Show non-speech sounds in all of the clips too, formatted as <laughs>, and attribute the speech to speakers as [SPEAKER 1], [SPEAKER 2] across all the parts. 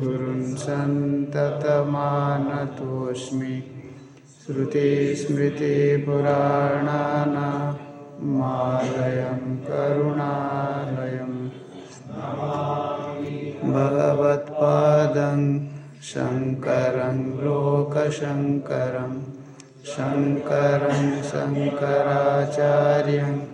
[SPEAKER 1] गुरुन् सन्ततमानतोऽस्मि। श्रुतिस्मृतिपुराणानामालयं करुणालयं। भगवत्पादं शङ्करं लोकशङ्करं शङ्करं शङ्कराचार्यं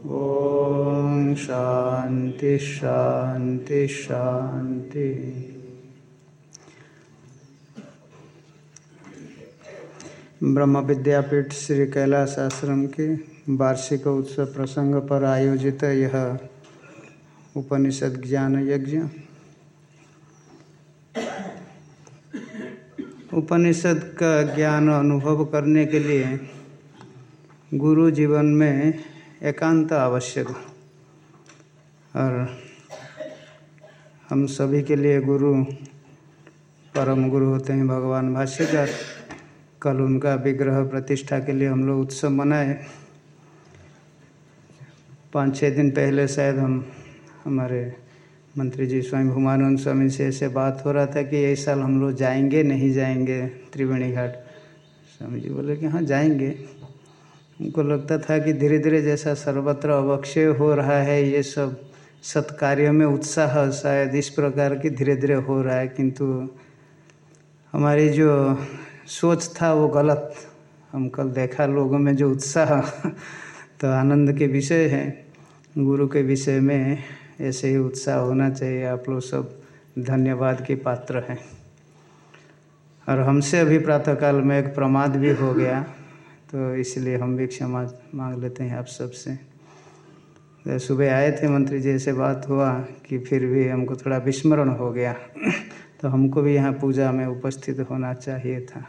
[SPEAKER 1] ओम शांति शांति शांति ब्रह्म विद्यापीठ श्री कैलाश आश्रम के वार्षिक उत्सव प्रसंग पर आयोजित यह उपनिषद ज्ञान यज्ञ उपनिषद का ज्ञान अनुभव करने के लिए गुरु जीवन में एकांत आवश्यक। और हम सभी के लिए गुरु, परम गुरु होते हैं, भगवान भाष्यकार। कल उनका विग्रह प्रतिष्ठा के लिए हम लोग उत्सव मनाए। पाँच छः दिन पहले शायद हम, हमारे मंत्री जी स्वामी भूमानंद स्वामी से ऐसे बात हो रहा था कि ये साल हम लोग जाएँगे, नहीं जाएँगे त्रिवेणी घाट। स्वामी जी बोले कि हाँ जाएँगे। उनको लगता था कि धीरे धीरे जैसा सर्वत्र अवक्षय हो रहा है, ये सब सत्कार्यों में उत्साह शायद इस प्रकार की धीरे धीरे हो रहा है, किंतु हमारी जो सोच था वो गलत। हम कल देखा लोगों में जो उत्साह तो आनंद के विषय है। गुरु के विषय में ऐसे ही उत्साह होना चाहिए। आप लोग सब धन्यवाद के पात्र हैं। और हमसे अभी प्रातःकाल में एक प्रमाद भी हो गया। तो इसलिए हम भी क्षमा मांग लेते हैं आप सबसे। तो सुबह आए थे, मंत्री जी से बात हुआ कि फिर भी हमको थोड़ा विस्मरण हो गया। <clears throat> तो हमको भी यहाँ पूजा में उपस्थित होना चाहिए था।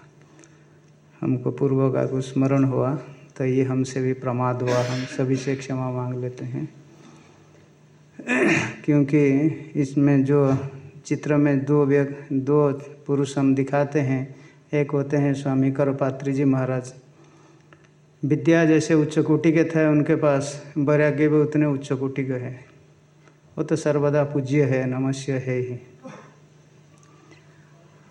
[SPEAKER 1] हमको पूर्व का कुछ स्मरण हुआ तो ये हमसे भी प्रमाद हुआ। हम सभी से क्षमा मांग लेते हैं। <clears throat> क्योंकि इसमें जो चित्र में दो व्यक्ति दो पुरुष हम दिखाते हैं, एक होते हैं स्वामी करपात्री जी महाराज। विद्या जैसे उच्च कोटि के थे, उनके पास वैराग्य भी उतने उच्च कोटि के हैं। वो तो सर्वदा पूज्य है, नमस्य है ही।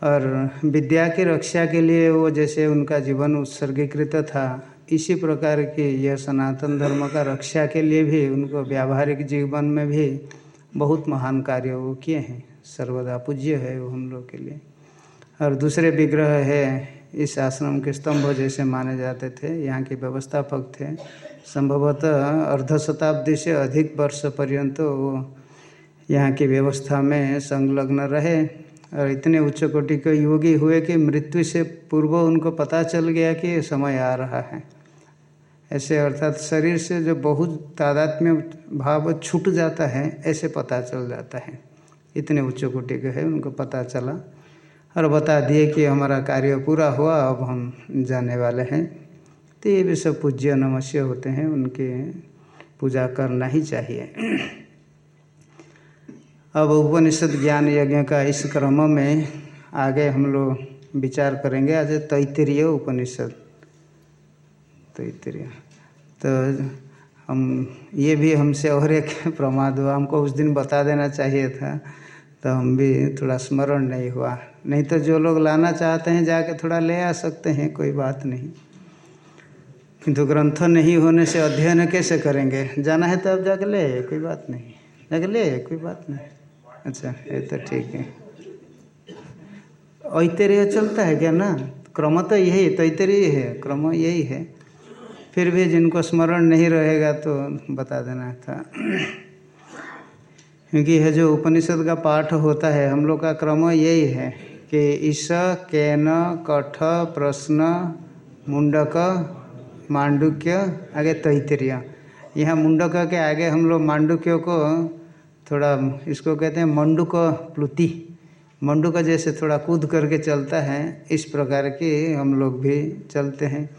[SPEAKER 1] और विद्या की रक्षा के लिए वो जैसे उनका जीवन उत्सर्गीकृत था, इसी प्रकार की यह सनातन धर्म का रक्षा के लिए भी, उनको व्यावहारिक जीवन में भी बहुत महान कार्य वो किए हैं। सर्वदा पूज्य है वो हम लोग के लिए। और दूसरे विग्रह है इस आश्रम के स्तंभ जैसे माने जाते थे, यहाँ के व्यवस्थापक थे। संभवतः अर्ध शताब्दी से अधिक वर्ष पर्यंत वो यहाँ की व्यवस्था में संलग्न रहे और इतने उच्च कोटि के योगी हुए कि मृत्यु से पूर्व उनको पता चल गया कि समय आ रहा है। ऐसे अर्थात शरीर से जो बहुत तादात्म्य भाव छूट जाता है, ऐसे पता चल जाता है। इतने उच्च कोटि के है, उनको पता चला। और बता दिए कि हमारा कार्य पूरा हुआ, अब हम जाने वाले हैं। तो ये भी सब पूज्य नमस्य होते हैं, उनके पूजा करना ही चाहिए। अब उपनिषद ज्ञान यज्ञ का इस क्रम में आगे हम लोग विचार करेंगे। आज तैतरीय उपनिषद। तैतरीय। तो हम, ये भी हमसे और एक प्रमाद हुआ। हमको उस दिन बता देना चाहिए था तो हम भी थोड़ा स्मरण नहीं हुआ। नहीं तो जो लोग लाना चाहते हैं, जाके थोड़ा ले आ सकते हैं, कोई बात नहीं। किंतु ग्रंथ नहीं होने से अध्ययन कैसे करेंगे? जाना है तो अब जाके ले, कोई बात नहीं। जाके ले, कोई बात नहीं। अच्छा ये तो ठीक है। ऐतरेय चलता है क्या ना? क्रम तो यही तो तैतरीय है क्रम यही है। फिर भी जिनको स्मरण नहीं रहेगा तो बता देना था। क्योंकि यह जो उपनिषद का पाठ होता है, हम लोग का क्रम यही है। कि ईश, केन, कठ, प्रश्न, मुंडक, मांडुक्य, आगे तैतरीय यहाँ मुंडक के आगे हम लोग मांडुक्यों को थोड़ा, इसको कहते हैं मंडुक प्लुति। मंडुक जैसे थोड़ा कूद करके चलता है, इस प्रकार की हम लोग भी चलते हैं।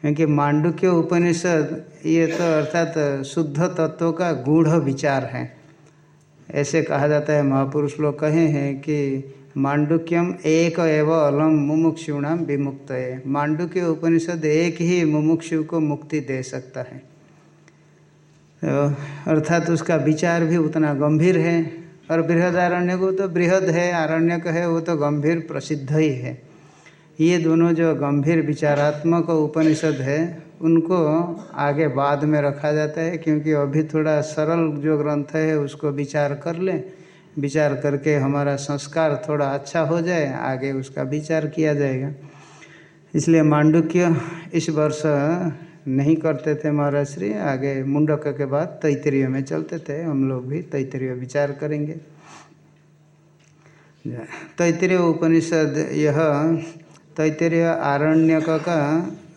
[SPEAKER 1] क्योंकि मांडुक्य उपनिषद, ये तो अर्थात शुद्ध तत्व का गूढ़ विचार है। ऐसे कहा जाता है, महापुरुष लोग कहे हैं कि मांडुक्यम एक एवं अलम मुमुक्षुणाम विमुक्त है मांडुक्य उपनिषद एक ही मुमुक्षु को मुक्ति दे सकता है। अर्थात उसका विचार भी उतना गंभीर है और बृहदारण्य को तो बृहद है, आरण्यक है, वो तो गंभीर प्रसिद्ध ही है। ये दोनों जो गंभीर विचारात्मक उपनिषद है, उनको आगे बाद में रखा जाता है, क्योंकि अभी थोड़ा सरल जो ग्रंथ है, उसको विचार कर लें। विचार करके हमारा संस्कार थोड़ा अच्छा हो जाए, आगे उसका विचार किया जाएगा। इसलिए मांडुक्य इस वर्ष नहीं करते थे महाराज श्री, आगे मुंडक के बाद तैतरीय में चलते थे, हम लोग भी तैतरीय विचार करेंगे। तैतरीय उपनिषद यह, तैतरीय आरण्यक का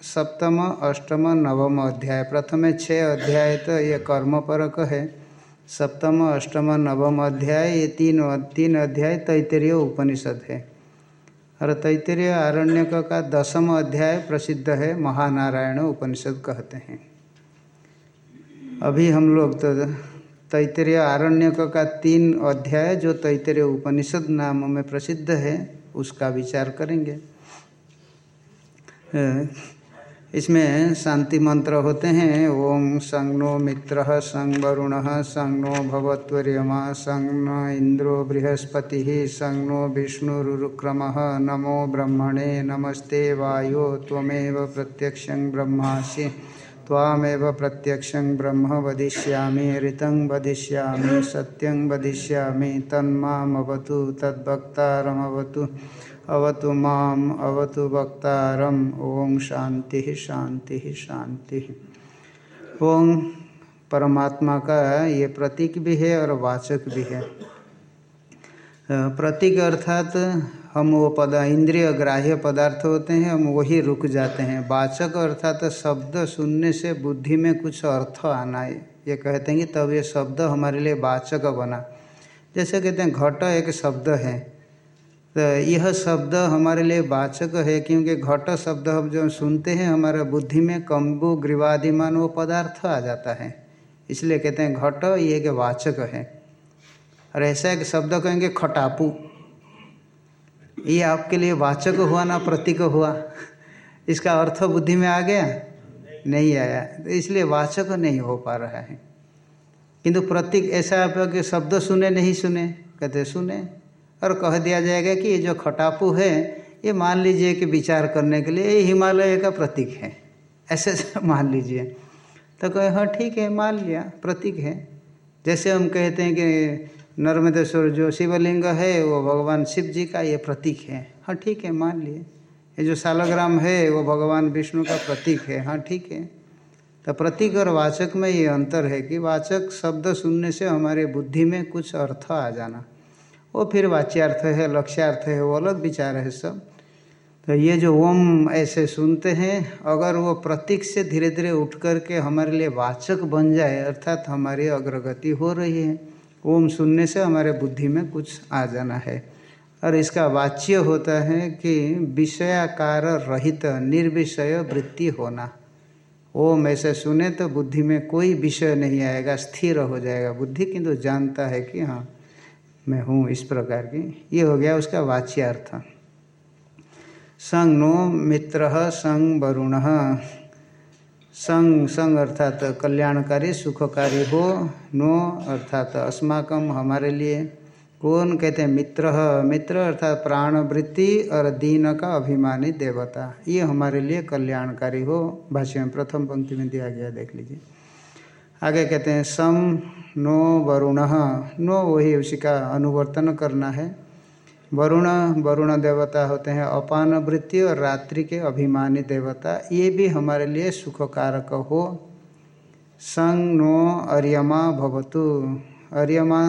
[SPEAKER 1] सप्तम, अष्टम, नवम अध्याय, प्रथम छः अध्याय तो यह कर्मपरक है। सप्तम, अष्टम, नवम अध्याय, ये तीन तीन अध्याय तैतरीय उपनिषद है। और तैतरीय आरण्यक का दसम अध्याय प्रसिद्ध है, महानारायण उपनिषद कहते हैं। अभी हम लोग तो तैतरीय आरण्यक का तीन अध्याय, जो तैतरीय उपनिषद नाम में प्रसिद्ध है, उसका विचार करेंगे। इसमें शांति मंत्र होते हैं। ओम संग नो मित्र संग वरुण संग नो भवत्वर्यमा संग न इंद्रो बृहस्पति संग नो विष्णुरुक्रम नमो ब्रह्मणे नमस्ते वायो तमेव प्रत्यक्ष ब्रह्मासि। तामेव प्रत्यक्ष ब्रह्म वदिष्यामि, ऋतं वदिष्यामि, सत्यं वदिष्यामि, तन्मामवतु तद्भक्तारमवतु अवतु माम अवतु वक्तारम। ओम शांति शांति शांति ओम परमात्मा का ये प्रतीक भी है और वाचक भी है। प्रतीक अर्थात हम वो पद, इंद्रिय ग्राह्य पदार्थ होते हैं, हम वही रुक जाते हैं। वाचक अर्थात शब्द सुनने से बुद्धि में कुछ अर्थ आना। है ये कहते हैं कि तब ये शब्द हमारे लिए वाचक बना। जैसे कहते हैं, घट एक शब्द है। तो यह शब्द हमारे लिए वाचक है, क्योंकि घट शब्द हम जो सुनते हैं, हमारा बुद्धि में कम्बु ग्रीवादिमान वो पदार्थ आ जाता है। इसलिए कहते हैं घट, ये एक वाचक है। और ऐसा एक शब्द कहेंगे खटापू। ये आपके लिए वाचक हुआ ना प्रतीक हुआ? इसका अर्थ बुद्धि में आ गया? नहीं आया। तो इसलिए वाचक नहीं हो पा रहा है। किंतु प्रतीक ऐसा आप शब्द सुने, नहीं सुने। कहते सुने। और कह दिया जाएगा कि ये जो खटापू है, ये मान लीजिए कि विचार करने के लिए, ये हिमालय का प्रतीक है। ऐसे <laughs> मान लीजिए। तो कहे हाँ ठीक है, मान लिया, प्रतीक है। जैसे हम कहते हैं कि नर्मदेश्वर जो शिवलिंग है, वो भगवान शिव जी का ये प्रतीक है। हाँ ठीक है, मान लिए। ये जो सालग्राम है, वो भगवान विष्णु का प्रतीक है। हाँ ठीक है। तो प्रतीक और वाचक में ये अंतर है कि वाचक शब्द सुनने से हमारे बुद्धि में कुछ अर्थ आ जाना। वो फिर वाच्यार्थ है, लक्ष्यार्थ है, वो अलग विचार है सब। तो ये जो ओम ऐसे सुनते हैं, अगर वो प्रतीक से धीरे धीरे उठ करके हमारे लिए वाचक बन जाए, अर्थात हमारी अग्रगति हो रही है, ओम सुनने से हमारे बुद्धि में कुछ आ जाना है। और इसका वाच्य होता है कि विषयाकार रहित निर्विषय वृत्ति होना। ओम ऐसे सुने तो बुद्धि में कोई विषय नहीं आएगा, स्थिर हो जाएगा। बुद्धि किंतु जानता है कि हाँ मैं हूँ इस प्रकार की। ये हो गया उसका वाच्यार्थ। संग नो मित्र संग वरुण। संग संग अर्थात कल्याणकारी, सुखकारी हो, नो अर्थात अस्माकम हमारे लिए। कौन कहते हैं? मित्र। मित्र अर्थात प्राण वृत्ति और दीन का अभिमानी देवता। ये हमारे लिए कल्याणकारी हो। भाष्य में प्रथम पंक्ति में दिया गया, देख लीजिए। आगे कहते हैं, सम नो वरुण, नो वही उसी का अनुवर्तन करना है। वरुण वरुण देवता होते हैं, अपान वृत्ति और रात्रि के अभिमानी देवता, ये भी हमारे लिए सुख कारक हो। संग नो अर्यमा भवतु, अर्यमा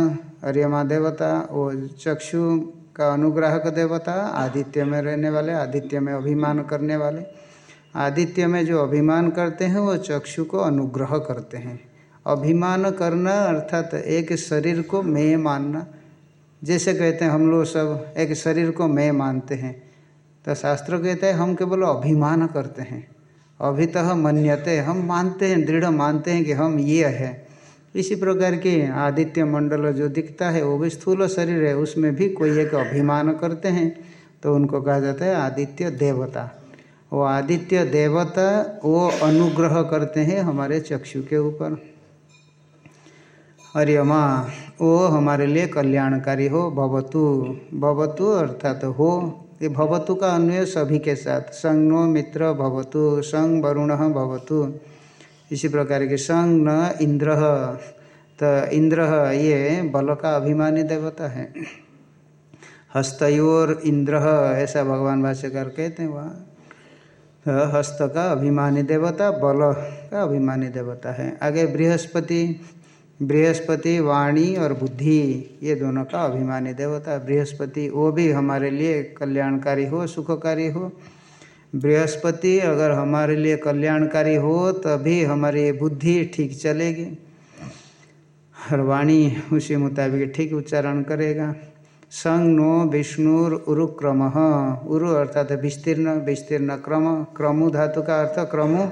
[SPEAKER 1] अर्यमा देवता वो चक्षु का अनुग्राहक देवता, आदित्य में रहने वाले, आदित्य में अभिमान करने वाले। आदित्य में जो अभिमान करते हैं, वो चक्षु को अनुग्रह करते हैं। अभिमान करना अर्थात एक शरीर को मैं मानना। जैसे कहते हैं हम लोग सब, एक शरीर को मैं मानते हैं। तो शास्त्र कहते हैं हम केवल अभिमान करते हैं। अभितः मन्यते, हम मानते हैं, दृढ़ मानते हैं कि हम ये है। इसी प्रकार के आदित्य मंडल जो दिखता है, वो भी स्थूल शरीर है, उसमें भी कोई एक अभिमान करते हैं। तो उनको कहा जाता है आदित्य देवता। वो आदित्य देवता वो अनुग्रह करते हैं हमारे चक्षु के ऊपर। अर्यमा वो हमारे लिए कल्याणकारी हो, भवतु। भवतु अर्थात तो हो। ये भवतु का अन्वय सभी के साथ। संग नो मित्र भवतु, संग वरुण भवतु। इसी प्रकार के संग न इंद्र। तो इंद्र ये बल का अभिमानी देवता है। हस्तयोर इंद्र, ऐसा भगवान भाष्यकार कहते हैं वहाँ। तो हस्त का अभिमानी देवता, बल का अभिमानी देवता है। आगे बृहस्पति बृहस्पति, वाणी और बुद्धि, ये दोनों का अभिमानी देवता बृहस्पति, वो भी हमारे लिए कल्याणकारी हो, सुखकारी हो। बृहस्पति, अगर हमारे लिए कल्याणकारी हो, तभी हमारी बुद्धि ठीक चलेगी और वाणी उसी मुताबिक ठीक उच्चारण करेगा। संग नो विष्णुर उरुक्रम उरु अर्थात विस्तीर्ण विस्तीर्ण क्रम, क्रमु धातु का अर्थ क्रमु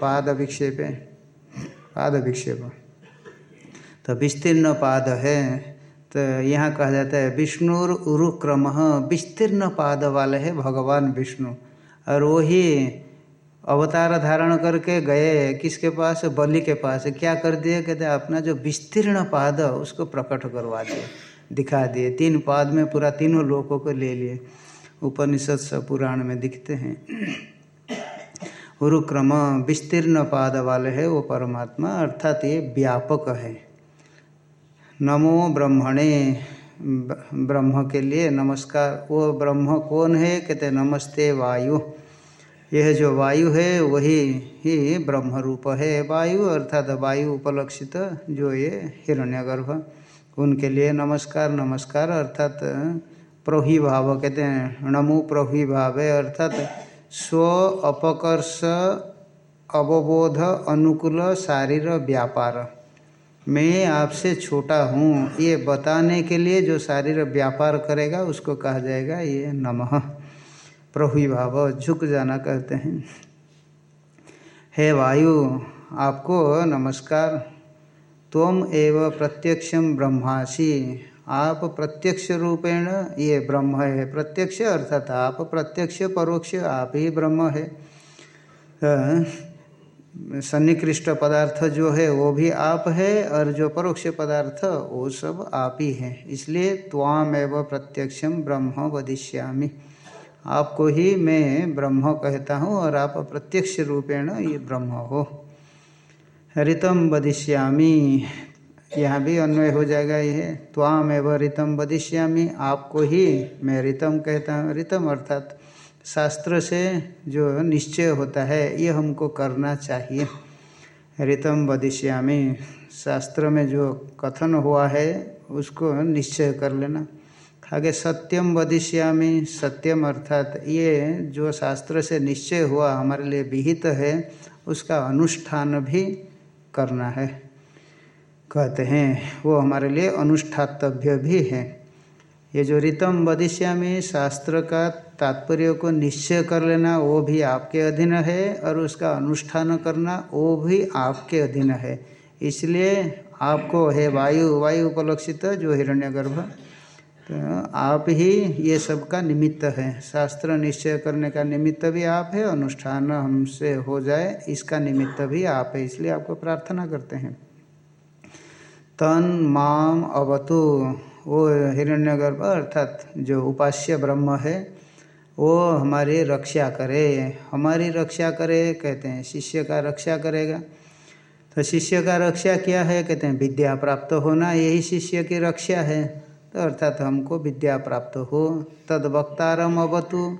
[SPEAKER 1] पाद विक्षेप पाद विक्षेप। तो विस्तीर्ण पाद है तो यहाँ कहा जाता है, विष्णुर उरुक्रम विस्तीर्ण पाद वाले है भगवान विष्णु। और वही अवतार धारण करके गए, किसके पास? बलि के पास। क्या कर दिए? कहते अपना जो विस्तीर्ण पाद उसको प्रकट करवा दिए, दिखा दिए। तीन पाद में पूरा तीनों लोगों को ले लिए। उपनिषद सब पुराण में दिखते हैं। उरुक्रम विस्तीर्ण पाद वाले है वो परमात्मा, अर्थात ये व्यापक है। नमो ब्रह्मणे। ब्रह्म के लिए नमस्कार। वो ब्रह्म कौन है? कहते नमस्ते वायु। यह जो वायु है, वही ही ब्रह्म रूप है। वायु अर्थात वायु उपलक्षित जो ये हिरण्यगर्भ, उनके लिए नमस्कार। नमस्कार अर्थात प्रभिभाव कहते हैं, नमो प्रभिभाव अर्थात स्व अपकर्ष, अवबोध, अनुकूल, शारीर, व्यापार। मैं आपसे छोटा हूँ, ये बताने के लिए जो शारीर व्यापार करेगा, उसको कहा जाएगा, ये नमः। प्रभुभाव झुक जाना कहते हैं। हे वायु, आपको नमस्कार। तुम एव प्रत्यक्षम ब्रह्मासी। आप प्रत्यक्ष रूपेण ये ब्रह्म है। प्रत्यक्ष अर्थात आप प्रत्यक्ष परोक्ष आप ही ब्रह्म है। सन्निकृष्ट पदार्थ जो है, वो भी आप है और जो परोक्ष पदार्थ, वो सब आप ही है। इसलिए त्वाम एवं प्रत्यक्षम ब्रह्म वदिष्यामी। आपको ही मैं ब्रह्म कहता हूँ और आप प्रत्यक्ष रूपेण ये ब्रह्म हो। ऋतम वदिष्यामी। यहाँ भी अन्वय हो जाएगा यह त्वाम एवं ऋतम वदिष्यामी। आपको ही मैं ऋतम कहता हूँ। ऋतम अर्थात शास्त्र से जो निश्चय होता है, ये हमको करना चाहिए। ऋतम बदिश्यामी शास्त्र में जो कथन हुआ है, उसको निश्चय कर लेना। आगे सत्यम बदिश्यामी सत्यम अर्थात ये जो शास्त्र से निश्चय हुआ, हमारे लिए विहित है, उसका अनुष्ठान भी करना है। कहते हैं, वो हमारे लिए अनुष्ठातव्य भी है। ये जो रितम बदिश्यामी शास्त्र का तात्पर्य को निश्चय कर लेना, वो भी आपके अधीन है, और उसका अनुष्ठान करना, वो भी आपके अधीन है। इसलिए आपको, है वायु वायु उपलक्षित जो हिरण्यगर्भ तो आप ही ये सब का निमित्त है। शास्त्र निश्चय करने का निमित्त भी आप है, अनुष्ठान हमसे हो जाए, इसका निमित्त भी आप है। इसलिए आपको प्रार्थना करते हैं। तन माम अवतु वो हिरण्यगर्भ, अर्थात जो उपास्य ब्रह्म है, वो हमारी रक्षा करे। हमारी रक्षा करे, कहते हैं, शिष्य का रक्षा करेगा। तो शिष्य का रक्षा क्या है? कहते हैं, विद्या प्राप्त होना यही शिष्य की रक्षा है। तो अर्थात हमको विद्या प्राप्त हो। तद वक्तारम अवतु,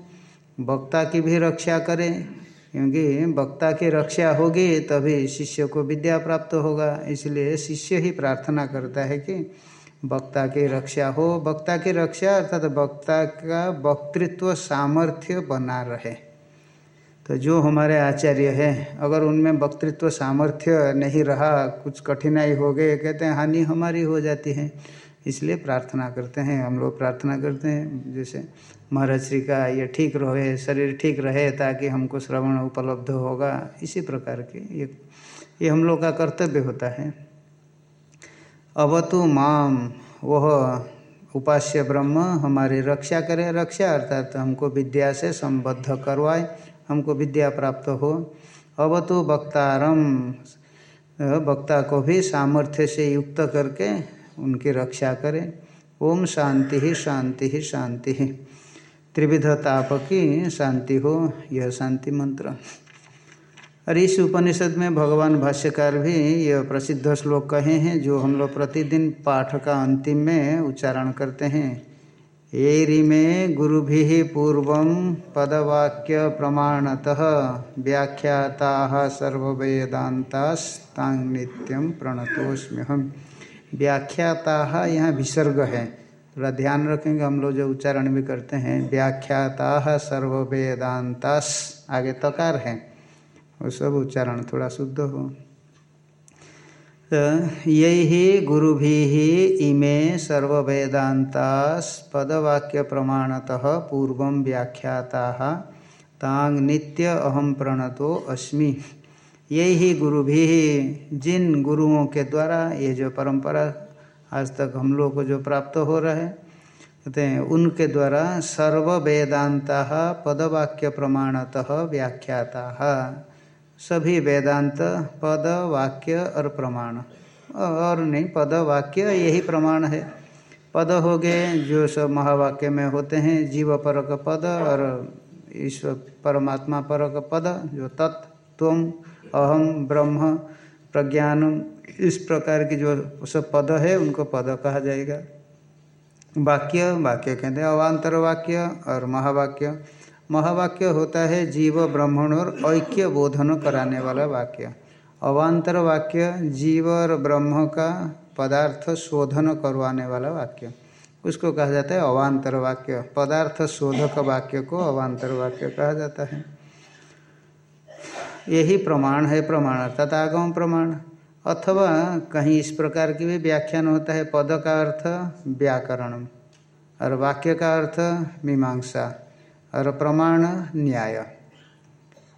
[SPEAKER 1] वक्ता की भी रक्षा करें। क्योंकि वक्ता की रक्षा होगी, तभी शिष्य को विद्या प्राप्त होगा। इसलिए शिष्य ही प्रार्थना करता है कि वक्ता की रक्षा हो। वक्ता की रक्षा अर्थात वक्ता का वक्तृत्व सामर्थ्य बना रहे। तो जो हमारे आचार्य है, अगर उनमें वक्तृत्व सामर्थ्य नहीं रहा, कुछ कठिनाई हो गई, कहते हैं, हानि हमारी हो जाती है। इसलिए प्रार्थना करते हैं। हम लोग प्रार्थना करते हैं, जैसे महाराज श्री का ये ठीक रहे, शरीर ठीक रहे, ताकि हमको श्रवण उपलब्ध होगा। इसी प्रकार के ये ये हम लोग का कर्तव्य होता है। अवतु माम, वह उपास्य ब्रह्म हमारी रक्षा करे, रक्षा अर्थात हमको विद्या से संबद्ध करवाए, हमको विद्या प्राप्त हो। अवतु वक्तारम वक्ता को भी सामर्थ्य से युक्त करके उनकी रक्षा करें। ओम शांति ही शांति ही शांति ही। त्रिविध ताप की शांति हो, यह शांति मंत्र। और इस उपनिषद में भगवान भाष्यकार भी यह प्रसिद्ध श्लोक कहे हैं, जो हम लोग प्रतिदिन पाठ का अंतिम में उच्चारण करते हैं। एरिमे गुरु भी पूर्व पदवाक्य प्रमाणतः व्याख्याता सर्वेदातास्तांग नित्यम प्रणतोस्म्य हम व्याख्याता यहाँ विसर्ग है। थोड़ा ध्यान रखेंगे हम लोग जो उच्चारण भी करते हैं। व्याख्याता सर्वेदातास आगे तकार है। वो सब उच्चारण थोड़ा शुद्ध हो। यही गुरु भी इमे पदवाक्य प्रमाणतः पूर्व व्याख्याता। तांग नित्य अहम प्रणतो अस्मि। यही गुरु भी जिन गुरुओं के द्वारा ये जो परंपरा आज तक हम लोग को जो प्राप्त हो रहा है, कहते हैं, उनके द्वारा सर्व वेदांता पदवाक्य प्रमाणतः व्याख्याता। सभी वेदांत, पद, वाक्य और प्रमाण। और नहीं, पद, वाक्य, यही प्रमाण है। पद हो गए, जो सब महावाक्य में होते हैं, जीव परक पद और ईश्वर परमात्मा परक पद, जो तत्व अहम ब्रह्म प्रज्ञानम इस प्रकार की जो सब पद है, उनको पद कहा जाएगा। वाक्य वाक्य कहते हैं। अवान्तर वाक्य और महावाक्य। महावाक्य होता है जीव ब्राह्मण और ऐक्य बोधन कराने वाला वाक्य। अवान्तर वाक्य जीव और ब्रह्म का पदार्थ शोधन करवाने वाला वाक्य। उसको कहा जाता है अवान्तर वाक्य। पदार्थ शोधक वाक्य को अवान्तर वाक्य कहा जाता है। यही प्रमाण है प्रमाण, अर्थात आगम प्रमाण। अथवा कहीं इस प्रकार की भी व्याख्यान होता है, पद का अर्थ व्याकरण और वाक्य का अर्थ मीमांसा। और प्रमाण न्याय।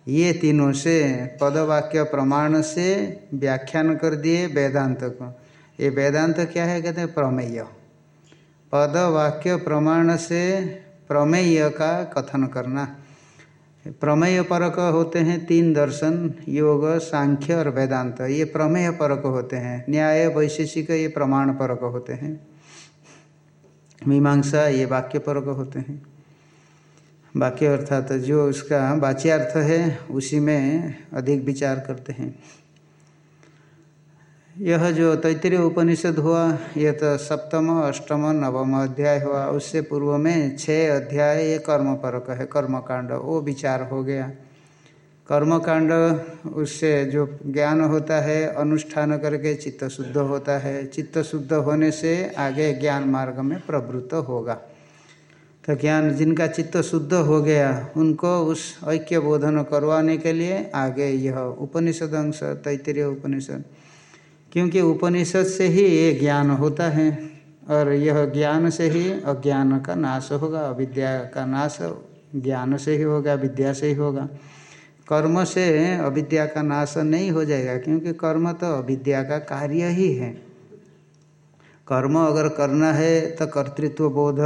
[SPEAKER 1] ये तीनों से पदवाक्य प्रमाण से व्याख्यान कर दिए वेदांत को। ये वेदांत क्या है? कहते हैं प्रमेय। पद वाक्य प्रमाण से प्रमेय का कथन करना। प्रमेय परक होते हैं तीन दर्शन, योग, सांख्य और वेदांत। ये प्रमेय परक होते हैं। न्याय, वैशेषिक, ये प्रमाण परक होते हैं। मीमांसा, ये वाक्य परक होते हैं। वाक्य अर्थात जो उसका वाच्यार्थ है, उसी में अधिक विचार करते हैं। यह जो तैतरीय उपनिषद हुआ, यह तो सप्तम, अष्टम, नवम अध्याय हुआ। उससे पूर्व में छः अध्याय ये कर्म परक है, कर्मकांड। वो विचार हो गया। कर्मकांड उससे जो ज्ञान होता है, अनुष्ठान करके चित्त शुद्ध होता है। चित्त शुद्ध होने से आगे ज्ञान मार्ग में प्रवृत्त होगा। तो ज्ञान जिनका चित्त शुद्ध हो गया, उनको उस ऐक्य बोधन करवाने के लिए आगे यह उपनिषद अंश, तैतरीय उपनिषद। क्योंकि उपनिषद से ही ये ज्ञान होता है, और यह ज्ञान से ही अज्ञान का नाश होगा, अविद्या का नाश ज्ञान से ही होगा, विद्या से ही होगा। कर्म से अविद्या का नाश नहीं हो जाएगा, क्योंकि कर्म तो अविद्या का कार्य ही है। कर्म अगर करना है तो कर्तृत्व बोध,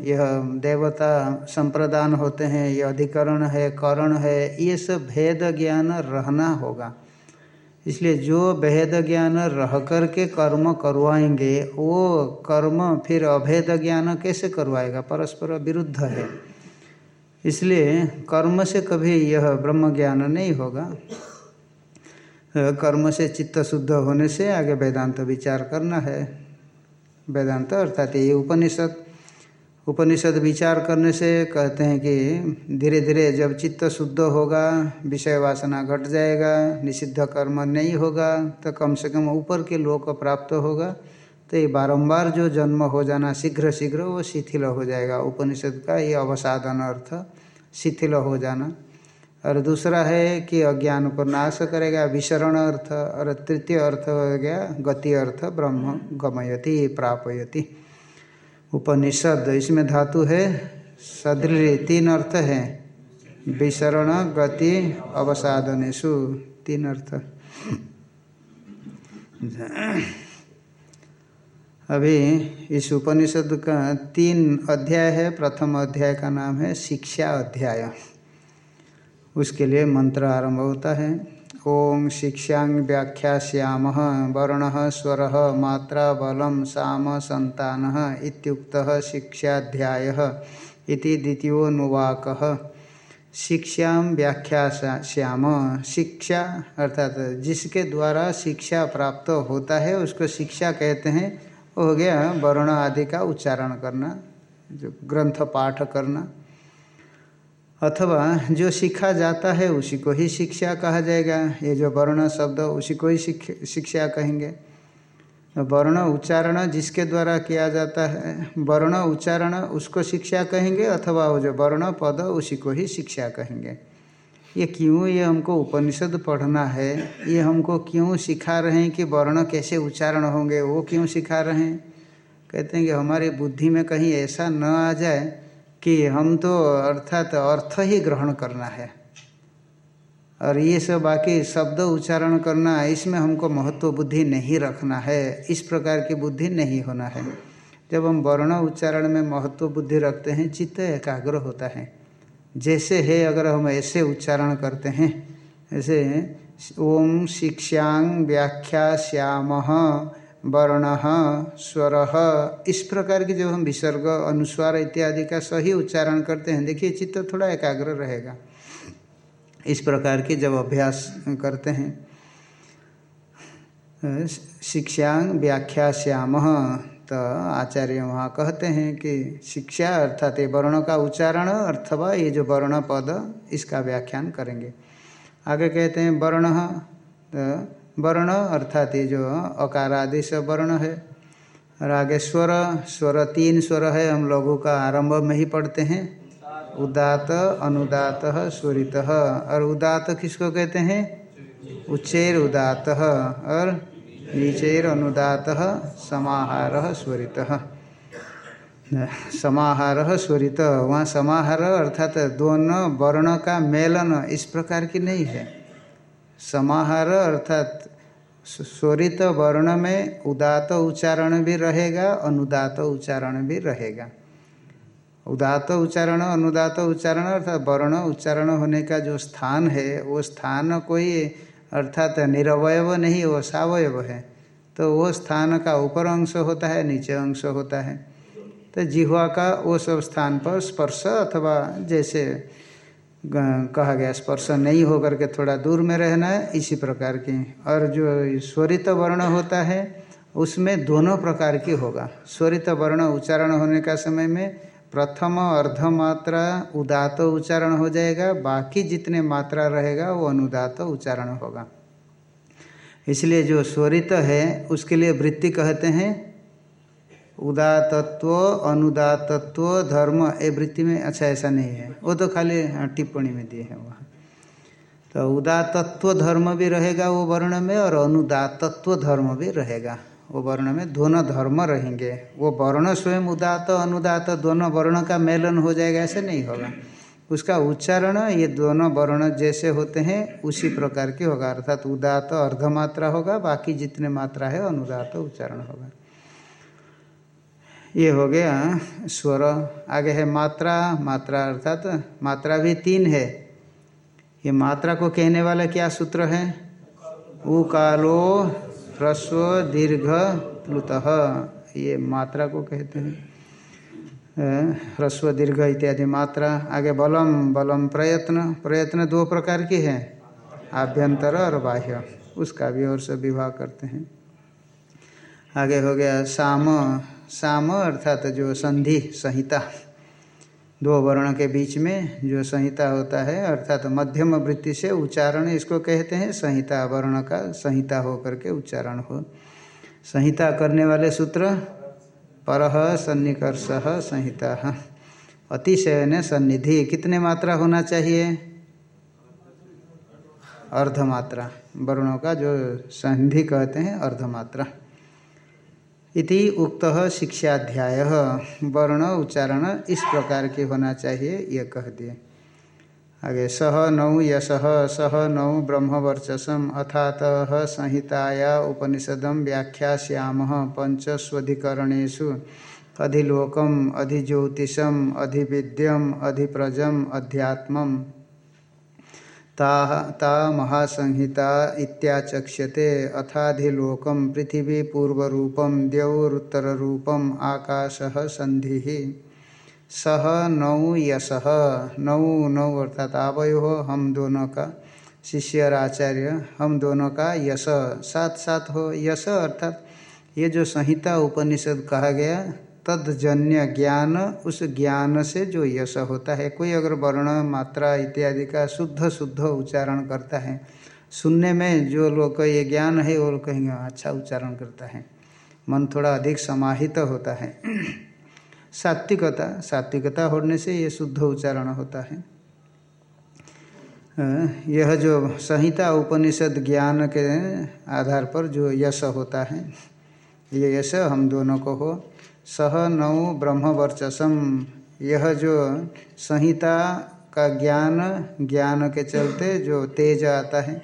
[SPEAKER 1] यह देवता संप्रदान होते हैं, यह अधिकरण है, करण है, ये सब भेद ज्ञान रहना होगा। इसलिए जो भेद ज्ञान रह कर के कर्म करवाएँगे, वो कर्म फिर अभेद ज्ञान कैसे करवाएगा? परस्पर विरुद्ध है। इसलिए कर्म से कभी यह ब्रह्म ज्ञान नहीं होगा। कर्म से चित्त शुद्ध होने से आगे वेदांत विचार करना है। वेदांत, अर्थात ये उपनिषद। उपनिषद विचार करने से कहते हैं कि धीरे धीरे जब चित्त शुद्ध होगा, विषय वासना घट जाएगा, निषिद्ध कर्म नहीं होगा तो कम से कम ऊपर के लोक प्राप्त होगा। तो ये बारंबार जो जन्म हो जाना शीघ्र शीघ्र वो शिथिल हो जाएगा। उपनिषद का ये अवसाधन अर्थ, शिथिल हो जाना। और दूसरा है कि अज्ञान को नाश करेगा, विशरण अर्थ और तृतीय अर्थ हो गया, गति अर्थ, ब्रह्म गमयति, प्रापयति। उपनिषद, इसमें धातु है सदृ तीन अर्थ है, विशरण, गति अवसाधनेशु तीन अर्थ। अभी इस उपनिषद का तीन अध्याय है, प्रथम अध्याय का नाम है, शिक्षा अध्याय। उसके लिए मंत्र आरंभ होता है। ओम शिक्षांग व्याख्या श्याम वर्ण स्वर मात्रा बलम साम संतान इत्युक्त शिक्षाध्याय इति शिक्षा व्याख्या श्याम शिक्षा अर्थात जिसके द्वारा शिक्षा प्राप्त होता है, उसको शिक्षा कहते हैं। हो गया वर्ण आदि का उच्चारण करना, जो ग्रंथ पाठ करना। अथवा जो सीखा जाता है, उसी को ही शिक्षा कहा जाएगा। ये जो वर्ण शब्द, उसी को ही शिक्षा कहेंगे। वर्ण उच्चारण जिसके द्वारा किया जाता है, वर्ण उच्चारण उसको शिक्षा कहेंगे, अथवा वो जो वर्ण पद, उसी को ही शिक्षा कहेंगे। ये क्यों ये हमको उपनिषद पढ़ना है? ये हमको क्यों सिखा रहे हैं कि वर्ण कैसे उच्चारण होंगे? वो क्यों सिखा रहे हैं? कहते हैं कि हमारी बुद्धि में कहीं ऐसा न आ जाए कि हम तो अर्थात अर्थ ही ग्रहण करना है। और ये सब बाकी शब्द उच्चारण करना, इसमें हमको महत्व बुद्धि नहीं रखना है। इस प्रकार की बुद्धि नहीं होना है। जब हम वर्ण उच्चारण में महत्व बुद्धि रखते हैं, चित्त एकाग्र होता है। जैसे है, अगर हम ऐसे उच्चारण करते हैं, ऐसे ओम शिक्षांग व्याख्या श्याम वर्ण, स्वर, इस प्रकार की जब हम विसर्ग, अनुस्वार इत्यादि का सही उच्चारण करते हैं। देखिए, चित्त थोड़ा एकाग्र रहेगा। इस प्रकार की जब अभ्यास करते हैं शिक्षांग व्याख्या श्याम तो आचार्य वहाँ कहते हैं कि शिक्षा अर्थात ये वर्ण का उच्चारण अथवा ये जो वर्ण पद, इसका व्याख्यान करेंगे। आगे कहते हैं, वर्ण तो वर्ण, अर्थात ये जो अकार आदि से वर्ण है। और आगे स्वर स्वर तीन स्वर है, हम लोगों का आरंभ में ही पढ़ते हैं। उदात, अनुदात, स्वरित। और उदात किसको कहते हैं? उच्चेर उदात। और नीचेर अनुदात, समाहार, स्वरित। समाहार, स्वरित। वहाँ समाहार, अर्थात दोनों वर्ण का मेलन इस प्रकार की नहीं है। समाहार अर्थात स्वरित वर्ण में उदात उच्चारण भी रहेगा अनुदात उच्चारण भी रहेगा। उदात उच्चारण अनुदात उच्चारण अर्थात वर्ण उच्चारण होने का जो स्थान है, वो स्थान कोई अर्थात निरवयव नहीं वो सवयव है। तो वो स्थान का ऊपर अंश होता है, नीचे अंश होता है। तो जिह्वा का वो सब स्थान पर स्पर्श अथवा जैसे कहा गया, स्पर्श नहीं होकर के थोड़ा दूर में रहना है इसी प्रकार की। और जो स्वरित वर्ण होता है, उसमें दोनों प्रकार की होगा। स्वरित वर्ण उच्चारण होने का समय में प्रथम अर्ध मात्रा उदात उच्चारण हो जाएगा, बाकी जितने मात्रा रहेगा, वो अनुदात उच्चारण होगा। इसलिए जो स्वरित है, उसके लिए वृत्ति कहते हैं उदातत्व अनुदातत्व धर्म ए वृत्ति में अच्छा ऐसा नहीं है। वो तो खाली हाँ, टिप्पणी में दिए हैं वहाँ। तो उदातत्व धर्म भी रहेगा वो वर्ण में और अनुदातत्व धर्म भी रहेगा वो वर्ण में। दोनों धर्म रहेंगे। वो वर्ण स्वयं उदात अनुदात दोनों वर्ण का मेलन हो जाएगा ऐसे नहीं होगा। उसका उच्चारण ये दोनों वर्ण जैसे होते हैं उसी प्रकार की होगा। अर्थात उदात अर्धमात्रा होगा बाकी जितने मात्रा है अनुदात उच्चारण होगा। ये हो गया, स्वर। आगे है मात्रा मात्रा अर्थात मात्रा भी तीन है। ये मात्रा को कहने वाला क्या सूत्र है? उकालो ह्रस्व, दीर्घ, प्लुत। ये मात्रा को कहते हैं। ह्रस्व, दीर्घ इत्यादि मात्रा। आगे बलम बलम प्रयत्न। प्रयत्न दो प्रकार की है। आभ्यंतर और बाह्य। उसका भी और से विवाह करते हैं। आगे हो गया साम। साम अर्थात जो संधि संहिता, दो वर्ण के बीच में जो संहिता होता है, अर्थात मध्यम वृत्ति से उच्चारण, इसको कहते हैं संहिता, वर्ण का संहिता हो करके उच्चारण हो। संहिता करने वाले सूत्र, पर सन्निकर्ष संहिता। अतिशय ने सन्निधि, कितने मात्रा होना चाहिए? अर्धमात्रा। वर्णों का जो संधि कहते हैं, अर्धमात्रा। इति उक्त शिक्षाध्याय। वर्ण उच्चारण इस प्रकार के होना चाहिए ये कह दिए। आगे सह नौ यश सह नौ ब्रह्मवर्चसम, अथात संहिताया उपनिषदम व्याख्याश्याम पंचस्वधिकरणेशु अधिलोकम, अधिज्योतिषम, अधिविद्यम, अधिप्रजम अध्यात्म ता महासंहिता इत्याचक्ष्यते। अथाधिलोकम पृथिवी पूर्वरूपम द्यौरुत्तररूपम आकाश संधि सह नौ यश। नौ नौ अर्थात आवयो। हम दोनों का शिष्य और आचार्य हम दोनों का यश। साथ साथ हो। यश अर्थात ये जो संहिता उपनिषद कहा गया तदजन्य ज्ञान उस ज्ञान से जो यश होता है। कोई अगर वर्ण, मात्रा इत्यादि का शुद्ध शुद्ध उच्चारण करता है, सुनने में जो लोग ये ज्ञान है, वो लोग कहेंगे अच्छा उच्चारण करता है। मन थोड़ा अधिक समाहित तो होता है। सात्विकता सात्विकता होने से ये शुद्ध उच्चारण होता है। यह जो संहिता, उपनिषद ज्ञान के आधार पर जो यश होता है, ये यश हम दोनों को हो। सह नौ ब्रह्मवर्चसम यह जो संहिता का ज्ञान ज्ञान के चलते जो तेज आता है,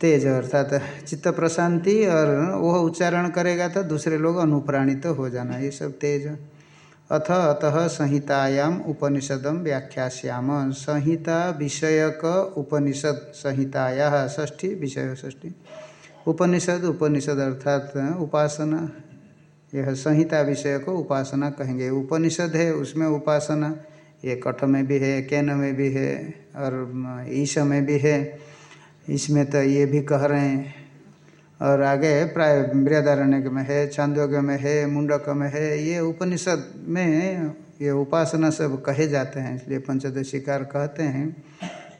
[SPEAKER 1] तेज अर्थात चित्त प्रशांति और वह उच्चारण करेगा तो दूसरे लोग अनुप्राणित तो हो जाना, ये सब तेज। अथ, अतः संहितायाम उपनिषदम व्याख्याश्याम संहिता विषयक उपनिषद, संहिताया षष्ठी, विषय षष्ठी। उपनिषद उपनिषद अर्थात उपासना। यह संहिता विषय को उपासना कहेंगे। उपनिषद है, उसमें उपासना, ये कठ में भी है, कैन में भी है, और ईश में भी है। इसमें तो ये भी कह रहे हैं। और आगे प्राय बृहदारण्य में है, छांदोग्य में है, मुंडक में है, ये उपनिषद में ये उपासना सब कहे जाते हैं, इसलिए पंचदशिकार कहते हैं।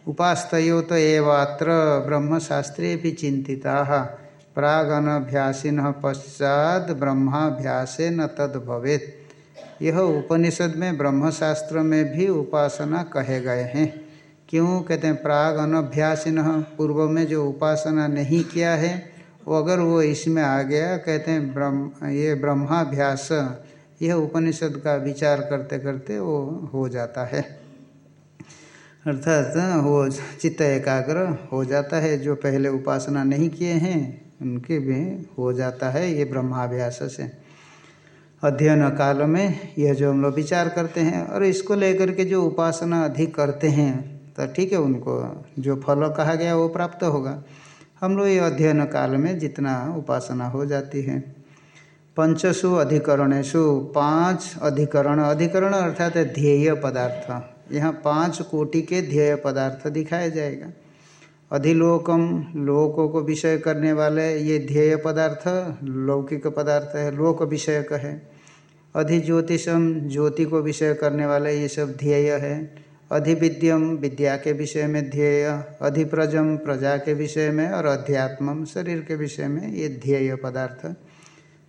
[SPEAKER 1] उपास्तो तो एवात्र ब्रह्मशास्त्रे भी चिंतिता। प्रागनभ्यासीन पश्चात ब्रह्माभ्यासे न तद भवेत। यह उपनिषद में ब्रह्मशास्त्र में भी उपासना कहे गए हैं। क्यों? कहते हैं प्राग अनभ्यासीन पूर्व में जो उपासना नहीं किया है, वो अगर वो इसमें आ गया, कहते हैं, ब्रह्म, ये ब्रह्माभ्यास, यह उपनिषद का विचार करते करते वो हो जाता है। अर्थात वो चित्त एकाग्र हो जाता है, जो पहले उपासना नहीं किए हैं उनके भी हो जाता है ये ब्रह्माभ्यास से। अध्ययन काल में यह जो हम लोग विचार करते हैं और इसको लेकर के जो उपासना अधिक करते हैं तो ठीक है उनको जो फल कहा गया वो प्राप्त होगा। हम लोग ये अध्ययन काल में जितना उपासना हो जाती है। पंचसु अधिकरणेशु, पाँच अधिकरण अधिकरण अर्थात ध्येय पदार्थ। यहाँ पाँच कोटि के ध्येय पदार्थ दिखाया जाएगा। अधिलोकम, लोकों को विषय करने वाले ये ध्येय पदार्थ, लौकिक पदार्थ है, लोक विषय का है। अधिज्योतिषम, ज्योति को विषय करने वाले ये सब ध्येय है। अधिविद्यम, विद्या के विषय में ध्येय, अधिप्रजम, प्रजा के विषय में और अध्यात्मम, शरीर के विषय में ये ध्येय पदार्थ।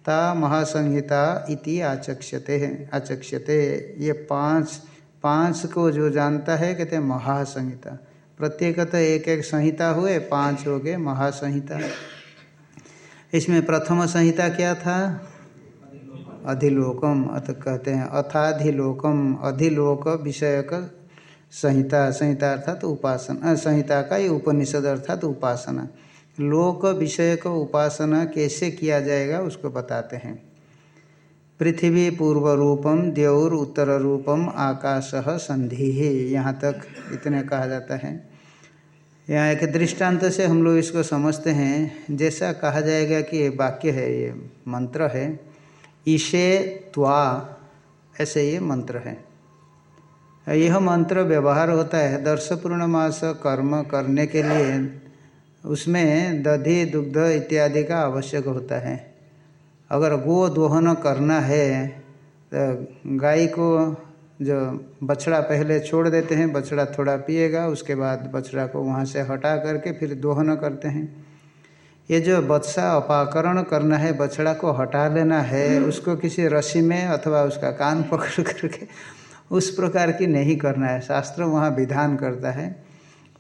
[SPEAKER 1] ता महासंहिता इति आचक्ष्यते हैं, आचक्ष्यते। ये पाँच पाँच को जो जानता है, कहते हैं महासंहिता। प्रत्येकतः एक एक संहिता हुए, पाँच हो गए, महासंहिता। इसमें प्रथम संहिता क्या था? अधिलोकम अथ कहते हैं, अथाधिलोकम, अधिलोक विषयक संहिता संहिता अर्थात उपासना संहिता का ये उपनिषद अर्थात उपासना। लोक विषय का उपासना कैसे किया जाएगा, उसको बताते हैं। पृथ्वी पूर्व रूपम द्यौर उत्तर रूपम, आकाश संधि, यहाँ तक इतने कहा जाता है। यहाँ एक दृष्टांत से हम लोग इसको समझते हैं। जैसा कहा जाएगा कि ये वाक्य है, ये मंत्र है। ईशे त्वा, ऐसे ये मंत्र है। यह मंत्र व्यवहार होता है दर्श पूर्णमास कर्म करने के लिए। उसमें दधि, दुग्ध इत्यादि का आवश्यक होता है। अगर गो दोहन करना है तो गाय को जो बछड़ा पहले छोड़ देते हैं, बछड़ा थोड़ा पिएगा, उसके बाद बछड़ा को वहाँ से हटा करके फिर दोहन करते हैं। ये जो बत्सा अपाकरण करना है, बछड़ा को हटा लेना है, उसको किसी रस्सी में अथवा उसका कान <laughs> पकड़ करके उस प्रकार की नहीं करना है। शास्त्र वहाँ विधान करता है,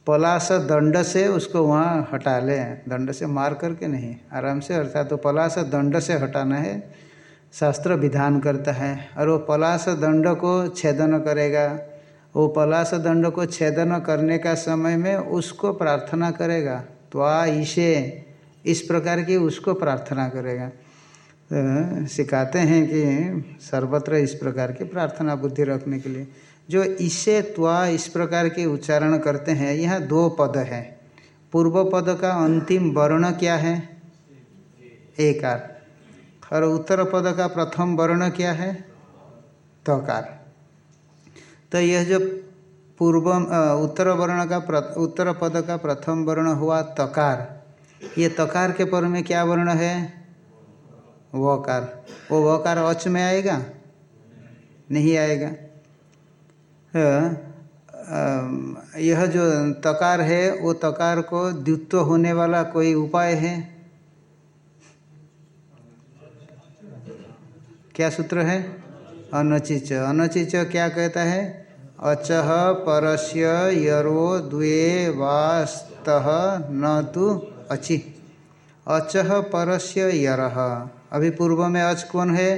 [SPEAKER 1] पलाश दंड से उसको वहाँ हटा ले। दंड से मार करके नहीं, आराम से, अर्थात तो पलाश दंड से हटाना है। शास्त्र विधान करता है और वो पलाश दंड को छेदन करेगा। वो पलाश दंड को छेदन करने का समय में उसको प्रार्थना करेगा। तो आ इसे इस प्रकार की उसको प्रार्थना करेगा। तो सिखाते हैं कि सर्वत्र इस प्रकार की प्रार्थना बुद्धि रखने के लिए। जो इसे त्वा इस प्रकार के उच्चारण करते हैं, यह दो पद है। पूर्व पद का अंतिम वर्ण क्या है? एकार। और उत्तर पद का प्रथम वर्ण क्या है? तकार। तो यह जो पूर्व उत्तर वर्ण का उत्तर पद का प्रथम वर्ण हुआ तकार। ये तकार के पर में क्या वर्ण है? वकार। वो वकार अच में आएगा? नहीं आएगा। यह जो तकार है, वो तकार को द्वित्व होने वाला कोई उपाय है? क्या सूत्र है? अनचिच। अनचिच क्या कहता है? अचह परस्य यरो द्वे वास्त न तो अचि। अचह परस्य यर। अभी पूर्व में अच कौन है?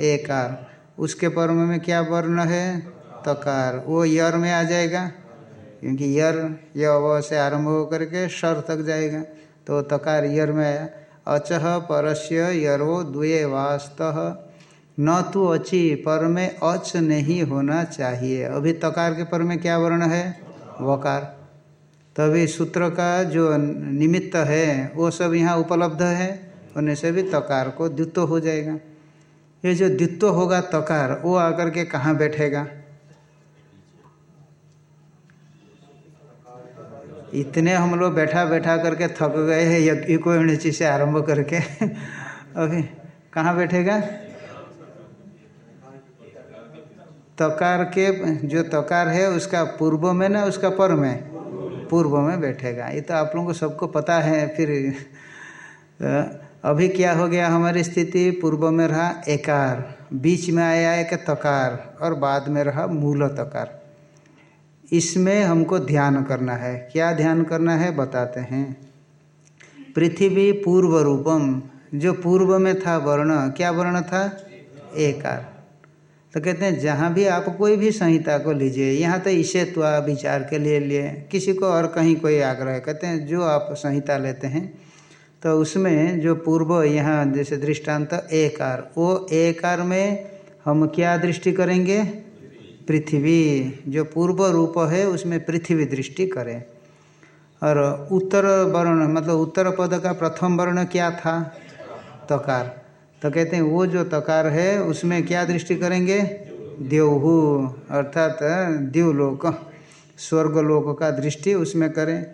[SPEAKER 1] एकार। उसके पर्व में क्या वर्ण है? तकार। वो यर में आ जाएगा, क्योंकि यर य से आरंभ होकर के शर तक जाएगा तो तकार यर में आया। अचह परस्य यरो द्वे वास्त न तो अची पर में अच नहीं होना चाहिए। अभी तकार के पर में क्या वर्ण है? वकार। तभी सूत्र का जो निमित्त है, वो सब यहाँ उपलब्ध है होने से भी तकार को द्वित्व हो जाएगा। ये जो द्वित्व होगा तकार, वो आकर के कहाँ बैठेगा? इतने हम लोग बैठा बैठा करके थक गए हैं, यज्ञ को से आरंभ करके। <laughs> अभी कहाँ बैठेगा? तकार के, जो तकार है, उसका पूर्व में ना, उसका पर में, पूर्व में बैठेगा। ये तो आप लोगों को सबको पता है, फिर अभी क्या हो गया हमारी स्थिति? पूर्व में रहा एकार, बीच में आया एक तकार, और बाद में रहा मूल तकार। इसमें हमको ध्यान करना है। क्या ध्यान करना है? बताते हैं। पृथ्वी पूर्व रूपम, जो पूर्व में था वर्ण, क्या वर्ण था? एकार। तो कहते हैं, जहाँ भी आप कोई भी संहिता को लीजिए, यहाँ तो इसे तो विचार के लिए लिए, किसी को और कहीं कोई आग्रह कहते हैं, जो आप संहिता लेते हैं तो उसमें जो पूर्व यहाँ जैसे दृष्टांत, एकार, वो एकार में हम क्या दृष्टि करेंगे? पृथ्वी, जो पूर्व रूप है, उसमें पृथ्वी दृष्टि करें। और उत्तर वर्ण मतलब उत्तर पद का प्रथम वर्ण क्या था? तकार। तो कहते हैं, वो जो तकार है, उसमें क्या दृष्टि करेंगे? देवहु, अर्थात देवलोक, स्वर्गलोक का दृष्टि उसमें करें।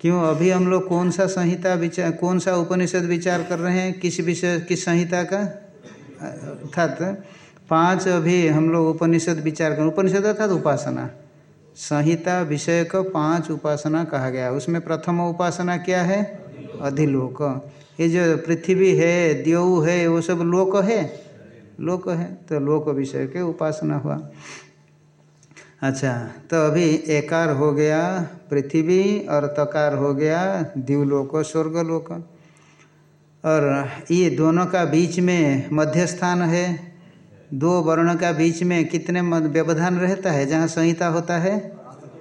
[SPEAKER 1] क्यों? अभी हम लोग कौन सा संहिता विचार, कौन सा उपनिषद विचार कर रहे हैं? किस विषय, किस संहिता का? अर्थात, पाँच अभी हम लोग उपनिषद विचार कर। उपनिषद अर्थात उपासना। संहिता विषय का पाँच उपासना कहा गया। उसमें प्रथम उपासना क्या है? अधिलोक। ये जो पृथ्वी है द्यऊ है, वो सब लोक है? लोक है। तो लोक विषय के उपासना हुआ। अच्छा तो अभी एकार हो गया पृथ्वी और तकार हो गया द्यूलोक स्वर्गलोक। और ये दोनों का बीच में मध्य स्थान है। दो वर्ण का बीच में कितने व्यवधान रहता है? जहाँ संहिता होता है,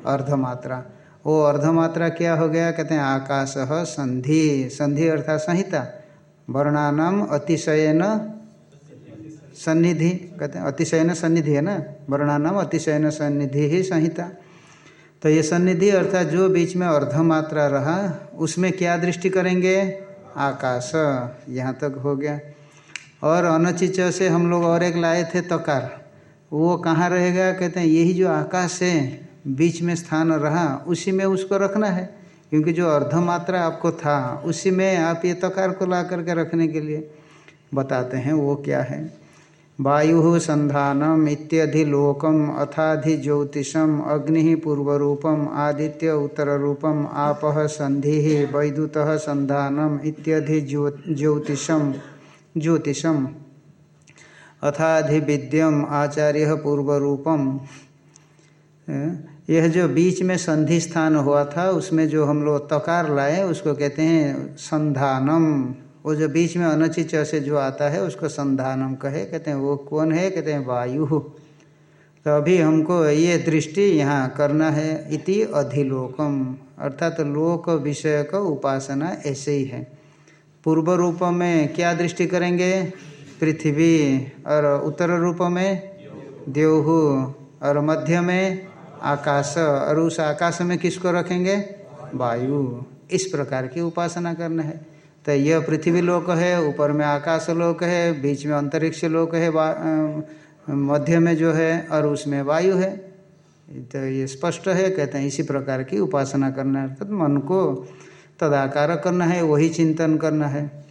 [SPEAKER 1] अर्धमात्रा। वो अर्धमात्रा क्या हो गया? कहते हैं, आकाश संधि। संधि अर्थात संहिता। वर्णानाम अतिशयन सन्निधि। कहते हैं, अतिशयन सन्निधि है ना? वर्णानाम अतिशयन सन्निधि ही संहिता। तो ये सन्निधि अर्थात जो बीच में अर्धमात्रा रहा, उसमें क्या दृष्टि करेंगे? आकाश। यहाँ तक हो गया। और अनचिच से हम लोग और एक लाए थे तकार। वो कहाँ रहेगा? कहते हैं, यही जो आकाश है बीच में स्थान रहा, उसी में उसको रखना है। क्योंकि जो अर्धमात्रा आपको था, उसी में आप ये तकार को ला करके रखने के लिए बताते हैं, वो क्या है? वायु संधानम इत्यधिलोकम अथाधि ज्योतिषम अग्नि पूर्वरूपम आदित्य उत्तर रूपम आप संधि वैद्युत संधानम इत्यधि ज्यो ज्योतिषम ज्योतिषम अथाधि विद्यम आचार्य पूर्वरूपम। यह जो बीच में संधि स्थान हुआ था, उसमें जो हम लोग तकार लाए, उसको कहते हैं संधानम। वो जो बीच में अनचिच से जो आता है, उसको संधानम कहे। कहते हैं, वो कौन है? कहते हैं, वायु। तो अभी हमको ये दृष्टि यहाँ करना है इति अधिलोकम। अर्थात तो लोक विषय का उपासना ऐसे ही है। पूर्व रूप में क्या दृष्टि करेंगे? पृथ्वी और उत्तर रूप में देवहु। और मध्य में आकाश और उस आकाश में किसको रखेंगे? वायु। इस प्रकार की उपासना करना है। तो यह पृथ्वी लोक है, ऊपर में आकाश लोक है, बीच में अंतरिक्ष लोक है मध्य में जो है और उसमें वायु है। तो ये स्पष्ट है, कहते हैं इसी प्रकार की उपासना करना है। अर्थात मन को तदाकार करना है, वही चिंतन करना है।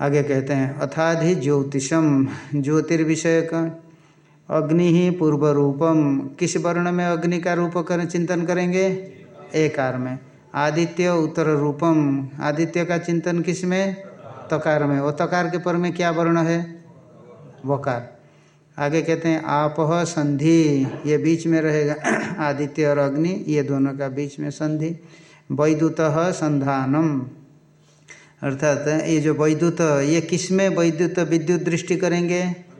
[SPEAKER 1] आगे कहते हैं, अथाधि ज्योतिषम ज्योतिर्विषय का अग्नि ही पूर्व रूपम किस वर्ण में अग्नि का रूप कर चिंतन करेंगे? एकार में। आदित्य उत्तर रूपम। आदित्य का चिंतन किसमें? तकार में। वो तकार के पर में क्या वर्ण है? वकार। आगे कहते हैं आप संधि, ये बीच में रहेगा। <clears throat> आदित्य और अग्नि, ये दोनों का बीच में संधि। वैद्युत संधानम। अर्थात ये जो वैद्युत, ये किसमें वैद्युत विद्युत दृष्टि करेंगे?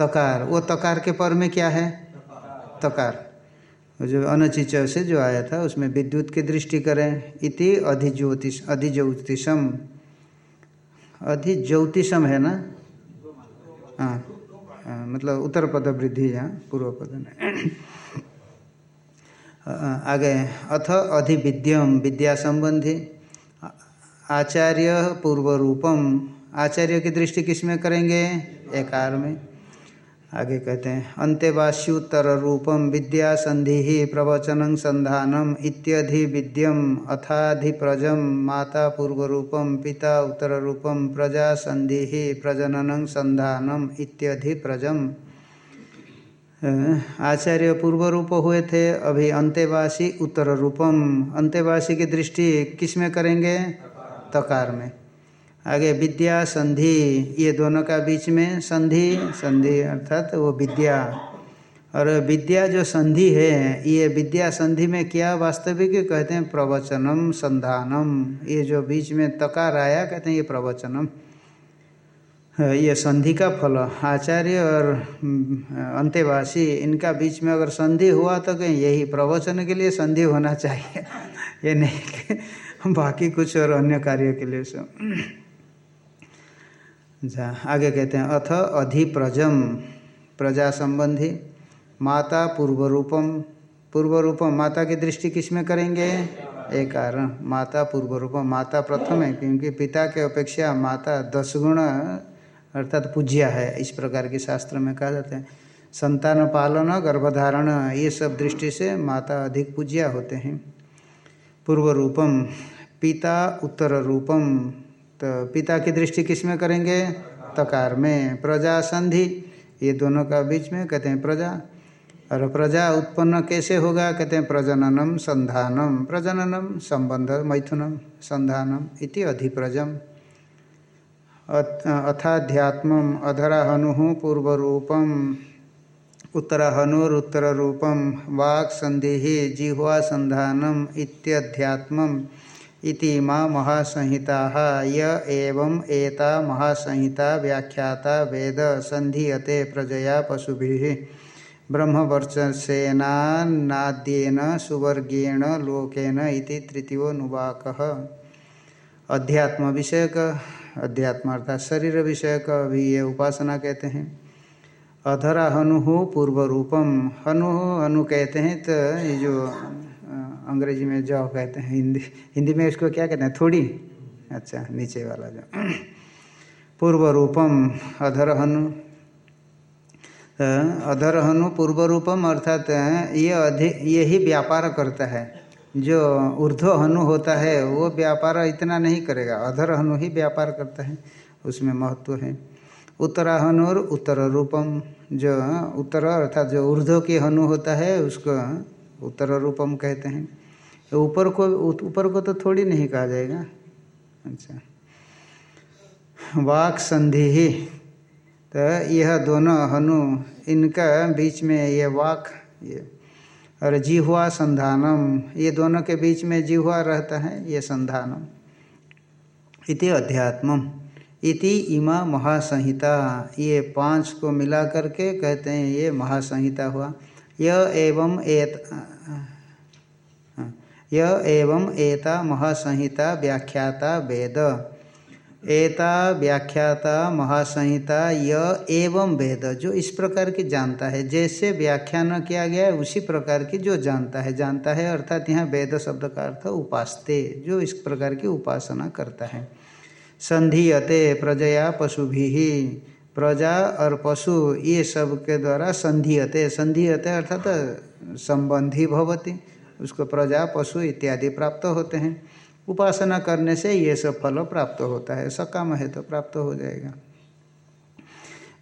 [SPEAKER 1] तकार। वो तकार के पर में क्या है? तकार। जो अनचिच से जो आया था, उसमें विद्युत की दृष्टि करें। इति अधिज्योतिष, अधिज्योतिषम। अधिज्योतिषम है ना? हाँ। मतलब उत्तर पद वृद्धि यहाँ, पूर्व पद में। आगे, अथ अधिविद्यम, विद्या संबंधी। आचार्य पूर्व रूपम आचार्य की दृष्टि किसमें करेंगे? एकार में। आगे कहते हैं अंत्यवास्युत्तर रूपम विद्या संधि प्रवचन संधानम इत्यधि विद्यम अथाधिप्रजम माता पूर्व रूपम पिता उत्तर रूपम प्रजा संधि प्रजनन संधानम इत्यधि प्रजम आचार्य पूर्व रूप हुए थे, अभी अंत्यवासी उत्तर रूपम अंत्यवासी की दृष्टि किसमें करेंगे? तकार में। आगे विद्या, संधि, ये दोनों का बीच में संधि संधि अर्थात वो विद्या। और विद्या जो संधि है, ये विद्या संधि में क्या वास्तविक कहते हैं? प्रवचनम, संधानम। ये जो बीच में तकार आया, कहते हैं ये प्रवचनम। ये संधि का फल, आचार्य और अंत्यवासी, इनका बीच में अगर संधि हुआ तो कहीं, यही प्रवचन के लिए संधि होना चाहिए। <laughs> ये नहीं, बाकी कुछ और अन्य कार्य के लिए। सब अच्छा आगे कहते हैं, अथ अधिप्रजम प्रजा संबंधी माता पूर्व रूपम पूर्व रूपम माता की दृष्टि किसमें करेंगे? एक कारण, माता पूर्व रूपम माता प्रथम है, क्योंकि पिता के अपेक्षा माता दस गुण अर्थात पूज्या है, इस प्रकार के शास्त्र में कहा जाता है। संतान पालन, गर्भधारण, ये सब दृष्टि से माता अधिक पूज्या होते हैं। पूर्व रूपम पिता उत्तर रूपम तो पिता की दृष्टि किसमें करेंगे? तकार में। प्रजा, संधि, ये दोनों का बीच में कहते हैं प्रजा। और प्रजा उत्पन्न कैसे होगा? कहते हैं प्रजननम संधानम। प्रजननम संबंध मैथुनम संधानम इति अधिप्रजम। अथाध्यात्म अधरा हनु पूर्व रूपम उत्तर हनुरुत्तर रूपम वाक् संधि जिह्वा संधानम इत्यध्यात्म इति माँ महासंहिता। य एवं एता महासंहिता व्याख्याता वेद संधीयते प्रजया पशुभि। ब्रह्मवर्चसेनाद्येन सुवर्गेण लोकेन इति तृतीयोनुवाक अध्यात्म विषयक अध्यात्म अर्थात शरीर विषयक भी ये उपासना कहते हैं। अधरा हनु पूर्व रूपम हनु हनु कहते हैं तो ये जो अंग्रेज़ी में जॉ कहते हैं, हिंदी हिंदी में इसको क्या कहते हैं, थोड़ी? अच्छा नीचे वाला जो पूर्व रूपम अधरहनु अधरहनु पूर्व रूपम अर्थात ये अधिक ये ही व्यापार करता है। जो ऊर्ध्व हनु होता है, वो व्यापार इतना नहीं करेगा। अधर हनु ही व्यापार करता है, उसमें महत्व है। उत्तराहनुर उत्तर रूपम जो उत्तर अर्थात जो ऊर्ध्व के हनु होता है, उसको उत्तर रूपम कहते हैं। ऊपर को ऊपर को तो थोड़ी नहीं कहा जाएगा। अच्छा। वाक संधि ही। तो यह दोनों हनु इनका बीच में ये वाक, ये, और जिहुआ संधानम, ये दोनों के बीच में जिहुआ रहता है, ये संधानम। इति अध्यात्मम। इति इमा महासंहिता। ये पाँच को मिला करके कहते हैं, ये महासंहिता हुआ। यह एवं एत यह एवं एता महासंहिता व्याख्याता वेद। एता व्याख्याता महासंहिता य एवं वेद, जो इस प्रकार की जानता है। जैसे व्याख्यान किया गया है, उसी प्रकार की जो जानता है जानता है अर्थात यहाँ वेद शब्द का अर्थ उपासते, जो इस प्रकार की उपासना करता है। संधीयते प्रजया पशु भी प्रजा और पशु, ये सब के द्वारा संधीयते। संधीयते अर्थात संबंधी भवती। उसको प्रजा, पशु इत्यादि प्राप्त होते हैं। उपासना करने से ये सब फल प्राप्त होता है। सकाम है तो प्राप्त हो जाएगा।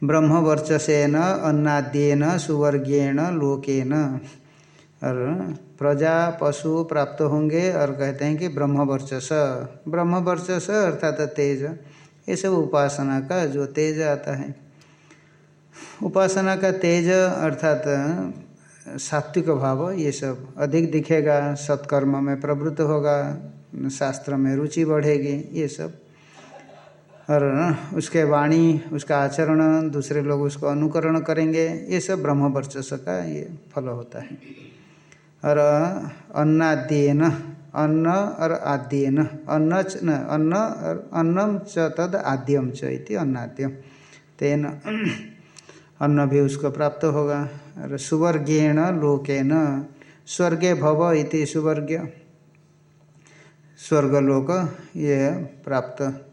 [SPEAKER 1] ब्रह्म वर्चसेन अन्नाद्यन, सुवर्गेण, लोकेन। और प्रजा, पशु प्राप्त होंगे और कहते हैं कि ब्रह्म वर्चस ब्रह्म वर्चस अर्थात तेज। ये सब उपासना का जो तेज आता है। उपासना का तेज अर्थात सात्विक भाव, ये सब अधिक दिखेगा, सत्कर्म में प्रवृत्त होगा, शास्त्र में रुचि बढ़ेगी, ये सब। और उसके वाणी, उसका आचरण, दूसरे लोग उसको अनुकरण करेंगे, ये सब ब्रह्म वर्चस्व का ये फल होता है। और अन्नाद्यन, अन्न और आद्यन, अन्न च, न, अन्न और अन्नम च तद आद्यम च इति अन्नाद्यम। तेन अन्न भी उसको प्राप्त होगा। और सुवर्गेण लोकेन, स्वर्गे भव इति सुवर्ग्य स्वर्गलोक ये प्राप्त।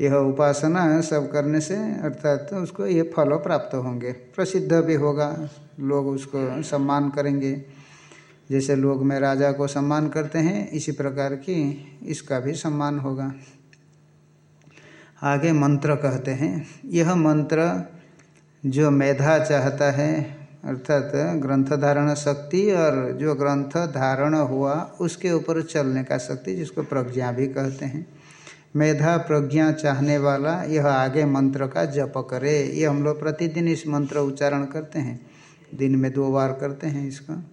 [SPEAKER 1] यह उपासना सब करने से अर्थात तो उसको ये फल प्राप्त होंगे। प्रसिद्ध भी होगा। लोग उसको सम्मान करेंगे। जैसे लोग में राजा को सम्मान करते हैं, इसी प्रकार की इसका भी सम्मान होगा। आगे मंत्र कहते हैं। यह मंत्र जो मेधा चाहता है, अर्थात ग्रंथ धारण शक्ति और जो ग्रंथ धारण हुआ, उसके ऊपर चलने का शक्ति जिसको प्रज्ञा भी कहते हैं। मेधा प्रज्ञा चाहने वाला यह आगे मंत्र का जप करे। ये हम लोग प्रतिदिन इस मंत्र उच्चारण करते हैं। दिन में दो बार करते हैं इसका।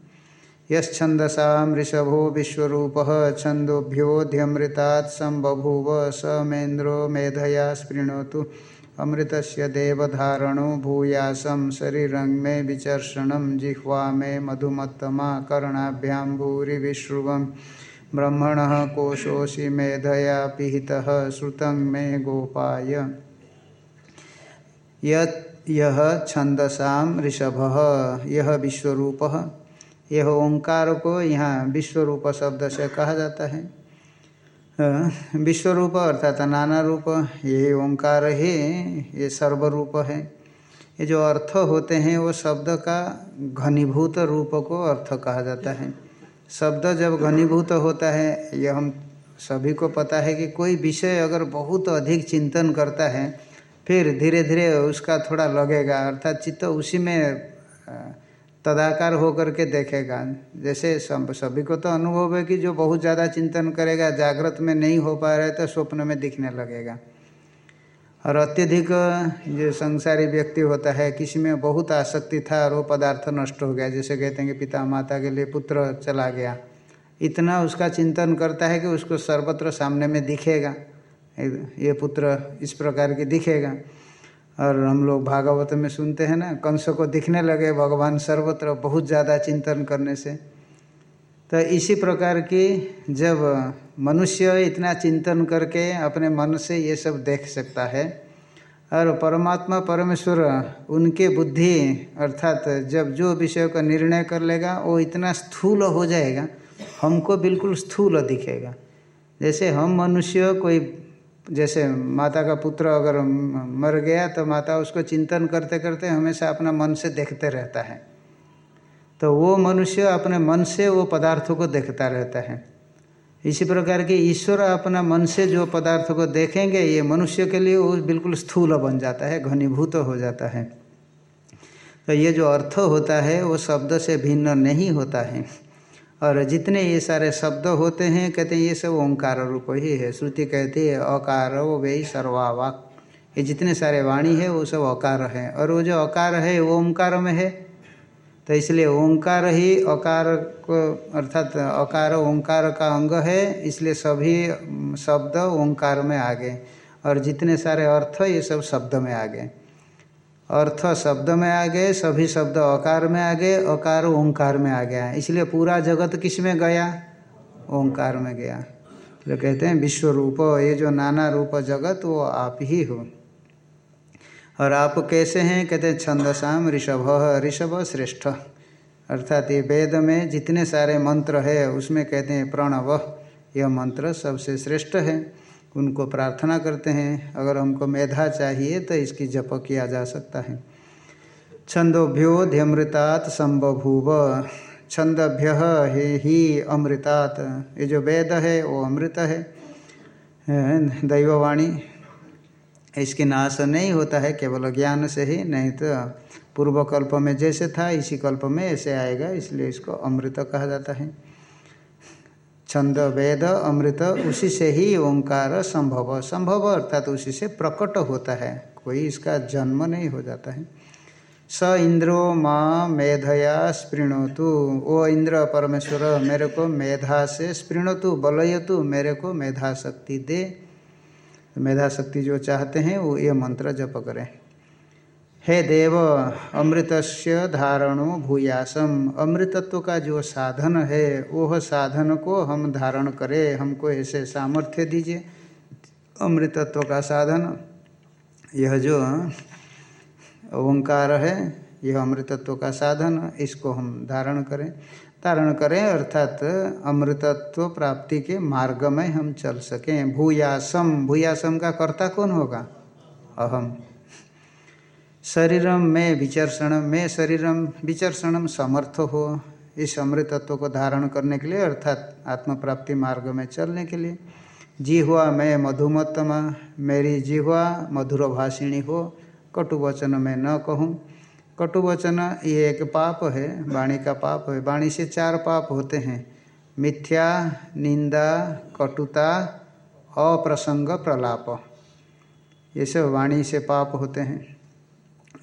[SPEAKER 1] यछंदसा ऋषभो विश्वरूप छंदोभ्योध्यमृतात् संबभूव स मेन्द्रो मेधया स्पृणोतु। अमृत देवधारणो भूयासम शरीरं मे विचर्षण जिह्वा मे मधुमत्तमा कर्णाभ्यां भूरि विश्रुवं ब्रह्मण कोशोषि मेधया पिहितः श्रुतं मे गोपाय। यह छंदसा ऋषभ यह विश्वरूप यह ओंकार को यहाँ विश्वरूप शब्द से कहा जाता है। विश्व रूप अर्थात नाना रूप यही ओंकार ही, ये सर्वरूप है। ये जो अर्थ होते हैं, वो शब्द का घनीभूत रूप को अर्थ कहा जाता है। शब्द जब घनीभूत होता है, यह हम सभी को पता है कि कोई विषय अगर बहुत अधिक चिंतन करता है, फिर धीरे धीरे उसका थोड़ा लगेगा, अर्थात चित्त उसी में तदाकार होकर के देखेगा। जैसे सभी को तो अनुभव है कि जो बहुत ज़्यादा चिंतन करेगा, जागृत में नहीं हो पा रहा है तो स्वप्न में दिखने लगेगा। और अत्यधिक जो संसारी व्यक्ति होता है, किसी में बहुत आसक्ति था और वो पदार्थ नष्ट हो गया। जैसे कहते हैं कि पिता माता के लिए पुत्र चला गया। इतना उसका चिंतन करता है कि उसको सर्वत्र सामने में दिखेगा। ये पुत्र इस प्रकार की दिखेगा। और हम लोग भागवत में सुनते हैं ना, कंस को दिखने लगे भगवान सर्वत्र बहुत ज़्यादा चिंतन करने से। तो इसी प्रकार की जब मनुष्य इतना चिंतन करके अपने मन से ये सब देख सकता है, और परमात्मा परमेश्वर उनके बुद्धि अर्थात जब जो विषय का निर्णय कर लेगा, वो इतना स्थूल हो जाएगा, हमको बिल्कुल स्थूल दिखेगा। जैसे हम मनुष्य कोई जैसे माता का पुत्र अगर मर गया तो माता उसको चिंतन करते करते हमेशा अपना मन से देखते रहता है। तो वो मनुष्य अपने मन से वो पदार्थों को देखता रहता है। इसी प्रकार के ईश्वर अपना मन से जो पदार्थ को देखेंगे, ये मनुष्य के लिए वो बिल्कुल स्थूल बन जाता है, घनीभूत हो जाता है। तो ये जो अर्थ होता है, वो शब्द से भिन्न नहीं होता है। और जितने ये सारे शब्द होते हैं, कहते हैं, ये सब ओंकार रूप ही है। श्रुति कहती है, अकार वो सर्वावाक ये जितने सारे वाणी है, वो सब अकार है। और वो जो अकार है, वो ओंकार में है। तो इसलिए ओंकार ही अकार को, अर्थात अकार ओंकार का अंग है। इसलिए सभी शब्द ओंकार में आ गए और जितने सारे अर्थ ये सब शब्द में आ गए अर्थ शब्द में आ गए, सभी शब्द अकार में आ गए अकार ओंकार में आ गया। इसलिए पूरा जगत किसमें गया? ओंकार में गया। तो कहते हैं विश्व रूप ये जो नाना रूप जगत, वो आप ही हो। और आप कैसे हैं? कहते हैं छंदसाम ऋषभ ऋषभ श्रेष्ठ। अर्थात ये वेद में जितने सारे मंत्र है, उसमें कहते हैं प्रणव, यह मंत्र सबसे श्रेष्ठ है। उनको प्रार्थना करते हैं, अगर हमको मेधा चाहिए तो इसकी जप किया जा सकता है। छंदोभ्यो ध्यमृतात संबभूव, छंदभ्य हे ही अमृतात। ये जो वेद है, वो अमृत है। दैववाणी, इसके नाश नहीं होता है, केवल ज्ञान से ही, नहीं तो पूर्व कल्प में जैसे था, इसी कल्प में ऐसे आएगा, इसलिए इसको अमृत कहा जाता है। छंद वेद अमृत, उसी से ही ओंकार संभव। संभव अर्थात उसी से प्रकट होता है। कोई इसका जन्म नहीं हो जाता है। स इंद्रो माँ मेधया स्पृणोतु। ओ इंद्र परमेश्वर, मेरे को मेधा से स्पृणोतु, बलयतु, मेरे को मेधा शक्ति दे। मेधा शक्ति जो चाहते हैं, वो ये मंत्र जप करें। हे देव, अमृतस्य धारणो भूयासम। अमृतत्व का जो साधन है वह साधन को हम धारण करें। हमको ऐसे सामर्थ्य दीजिए। अमृतत्व का साधन, यह जो ओंकार है, यह अमृतत्व का साधन, इसको हम धारण करें। धारण करें, अर्थात अमृतत्व प्राप्ति के मार्ग में हम चल सकें। भूयासम भूयासम का कर्ता कौन होगा? अहम। शरीरम में विचर्षण, में शरीरम विचर्षणम समर्थ। हो इस अमृतत्व को धारण करने के लिए, अर्थात आत्म प्राप्ति मार्ग में चलने के लिए, जी हुआ मैं मधुमत्तमा, मेरी जी हुआ मधुर भाषिणी हो, कटु वचन में न कहूँ। कटु वचन ये एक पाप है, वाणी का पाप है, वाणी से चार पाप होते हैं, मिथ्या, निंदा, कटुता, अप्रसंग, प्रलाप। ये सब वाणी से पाप होते हैं।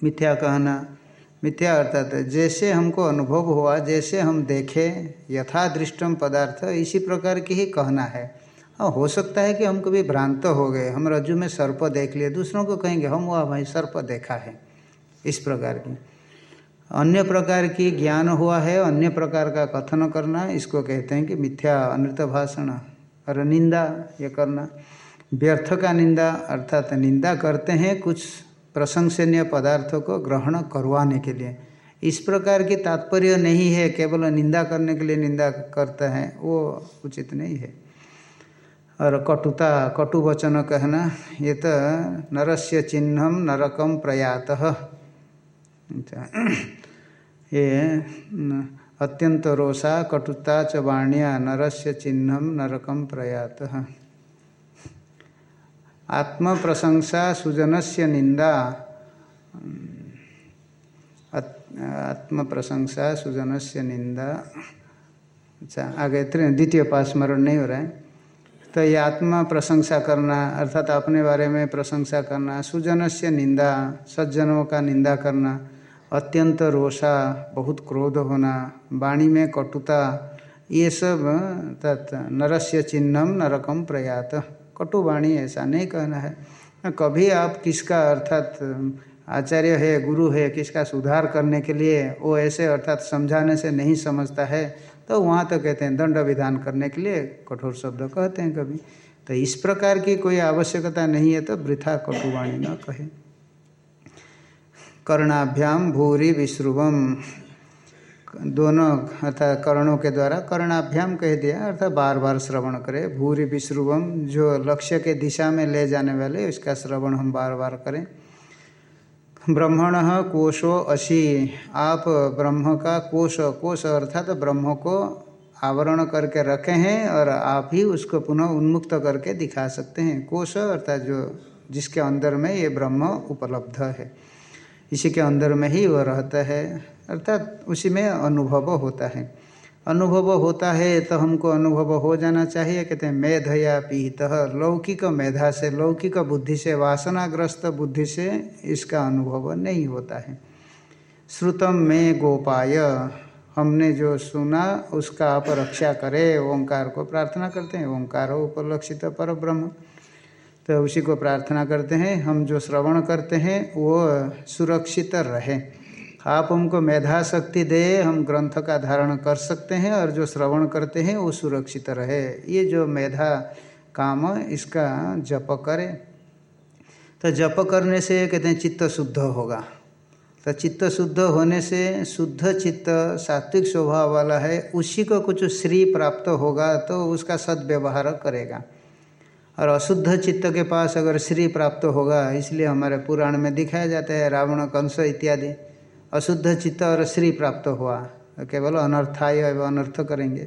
[SPEAKER 1] मिथ्या कहना। मिथ्या अर्थात जैसे हमको अनुभव हुआ, जैसे हम देखें यथा दृष्टम पदार्थ, इसी प्रकार की ही कहना है। हाँ हो सकता है कि हम कभी भ्रांत हो गए, हम रज्जु में सर्प देख लिए, दूसरों को कहेंगे, हम हुआ भाई सर्प देखा है। इस प्रकार की। अन्य प्रकार की ज्ञान हुआ है, अन्य प्रकार का कथन करना, इसको कहते हैं कि मिथ्या अनृत भाषण, और निंदा ये करना। व्यर्थ का निंदा, अर्थात निंदा करते हैं कुछ प्रशंसनीय पदार्थों को ग्रहण करवाने के लिए। इस प्रकार की तात्पर्य नहीं है, केवल निंदा करने के लिए निंदा करते हैं, वो उचित नहीं है। और कटुता, कटु वचन कहना, ये तो नरस्य चिन्हम नरकम प्रयात। ये अत्यंत रोषा, कटुता च वाण्या, नरस्य चिन्हम नरकम प्रयात। आत्म प्रशंसा सुजन से निंदा। आत्म प्रशंसा सुजन से निंदा। अच्छा आगे द्वितीय पास नहीं हो रहा है। तो ये आत्मा प्रशंसा करना, अर्थात अपने बारे में प्रशंसा करना सुजन से निंदा, सज्जनों का निंदा करना, अत्यंत रोषा, बहुत क्रोध होना, वाणी में कटुता, ये सब, तत्, नरस्य चिन्हम नरकम प्रयात। कटुवाणी ऐसा नहीं कहना है। कभी आप किसका अर्थात आचार्य है, गुरु है, किसका सुधार करने के लिए वो ऐसे अर्थात समझाने से नहीं समझता है तो वहाँ तो कहते हैं दंड विधान करने के लिए कठोर शब्द कहते हैं कभी। तो इस प्रकार की कोई आवश्यकता नहीं है तो वृथा कटुवाणी न कहे। कर्णाभ्याम भूरी विश्रुवम। दोनों अर्थात कर्णों के द्वारा कर्णाभ्याम कह दिया, अर्थात बार बार श्रवण करें। भूरी विश्रुवम जो लक्ष्य के दिशा में ले जाने वाले, उसका श्रवण हम बार बार करें। ब्रह्मण कोशो अशी आप ब्रह्म का कोश कोश अर्थात तो ब्रह्म को आवरण करके रखे हैं और आप ही उसको पुनः उन्मुक्त करके दिखा सकते हैं। कोश अर्थात जो, जिसके अंदर में ये ब्रह्म उपलब्ध है। इसी के अंदर में ही वह रहता है। अर्थात उसी में अनुभव होता है। अनुभव होता है तो हमको अनुभव हो जाना चाहिए। कहते हैं मेध या पीत। लौकिक मेधा से, लौकिक बुद्धि से, वासनाग्रस्त बुद्धि से इसका अनुभव नहीं होता है। श्रुतम में गोपाय। हमने जो सुना, उसका आप रक्षा करें। ओंकार को प्रार्थना करते हैं। ओंकार उपलक्षित पर ब्रह्म तो उसी को प्रार्थना करते हैं। हम जो श्रवण करते हैं, वो सुरक्षित रहे। आप हमको मेधा शक्ति दे, हम ग्रंथ का धारण कर सकते हैं और जो श्रवण करते हैं वो सुरक्षित रहे। ये जो मेधा काम, इसका जप करे। तो जप करने से कहते हैं चित्त शुद्ध होगा। तो चित्त शुद्ध होने से शुद्ध चित्त सात्विक स्वभाव वाला है, उसी को कुछ श्री प्राप्त होगा तो उसका सदव्यवहार करेगा। और अशुद्ध चित्त के पास अगर श्री प्राप्त होगा, इसलिए हमारे पुराण में दिखाया जाता है, रावण, कंस इत्यादि। अशुद्ध चित्त और श्री प्राप्त हुआ। केवल अनर्थाय एवं अनर्थ करेंगे।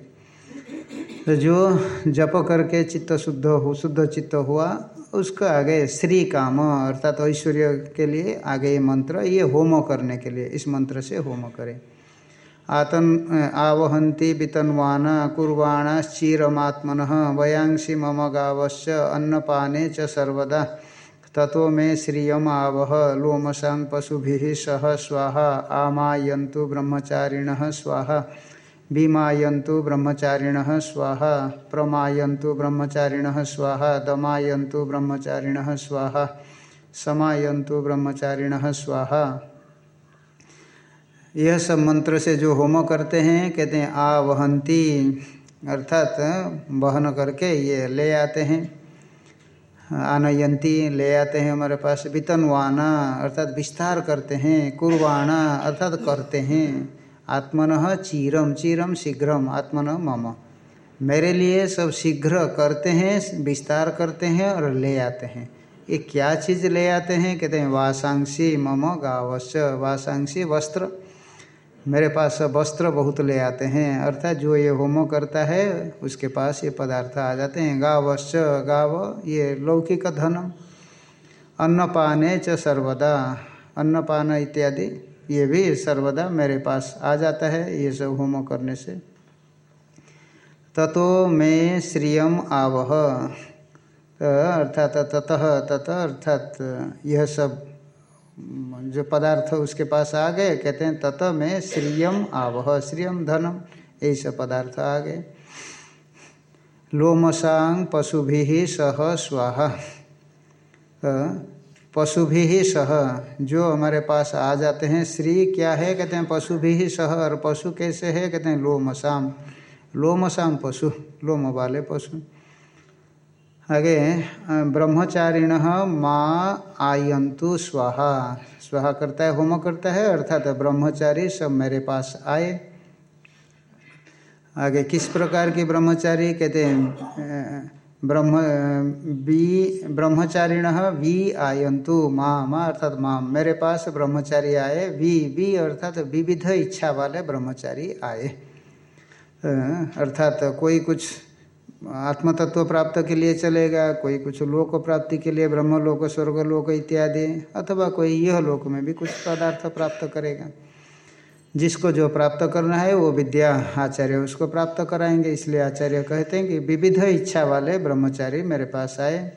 [SPEAKER 1] तो जो जप करके चित्त शुद्ध हो, शुद्ध चित्त हुआ, उसका आगे श्री काम, अर्थात तो ऐश्वर्य के लिए आगे ये मंत्र, ये होम करने के लिए, इस मंत्र से होम करें। आतन आवहंती वितन्वान, कुर्वाणाश्चीरमात्मन, वयांसी मम गावश्च, अन्नपाने च सर्वदा। ततो मे श्रियम आवह लोमसां पशुभिः सह स्वाहा, आमायन्तु ब्रह्मचारिण स्वाहा, भीमायन्तु ब्रह्मचारिण स्वाहा, प्रमायन्तु ब्रह्मचारिणः स्वाहा, दमायन्तु ब्रह्मचारिणः स्वाहा, समायन्तु ब्रह्मचारिणः स्वाहा। यह सब मंत्र से जो होम करते हैं, कहते हैं आ वहंती अर्थात, वहन करके ये ले आते हैं। आनयंती ले आते हैं हमारे पास वितनवाना, अर्थात विस्तार करते हैं कुर्वाणा अर्थात करते हैं। आत्मन चीरम चीरम शीघ्रम, आत्मन मम। मेरे लिए सब शीघ्र करते हैं, विस्तार करते हैं और ले आते हैं। ये क्या चीज़ ले आते हैं? कहते हैं वासांशी मम गावश्य वासांशी वस्त्र। मेरे पास वस्त्र बहुत ले आते हैं, अर्थात जो ये होमो करता है, उसके पास ये पदार्थ आ जाते हैं। गावश्च गाव, ये लौकिक धनम। अन्नपाने च सर्वदा। अन्नपान इत्यादि, ये भी सर्वदा मेरे पास आ जाता है, ये सब होमो करने से। ततो मैं श्रियम आवह। अर्थात ततः ततः अर्थात यह सब जो पदार्थ उसके पास आ गए, कहते हैं, तत में श्रियम आवह, श्रियम धनम। ऐसा पदार्थ आ गए। लोमसांग पशु भी सह स्वाहा। पशु भी सह, जो हमारे पास आ जाते हैं, श्री क्या है? कहते हैं पशु भी सह। और पशु कैसे है? कहते हैं लोमसाम लोमसाम पशु, लोम वाले पशु। आगे ब्रह्मचारिण माँ आयंतु स्वाहा। स्वाहा करता है, होम करता है, अर्थात ब्रह्मचारी सब मेरे पास आए। आगे, किस प्रकार की ब्रह्मचारी? कहते हैं ब्रह्म, बी, ब्रह्मचारिण वी आयंतु माँ माँ, अर्थात माँ, मेरे पास ब्रह्मचारी आए, वी वी, अर्थात विविध इच्छा वाले ब्रह्मचारी आए। अर्थात कोई कुछ आत्म तत्व प्राप्त के लिए चलेगा, कोई कुछ लोक प्राप्ति के लिए ब्रह्म लोक स्वर्ग लोक इत्यादि, अथवा कोई यह लोक में भी कुछ पदार्थ प्राप्त करेगा। जिसको जो प्राप्त करना है, वो विद्या आचार्य उसको प्राप्त कराएँगे। इसलिए आचार्य कहते हैं कि विविध इच्छा वाले ब्रह्मचारी मेरे पास आए।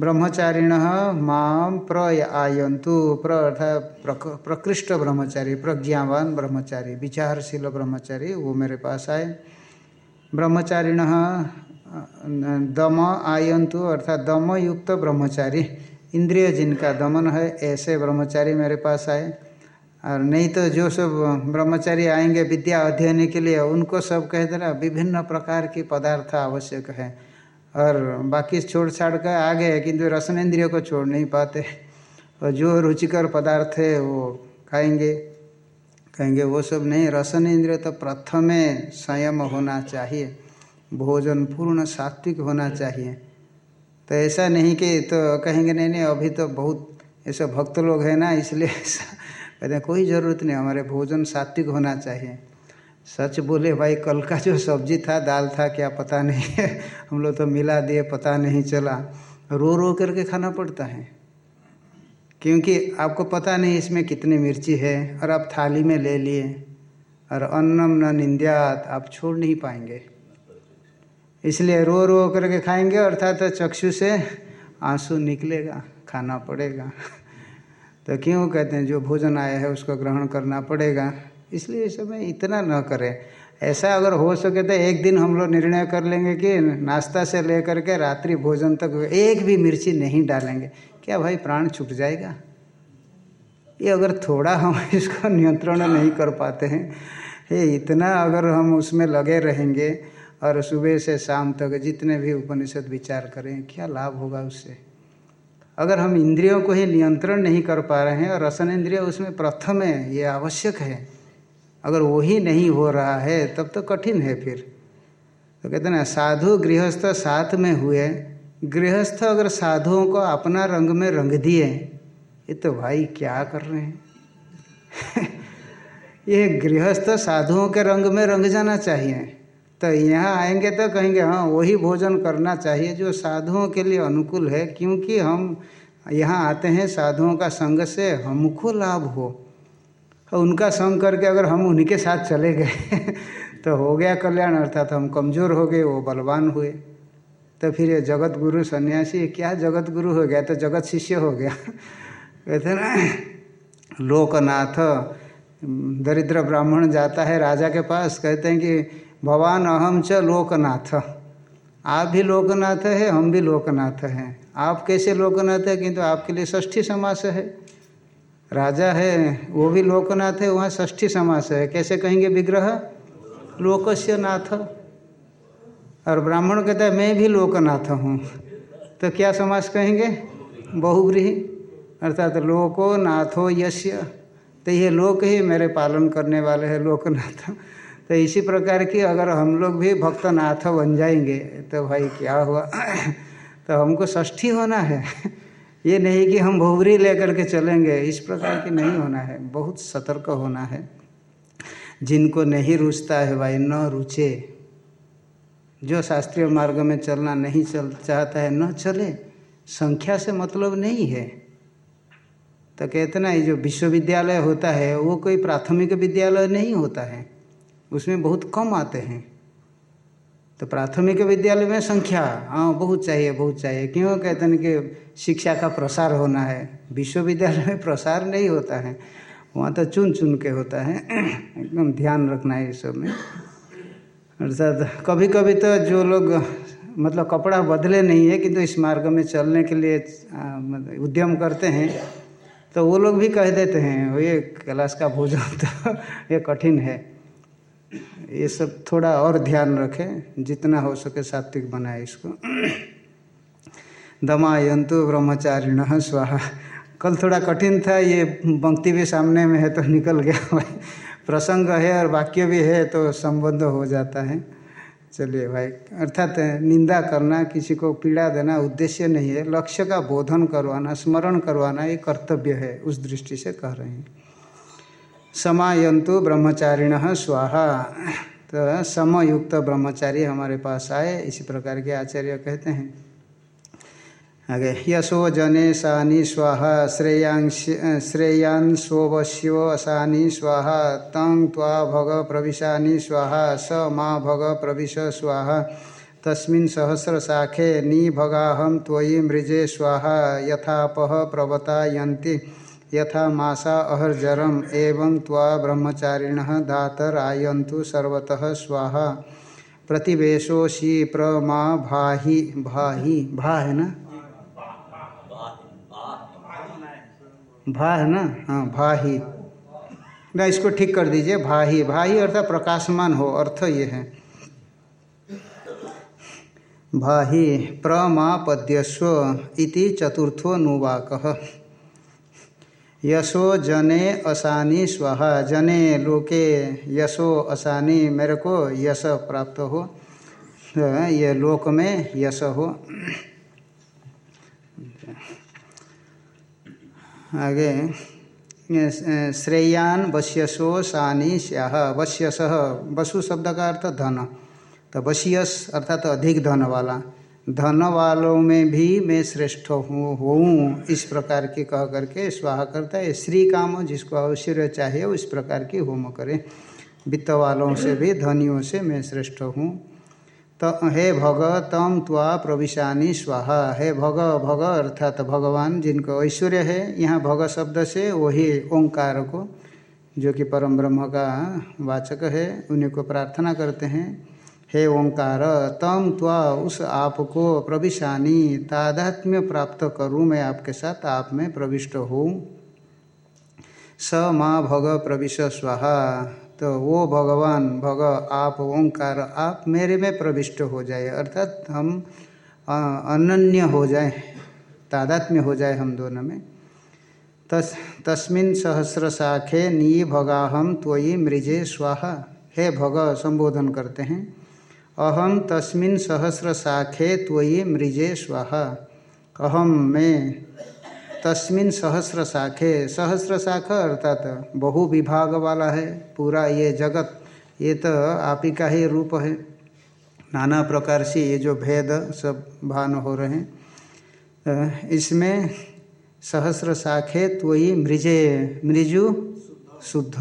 [SPEAKER 1] ब्रह्मचारिण माम प्र आयंतु प्र अर्थात प्रकृष्ट ब्रह्मचारी, प्रज्ञावान ब्रह्मचारी, विचारशील ब्रह्मचारी, वो मेरे पास आए। ब्रह्मचारिण, दम आयंतु अर्थात दम युक्त ब्रह्मचारी। इंद्रिय जिनका दमन है, ऐसे ब्रह्मचारी मेरे पास आए। और नहीं तो जो सब ब्रह्मचारी आएँगे विद्या अध्ययन के लिए, उनको सब कह देना विभिन्न प्रकार की पदार्थ आवश्यक है। और बाकी छोड़ छाड़ कर आ गए किंतु रसन इंद्रिय को छोड़ नहीं पाते। और जो रुचिकर पदार्थ है, वो खाएँगे। कहेंगे, वो सब नहीं रसन इंद्रिय तो प्रथम संयम होना चाहिए, भोजन पूर्ण सात्विक होना चाहिए। तो ऐसा नहीं कि तो कहेंगे, नहीं नहीं, अभी तो बहुत ऐसे भक्त लोग हैं ना, इसलिए <laughs> कहते हैं, कोई ज़रूरत नहीं, हमारे भोजन सात्विक होना चाहिए। सच बोले भाई, कल का जो सब्ज़ी था, दाल था, क्या पता नहीं, <laughs> हम लोग तो मिला दिए, पता नहीं चला। रो रो करके खाना पड़ता है। क्योंकि आपको पता नहीं इसमें कितनी मिर्ची है और आप थाली में ले लिए और अन्नम न निंद्यात, आप छोड़ नहीं पाएँगे। इसलिए रो रो करके खाएँगे, अर्थात चक्षु से आँसू निकलेगा, खाना पड़ेगा। तो क्यों कहते हैं, जो भोजन आया है उसको ग्रहण करना पड़ेगा। इसलिए इस समय इतना न करें। ऐसा अगर हो सके तो एक दिन हम लोग निर्णय कर लेंगे कि नाश्ता से लेकर के रात्रि भोजन तक एक भी मिर्ची नहीं डालेंगे। क्या भाई प्राण छूट जाएगा? ये अगर थोड़ा हम <laughs> इसको नियंत्रण नहीं कर पाते हैं, ये इतना अगर हम उसमें लगे रहेंगे और सुबह से शाम तक जितने भी उपनिषद विचार करें, क्या लाभ होगा उससे? अगर हम इंद्रियों को ही नियंत्रण नहीं कर पा रहे हैं और रसन इंद्रिय उसमें प्रथम है, ये आवश्यक है। अगर वही नहीं हो रहा है, तब तो कठिन है फिर। तो कहते ना, साधु गृहस्थ साथ में हुए गृहस्थ अगर साधुओं को अपना रंग में रंग दिए, ये तो भाई क्या कर रहे हैं? <laughs> ये गृहस्थ साधुओं के रंग में रंग जाना चाहिए। तो यहाँ आएँगे तो कहेंगे हाँ वही भोजन करना चाहिए जो साधुओं के लिए अनुकूल है, क्योंकि हम यहाँ आते हैं साधुओं का संग से हमको लाभ हो। तो उनका संग करके अगर हम उनके साथ चले गए <laughs> तो हो गया कल्याण, अर्थात हम कमज़ोर हो गए, वो बलवान हुए। तो फिर ये जगत गुरु सन्यासी, क्या जगत गुरु हो गया? तो जगत शिष्य हो गया। <laughs> कहते ना, लोकनाथ, दरिद्र ब्राह्मण जाता है राजा के पास, कहते हैं कि भगवान अहम च लोकनाथ। आप भी लोकनाथ है, हम भी लोकनाथ हैं। आप कैसे लोकनाथ है? किंतु तो आपके लिए षष्ठी समास है। राजा है, वो भी लोकनाथ है, वहाँ षष्ठी समास है। कैसे कहेंगे विग्रह? लोकस्य नाथ। और ब्राह्मण कहता है, मैं भी लोकनाथ हूँ। तो क्या समास कहेंगे? बहुग्रीही अर्थात लोको नाथो यश्य तो ये लोक ही मेरे पालन करने वाले हैं, लोकनाथ। तो इसी प्रकार की अगर हम लोग भी भक्तनाथ बन जाएँगे तो भाई क्या हुआ? तो हमको षष्ठी होना है। ये नहीं कि हम भोगरी लेकर के चलेंगे, इस प्रकार की नहीं होना है। बहुत सतर्क होना है। जिनको नहीं रुचता है भाई, न रुचे। जो शास्त्रीय मार्ग में चलना नहीं चल चाहता है, न चले, संख्या से मतलब नहीं है। तो कहते ना, ये जो विश्वविद्यालय होता है, वो कोई प्राथमिक विद्यालय नहीं होता है। उसमें बहुत कम आते हैं। तो प्राथमिक विद्यालय में संख्या हाँ बहुत चाहिए बहुत चाहिए। क्यों? कहते हैं कि शिक्षा का प्रसार होना है। विश्वविद्यालय में प्रसार नहीं होता है। वहाँ तो चुन चुन के होता है। <clears throat> एकदम ध्यान रखना है इस सब में। अर्थात कभी कभी तो जो लोग मतलब कपड़ा बदले नहीं है, किंतु तो इस मार्ग में चलने के लिए उद्यम करते हैं तो वो लोग भी कह देते हैं ये कैलाश का भोजन तो ये कठिन है। ये सब थोड़ा और ध्यान रखें, जितना हो सके सात्विक बनाए इसको। दमायंतु ब्रह्मचारिण स्वाहा। कल थोड़ा कठिन था, ये पंक्ति भी सामने में है तो निकल गया भाई। प्रसंग है और वाक्य भी है तो संबंध हो जाता है। चलिए भाई, अर्थात निंदा करना, किसी को पीड़ा देना उद्देश्य नहीं है। लक्ष्य का बोधन करवाना, स्मरण करवाना ये कर्तव्य है, उस दृष्टि से कह रहे हैं। समायंतु ब्रह्मचारिण स्वाहा। तो समयुक्त ब्रह्मचारी हमारे पास आए, इसी प्रकार के आचार्य कहते हैं। आगे यशो जने सानी स्वाहा, श्रेयांश, श्रेयान सोवश्यो असानी स्वाहा, तं त्वा भग प्रविशानी स्वाहा, स माँ भग प्रविश स्वाहा। तस्मिन् सहस्रशाखे नी भगाहम त्वयि मृजे स्वाहा यथापह प्रवतायन्ति, यथा मासा अहर्जरम, एवं त्वा ब्रह्मचारिण दातरायंतु सर्वतः स्वाहा। प्रतिवेशोशी प्रमा भाही भाही, भा है ना? भा है ना? हाँ भाही ना, इसको ठीक कर दीजिए भाही भाही अर्थात प्रकाशमान हो, अर्थ ये है। भाही प्रमापद्यस्व इति चतुर्थो नुवाक। यशो जने असानी स्वाहा। जने लोके यशो असानी, मेरे को यश प्राप्त हो, ये लोक में यश हो। आगे श्रेयान वश्यसो सानी स्याह वश्यस, वसु शब्द का अर्थ धन। तो वश्यस अर्थात तो अधिक धन वाला। धन वालों में भी मैं श्रेष्ठ हूँ हूँ, इस प्रकार की कह करके स्वाहा करता है। श्री काम जिसको ऐश्वर्य चाहिए, उस प्रकार की होम करें। वित्त वालों से भी, धनियों से मैं श्रेष्ठ हूँ। तो हे भग तम त्वा प्रविशानी स्वाहा। हे भग भग, अर्थात भगवान जिनको ऐश्वर्य है, यहाँ भग शब्द से वही ओंकार को जो कि परम ब्रह्म का वाचक है, उन्हीं को प्रार्थना करते हैं। हे ओंकार, तम त्वा उस आप को प्रविशानी तादात्म्य प्राप्त करूँ मैं आपके साथ, आप में प्रविष्ट हूँ स माँ भग प्रविश, स्वाहा। तो वो भगवान, भग, आप, ओंकार, आप मेरे में प्रविष्ट हो जाए। अर्थात हम अनन्य हो जाए, तादात्म्य हो जाए हम दोनों में। तस्, तस्मिन सहस्र शाखे नी भगाहम त्वयि मृजे स्वाहा। हे भग, संबोधन करते हैं। अहम तस्मिन सहस्र शाखे त्वयि मृजे स्वाहा। अहम मैं तस्मिन सहस्र शाखे सहस्र शाखा अर्थात बहु विभाग वाला है, पूरा ये जगत, ये तो आप ही का ही रूप है। नाना प्रकार से ये जो भेद सब भान हो रहे हैं। इसमें सहस्र शाखे त्वयि मृजे, मृजु शुद्ध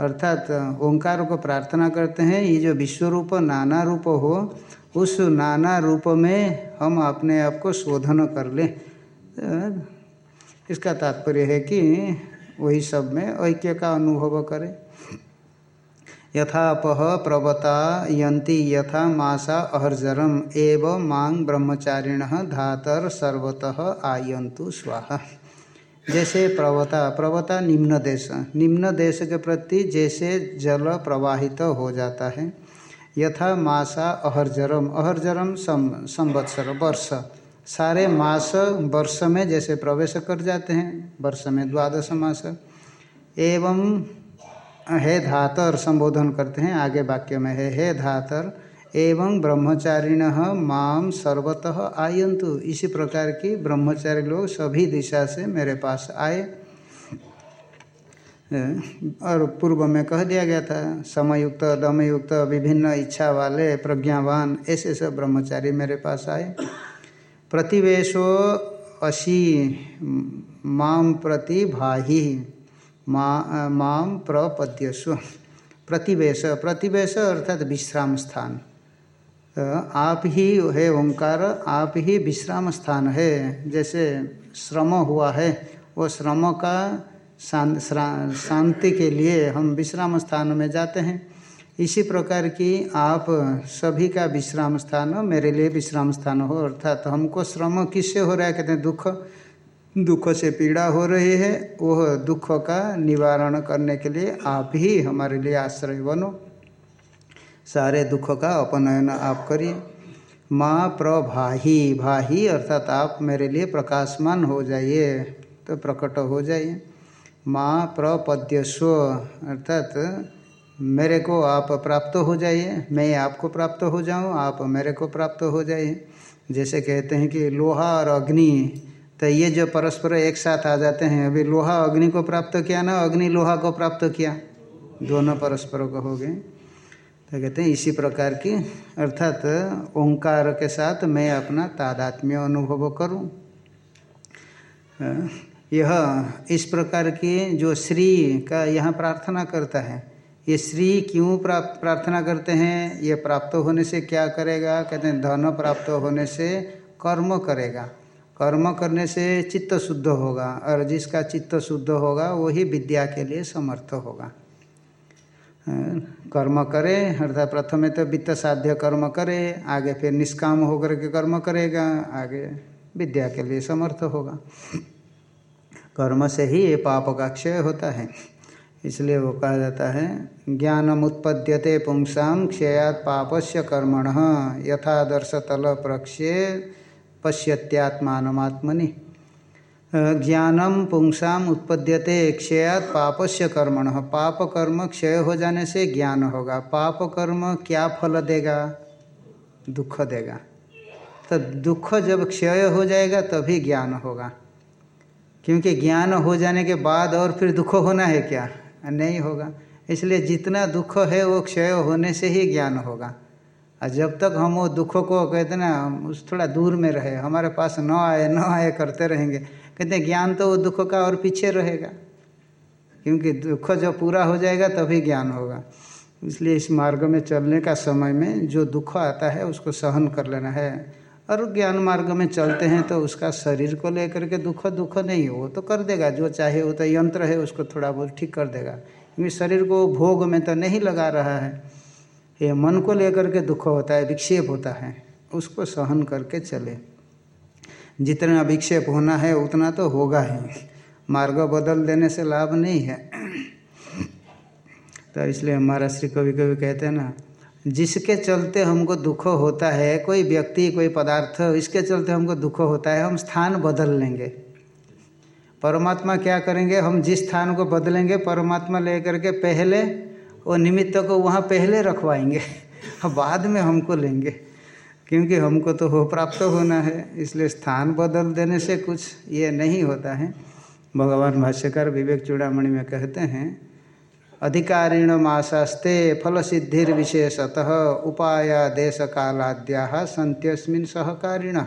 [SPEAKER 1] अर्थात ओंकार को प्रार्थना करते हैं, ये जो विश्व रूप नाना रूप हो, उस नाना रूप में हम अपने आप को शोधन कर लें। इसका तात्पर्य है कि वही सब में ऐक्य का अनुभव करें। यथापह प्रवता यंती यथा मासा अहर्जरम एव मांग ब्रह्मचारिण धातर सर्वतः आयंतु स्वाहा। जैसे प्रवता प्रवता निम्न देश। निम्न देश के प्रति जैसे जल प्रवाहित हो जाता है। यथा मासा अहर्जरम अहर्जरम सम संवत्सर, वर्ष। सारे मास वर्ष में जैसे प्रवेश कर जाते हैं, वर्ष में द्वादश मास। एवं हे धातर संबोधन करते हैं, आगे वाक्य में है, हे धातर, एवं ब्रह्मचारिण माम सर्वतः आयंतु इसी प्रकार की ब्रह्मचारी लोग सभी दिशा से मेरे पास आए। और पूर्व में कह दिया गया था, समयुक्त, दमयुक्त, विभिन्न इच्छा वाले, प्रज्ञावान, ऐसे सब ब्रह्मचारी मेरे पास आए। प्रतिवेशो अशी माम प्रति भाही, मा माम प्रपद्यस्व प्रतिवेश प्रतिवेश अर्थात विश्राम स्थान तो आप ही है ओंकार, आप ही विश्राम स्थान है। जैसे श्रम हुआ है, वो श्रम का शांति के लिए हम विश्राम स्थान में जाते हैं। इसी प्रकार की आप सभी का विश्राम स्थान मेरे लिए विश्राम स्थान हो, अर्थात तो हमको श्रम किससे हो रहा है? कहते हैं, दुख। दुख से पीड़ा हो रही है, वह दुख का निवारण करने के लिए आप ही हमारे लिए आश्रय बनो। सारे दुख का अपनयन आप करिए। माँ प्रभाही भाही अर्थात आप मेरे लिए प्रकाशमान हो जाइए तो प्रकट हो जाइए। माँ प्रपद्यस्व अर्थात मेरे को आप प्राप्त हो जाइए। मैं आपको प्राप्त हो जाऊँ, आप मेरे को प्राप्त हो जाइए। जैसे कहते हैं कि लोहा और अग्नि तो ये जो परस्पर एक साथ आ जाते हैं, अभी लोहा अग्नि को प्राप्त किया ना, अग्नि लोहा को प्राप्त किया? दोनों परस्पर को हो गए। तो कहते हैं इसी प्रकार की, अर्थात ओंकार के साथ मैं अपना तादात्म्य अनुभव करूँ। यह इस प्रकार की जो श्री का यहाँ प्रार्थना करता है ये श्री क्यों प्राप्त, प्रार्थना करते हैं? ये प्राप्त होने से क्या करेगा? कहते हैं, धन प्राप्त होने से कर्म करेगा। कर्म करने से चित्त शुद्ध होगा और जिसका चित्त शुद्ध होगा वही विद्या के लिए समर्थ होगा। कर्म करे, अर्थात प्रथमे तो वित्त साध्य कर्म करे, आगे फिर निष्काम होकर के कर्म करेगा, आगे विद्या के लिए समर्थ होगा। कर्म से ही ये पाप का क्षय होता है। इसलिए वो कहा जाता है ज्ञानम उत्पद्यते पुंसाम क्षयात पापस्य कर्मण यथादर्श तल प्रक्षे पश्यत्यात्मात्मनि ज्ञानम पुंसाम उत्पद्यते क्षयात पापस्य कर्मण। पाप कर्म क्षय हो जाने से ज्ञान होगा। पाप कर्म क्या फल देगा? दुख देगा। तो दुख जब क्षय हो जाएगा तभी ज्ञान होगा। क्योंकि ज्ञान हो जाने के बाद और फिर दुख होना है क्या? नहीं होगा। इसलिए जितना दुख है, वो क्षय होने से ही ज्ञान होगा। और जब तक हम वो दुख को कहते ना उस थोड़ा दूर में रहे, हमारे पास न आए न आए, करते रहेंगे। कहते हैं, ज्ञान तो वो दुख का और पीछे रहेगा। क्योंकि दुख जब पूरा हो जाएगा, तभी ज्ञान होगा। इसलिए इस मार्ग में चलने का समय में जो दुख आता है, उसको सहन कर लेना है। और ज्ञान मार्ग में चलते हैं तो उसका शरीर को लेकर के दुख दुख नहीं हो तो कर देगा, जो चाहे वो तो यंत्र है, उसको थोड़ा बहुत ठीक कर देगा। क्योंकि शरीर को भोग में तो नहीं लगा रहा है। ये मन को लेकर के दुख होता है, विक्षेप होता है, उसको सहन करके चले। जितना विक्षेप होना है, उतना तो होगा ही। मार्ग बदल देने से लाभ नहीं है। तो इसलिए हमारा श्री कभी कभी कहते हैं ना जिसके चलते हमको दुख होता है, कोई व्यक्ति, कोई पदार्थ, इसके चलते हमको दुख होता है, हम स्थान बदल लेंगे। परमात्मा क्या करेंगे? हम जिस स्थान को बदलेंगे, परमात्मा लेकर के पहले वो निमित्त को वहाँ पहले रखवाएँगे। <laughs> बाद में हमको लेंगे, क्योंकि हमको तो हो प्राप्त होना है, इसलिए स्थान बदल देने से कुछ ये नहीं होता है। भगवान भाष्यकार विवेक चूड़ामणि में कहते हैं अधिकारीण माशास्ते फल सिद्धिर्विशेषतः उपाया देश कालाद्या संत्यस्मिन सहकारिण।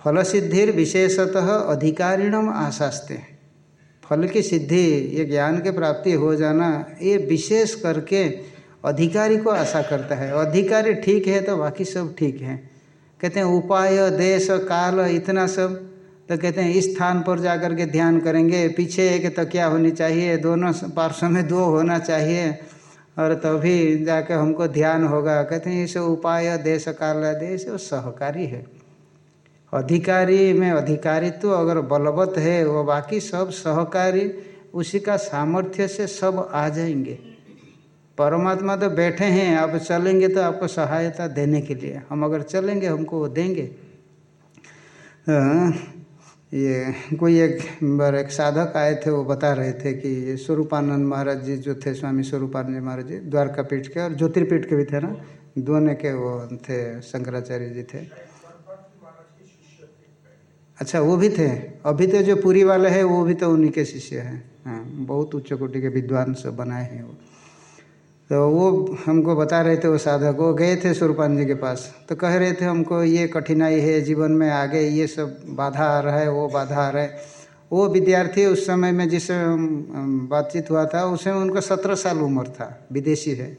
[SPEAKER 1] फल सिद्धिर्विशेषतः अधिकारीणम आशास्ते। फल की सिद्धि, ये ज्ञान के प्राप्ति हो जाना, ये विशेष करके अधिकारी को आशा करता है। अधिकारी ठीक है तो बाकी सब ठीक है। कहते हैं, उपाय, देश, काल, इतना सब। तो कहते हैं, इस स्थान पर जाकर के ध्यान करेंगे। पीछे एक तकिया होनी चाहिए, दोनों पार्श्व में दो होना चाहिए, और तभी तो जाकर हमको ध्यान होगा। कहते हैं इसे उपाय देश काल, देश वो सहकारी है। अधिकारी में अधिकारित्व तो अगर बलवत है, वो बाकी सब सहकारी, उसी का सामर्थ्य से सब आ जाएँगे। परमात्मा तो बैठे हैं, आप चलेंगे तो आपको सहायता देने के लिए। हम अगर चलेंगे, हमको वो देंगे। ये कोई एक बार एक साधक आए थे, वो बता रहे थे कि स्वरूपानंद महाराज जी जो थे, स्वामी स्वरूपानंद जी महाराज जी द्वारका पीठ के और ज्योतिर्पीठ के भी थे ना? दोनों के वो थे, शंकराचार्य जी थे। अच्छा वो भी थे? अभी तो जो पूरी वाले हैं, वो भी तो उन्हीं के शिष्य हैं। हाँ बहुत उच्च कोटि के विद्वान सब बनाए हैं वो। तो वो हमको बता रहे थे वो साधक, वो गए थे स्वरूपान जी के पास। तो कह रहे थे हमको, ये कठिनाई है जीवन में, आगे ये सब बाधा आ रहा है, वो बाधा आ रहा है। वो विद्यार्थी उस समय में जिस बातचीत हुआ था उसमें उनका सत्रह साल उम्र था, विदेशी है।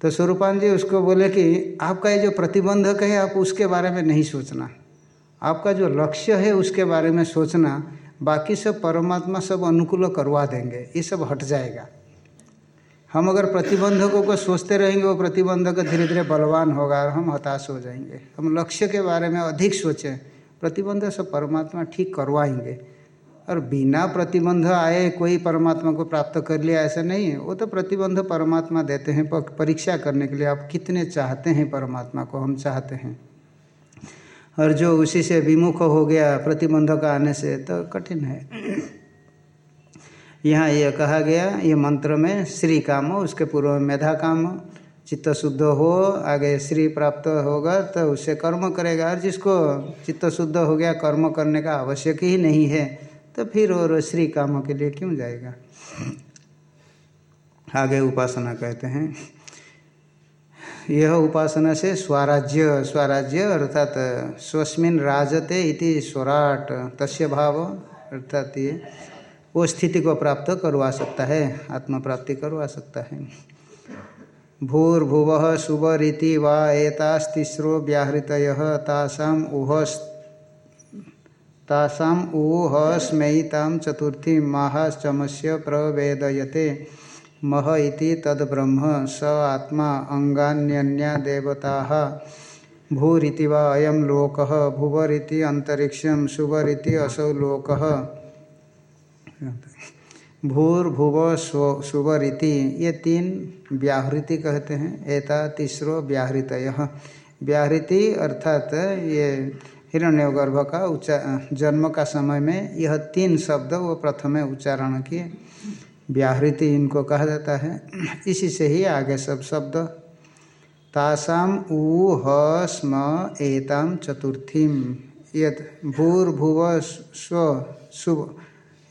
[SPEAKER 1] तो स्वरूपान जी उसको बोले कि, आपका ये जो प्रतिबंधक है, आप उसके बारे में नहीं सोचना। आपका जो लक्ष्य है, उसके बारे में सोचना। बाकी सब परमात्मा सब अनुकूल करवा देंगे। ये सब हट जाएगा। हम अगर प्रतिबंधकों को सोचते रहेंगे, वो प्रतिबंधक धीरे धीरे बलवान होगा और हम हताश हो जाएँगे। हम लक्ष्य के बारे में अधिक सोचें, प्रतिबंध सब परमात्मा ठीक करवाएँगे। और बिना प्रतिबंध आए कोई परमात्मा को प्राप्त कर लिया, ऐसा नहीं है। वो तो प्रतिबंध परमात्मा देते हैं परीक्षा करने के लिए। आप कितने चाहते हैं परमात्मा को, हम चाहते हैं। और जो उसी से विमुख हो गया प्रतिबंध का आने से तो कठिन है। यहाँ यह कहा गया, ये मंत्र में श्री काम उसके पूर्व में मेधा काम चित्त शुद्ध हो, आगे श्री प्राप्त होगा तो उससे कर्म करेगा। और जिसको चित्त शुद्ध हो गया, कर्म करने का आवश्यक ही नहीं है तो फिर और श्री काम के लिए क्यों जाएगा? आगे उपासना कहते हैं। यह उपासना से स्वराज्य स्वराज्य अर्थात स्वस्मिन राजते इति स्वराट, तस्य भाव अर्थात ये। वो स्थिति को प्राप्त करवा सकता है आत्म प्राप्ति करवा सकता है। भूर्भुव शुभरीति वा व्याहृत तासाम ऊहस तासाम ऊहस्मयिताम चतुर्थी महाश्चमस्य प्रवेदयते। मह इति तद्ब्रह्म, स आत्मा अंगान्यन्या देवता। भूरिति वा अयम लोक, भुवरिति अंतरिक्षम शुभरिति असौ लोक। भूर्भुव स्व सुवरिति, ये तीन व्याहृति कहते हैं। एता, तीसरो व्याहृत यह व्याहृति अर्थात ये हिरण्यगर्भ का उच्चा, जन्म का समय में यह तीन शब्द वो प्रथम उच्चारण किए। व्याहृति इनको कहा जाता है। इसी से ही आगे सब शब्द। तासाम ऊ ह स्म एताम चतुर्थीम यद भूर्भुव स्व शुभ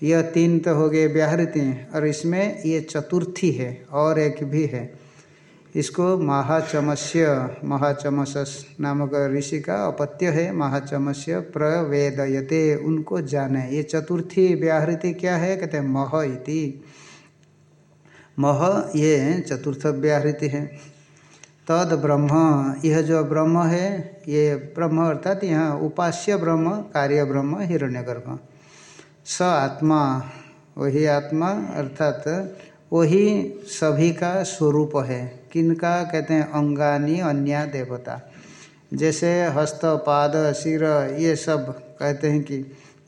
[SPEAKER 1] यह तीन तो हो गए व्याहृति, और इसमें ये चतुर्थी है, और एक भी है। इसको महाचमस्य महाचमस नामक ऋषि का अपत्य है, महाचमस्य प्रवेदयते, उनको जाने। ये चतुर्थी व्याहृति क्या है? कहते हैं, मह इति। मह ये चतुर्थ व्याहृति है। तद ब्रह्म, यह जो ब्रह्म है, ये ब्रह्म अर्थात यहाँ उपास्य ब्रह्म, कार्य ब्रह्म, हिरण्यगर्भ। स आत्मा, वही आत्मा, अर्थात वही सभी का स्वरूप है। किनका कहते हैं? अंगानी अन्य देवता। जैसे हस्त, पाद, सिर, ये सब कहते हैं कि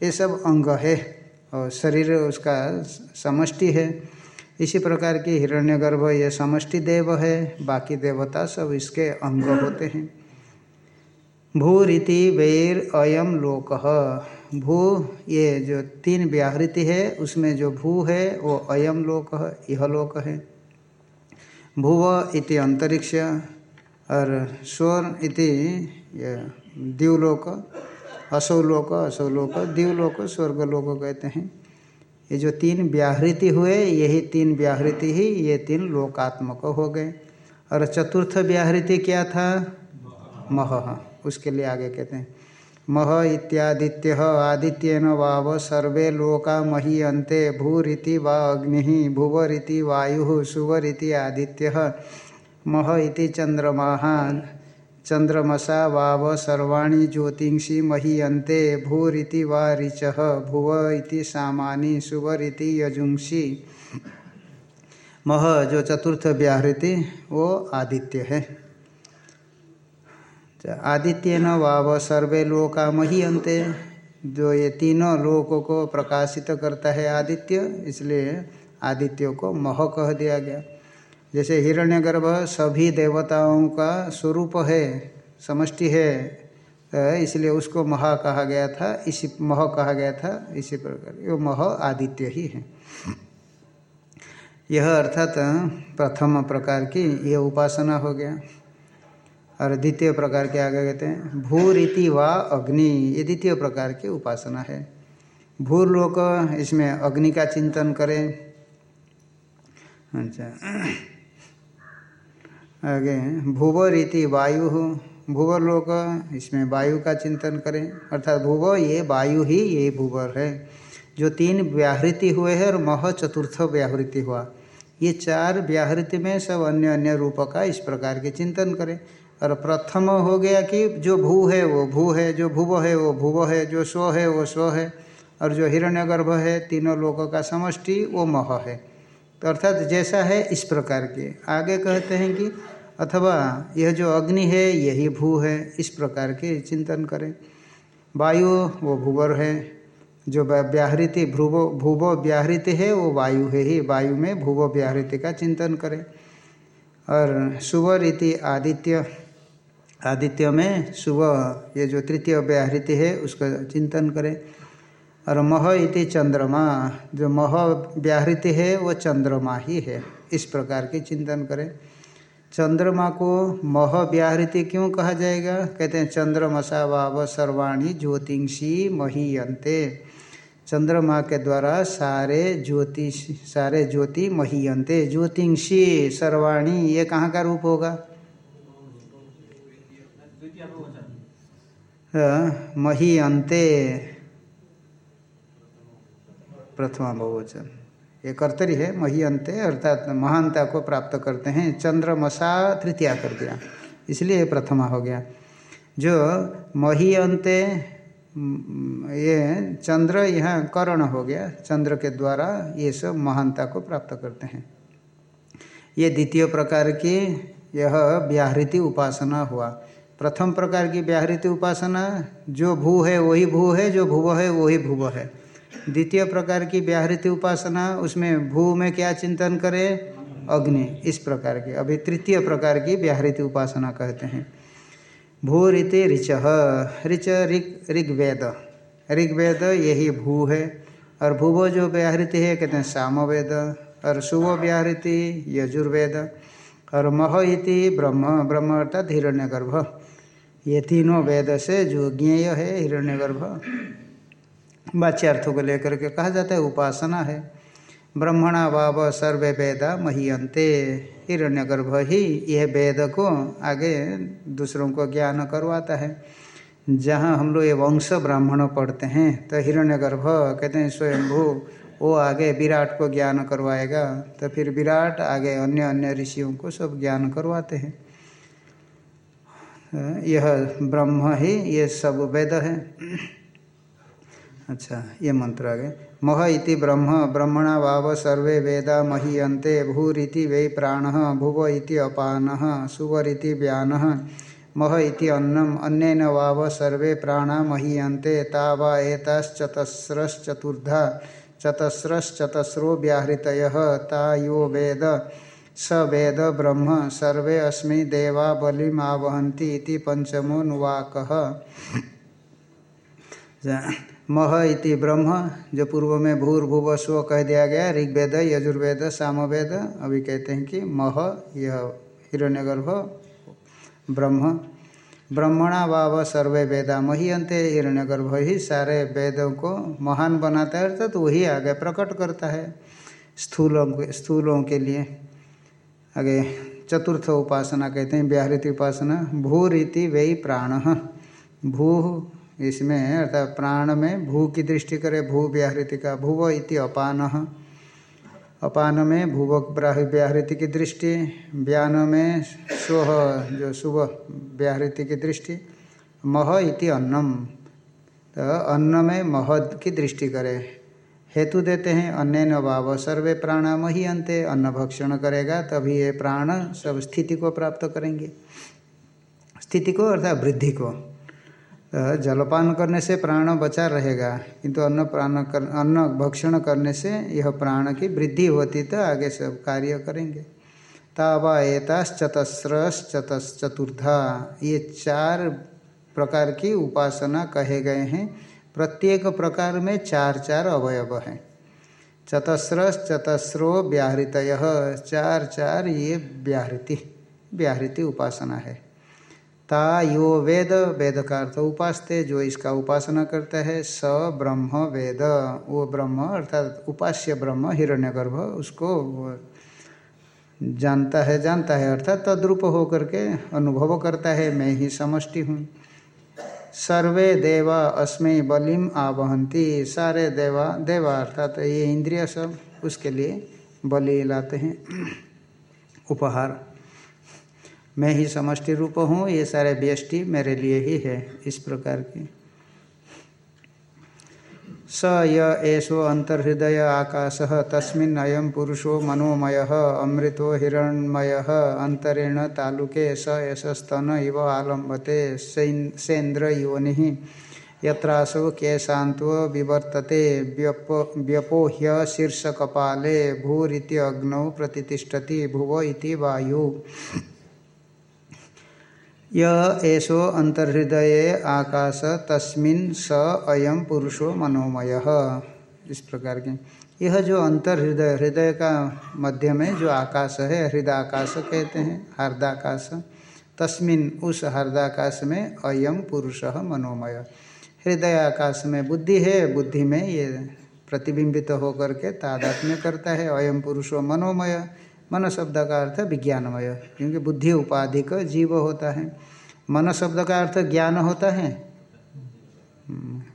[SPEAKER 1] ये सब अंग है और शरीर उसका समष्टि है। इसी प्रकार की हिरण्यगर्भ, ये समष्टि देव है। बाकी देवता सब इसके अंग होते हैं। भूरीति वैर अयम लोक। भू, ये जो तीन व्याहृति है, उसमें जो भू है, वो अयम लोक यह लोक है। भूव इति अंतरिक्ष और स्वर इति द्यूलोक असौलोक असौलोक द्यूलोक स्वर्गलोक कहते हैं। ये जो तीन व्याहृति हुए, यही तीन व्याहृति ही, ये तीन लोकात्मक हो गए। और चतुर्थ व्याहृति क्या था? मह, उसके लिए आगे कहते हैं। मह इत्यादित्य आदित्यन वाव सर्वे लोका मही अंते भूरिति वा अग्नि भुवरिति वायु सुवरिति आदित्य। मह इति चंद्रमा चंद्रमसा वाव सर्वाणी ज्योतिषी महीयते भूरिति वा ऋच भुव इति सामानी सुवरिति यजुंसी। मह जो चतुर्थ व्याहृति वो आदित्य है। आदित्य न वाव सर्वे लोका महीयते जो ये तीनों लोकों को प्रकाशित करता है आदित्य, इसलिए आदित्यों को मह कह दिया गया। जैसे हिरण्यगर्भ सभी देवताओं का स्वरूप है, समष्टि है तो इसलिए उसको महा कहा गया था, इसी मह कहा गया था, इसी प्रकार। ये मह आदित्य ही है। यह अर्थात प्रथम प्रकार की यह उपासना हो गया। और द्वितीय प्रकार के आगे कहते हैं, भूरीति व अग्नि, ये द्वितीय प्रकार की उपासना है। भू भूलोक इसमें अग्नि का चिंतन करें। अच्छा। आगे भूव रीति वायु, भूवरलोक, इसमें वायु का चिंतन करें। अर्थात भूव, ये वायु ही, ये भूवर है। जो तीन व्याहृति हुए हैं और मह चतुर्थ व्याहृति हुआ। ये चार व्याहृति में सब अन्य अन्य रूप का इस प्रकार के चिंतन करें। और प्रथम हो गया कि जो भू है, वो भू है, जो भूव है, वो भूव है, जो स्व है, वो स्व है। और जो हिरण्यगर्भ है, तीनों लोगों का समष्टि, वो मह है। तो अर्थात जैसा है इस प्रकार के। आगे कहते हैं कि अथवा यह जो अग्नि है, यही भू है, इस प्रकार के चिंतन करें। वायु, वो भूवर है। जो व्याहृति भ्रुवो, भूवो व्याहृति है, वो वायु है ही। वायु में भूवो व्याहृति का चिंतन करें। और सुवर इति आदित्य। आदित्य में शुभ, ये जो तृतीय व्याहृति है, उसका चिंतन करें। और मह इति चंद्रमा, जो मह व्याहृति है, वो चंद्रमा ही है। इस प्रकार के चिंतन करें। चंद्रमा को मह व्याहृति क्यों कहा जाएगा? कहते हैं चंद्रमसा वाव सर्वाणी ज्योतिषी महीयंते चंद्रमा के द्वारा सारे ज्योतिष, सारे ज्योति महीयंते ज्योतिषी सर्वाणी, ये कहाँ का रूप होगा? महीयंते प्रथमा बहुवचन ये कर्तरी है मही अंत अर्थात महानता को प्राप्त करते हैं, चंद्रमसा तृतीया कर दिया। इसलिए प्रथमा हो गया। जो मही अंत ये चंद्र यहाँ करण हो गया, चंद्र के द्वारा ये सब महानता को प्राप्त करते हैं। ये द्वितीय प्रकार की यह व्याहृति उपासना हुआ। प्रथम प्रकार की व्याहृति उपासना, जो भू है वही भू है, जो भुव है वही भुव है। द्वितीय प्रकार की व्याहृति उपासना, उसमें भू में क्या चिंतन करें? अग्नि, इस प्रकार की। अभी तृतीय प्रकार की व्याहृति उपासना कहते हैं। भू रीति ऋच ऋच ऋग ऋग्वेद। ऋग्वेद यही भू है, और भूवो जो व्याहृति है, कहते हैं सामवेद, और शुभ व्याहृति यजुर्वेद, और मह इति ब्रह्म ब्रह्म अर्थात हिरण्यगर्भ। ये तीनों वेद से जो ज्ञेय है, हिरण्यगर्भ, वाच्यार्थों को लेकर के कहा जाता है, उपासना है। ब्रह्मणा वाव सर्वे वेदा महीयंते हिरण्यगर्भ ही यह वेद को आगे दूसरों को ज्ञान करवाता है। जहाँ हम लोग ये वंश ब्राह्मण पढ़ते हैं तो हिरण्यगर्भ कहते हैं, स्वयंभू, वो आगे विराट को ज्ञान करवाएगा। तो फिर विराट आगे अन्य अन्य ऋषियों को सब ज्ञान करवाते हैं। यह ब्रह्म ही, ये सब वेद है। अच्छा ये मंत्र आगे। मह इति ब्रह्म, ब्रह्मणा वाव सर्वे वेदा, महीयन्ते भूरीति वै प्राण, भुव इति अपान सुवरिति व्यान, मह इति अन्नम, अन्नेन वाव सर्वे प्राणा महीयन्ते, ता वा एताश्चतस्रश्चतुर्धा चतस्रश्चतस्रो व्याहृतय, ता यो वेद। स वेद ब्रह्म सर्वे अस्मि देवा बलिमावहन्ति इति पंचमोनुवाक मह इति ब्रह्म, जो पूर्व में भूर्भुव स्व कह दिया गया, ऋग्वेद, यजुर्वेद, सामवेद, अभी कहते हैं कि मह, यह हिरण्यगर्भ, ब्रह्म। ब्रह्मणा वाव सर्वे वेदा महियंते हिरण्यगर्भ ही सारे वेदों को महान बनाता है, अर्थात तो वही आगे प्रकट करता है स्थूलों के स्थूलों के लिए। आगे चतुर्थ उपासना कहते हैं व्याहृति उपासना भू रीति वे प्राण। भू इसमें, अर्थात प्राण में भू की दृष्टि करे, भू व्याहृति का, भूव इति अपान। अपान में भूवक व्याहृति की दृष्टि व्यान में स्व जो शुभ व्याहृति की दृष्टि, मह इति अन्नम। तो अन्न में महद की दृष्टि करे। हेतु देते हैं, अन्य न भाव, सर्वे प्राण मही अंत्य अन्न भक्षण करेगा, तभी ये प्राण सब स्थिति को प्राप्त करेंगे। स्थिति को अर्थात वृद्धि को। जलपान करने से प्राण बचा रहेगा, किंतु अन्न प्राण कर, अन्न भक्षण करने से यह प्राण की वृद्धि होती तो आगे सब कार्य करेंगे। तावा एताश्चतस्रश चतुर्धा ये चार प्रकार की उपासना कहे गए हैं। प्रत्येक प्रकार में चार चार अवयव हैं। चतस्रस, चतस्रो व्याहृत चार चार ये व्याहृति व्याहृति उपासना है। ता, यो, वेद वेद का अर्थ उपासते, जो इसका उपासना करता है, स, ब्रह्म, वेद। वो ब्रह्म अर्थात उपास्य ब्रह्म, हिरण्यगर्भ, उसको जानता है जानता है, अर्थात तद्रूप होकर के अनुभव करता है, मैं ही समष्टि हूँ। सर्वे देवा अस्मि बलिम आवहंती सारे देवा देवा अर्थात ये इंद्रिय सब, उसके लिए बलि लाते हैं। उपहार। मैं ही समष्टि रूप हूँ, ये सारे व्यष्टि मेरे लिए ही है, इस प्रकार की। स य एषो अंतर्हृदय आकाश, तस्मिन् अयं पुरुषो मनोमय, अमृतो हिरण्मय अंतरेण तालुके स यशस्तन इव आलम्बते सेन्द्र योनि। यत्रासो केशान्तो विवर्तते व्यपो व्यपोह्य शीर्षकपाले भूरिति अग्नौ प्रतिष्ठति भुव इति वायु। यह अंतर्हृदय आकाश तस्मिन स अयम पुरुषो मनोमय। इस प्रकार के। यह जो अंतर्हृदय, हृदय का मध्य में जो आकाश है हृदयाकाश कहते हैं, हार्दाकाश, तस्मिन उस हार्दाकाश में अयम पुरुष मनोमय। हृदय आकाश में बुद्धि है, बुद्धि में ये प्रतिबिंबित होकर के तादात्म्य करता है अयम पुरुषो मनोमय। मन शब्द का अर्थ विज्ञानमय, क्योंकि बुद्धि उपाधि का जीव होता है। मन शब्द का अर्थ ज्ञान होता है।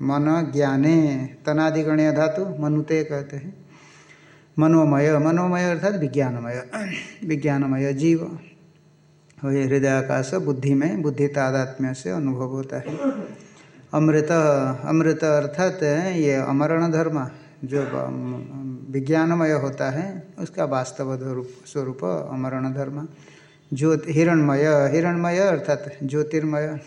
[SPEAKER 1] मन ज्ञाने तनादिगणीय धातु मनुते कहते हैं। मनोमय मनोमय अर्थात विज्ञानमय विज्ञानमय जीव। ये हृदयाकाश बुद्धि में, बुद्धि तादात्म्य से अनुभव होता है। अमृत अमृत अर्थात ये अमरण धर्म, जो विज्ञानमय होता है, उसका वास्तव स्वरूप अमरण धर्म। ज्योत, हिरणमय हिरणमय अर्थात ज्योतिर्मय।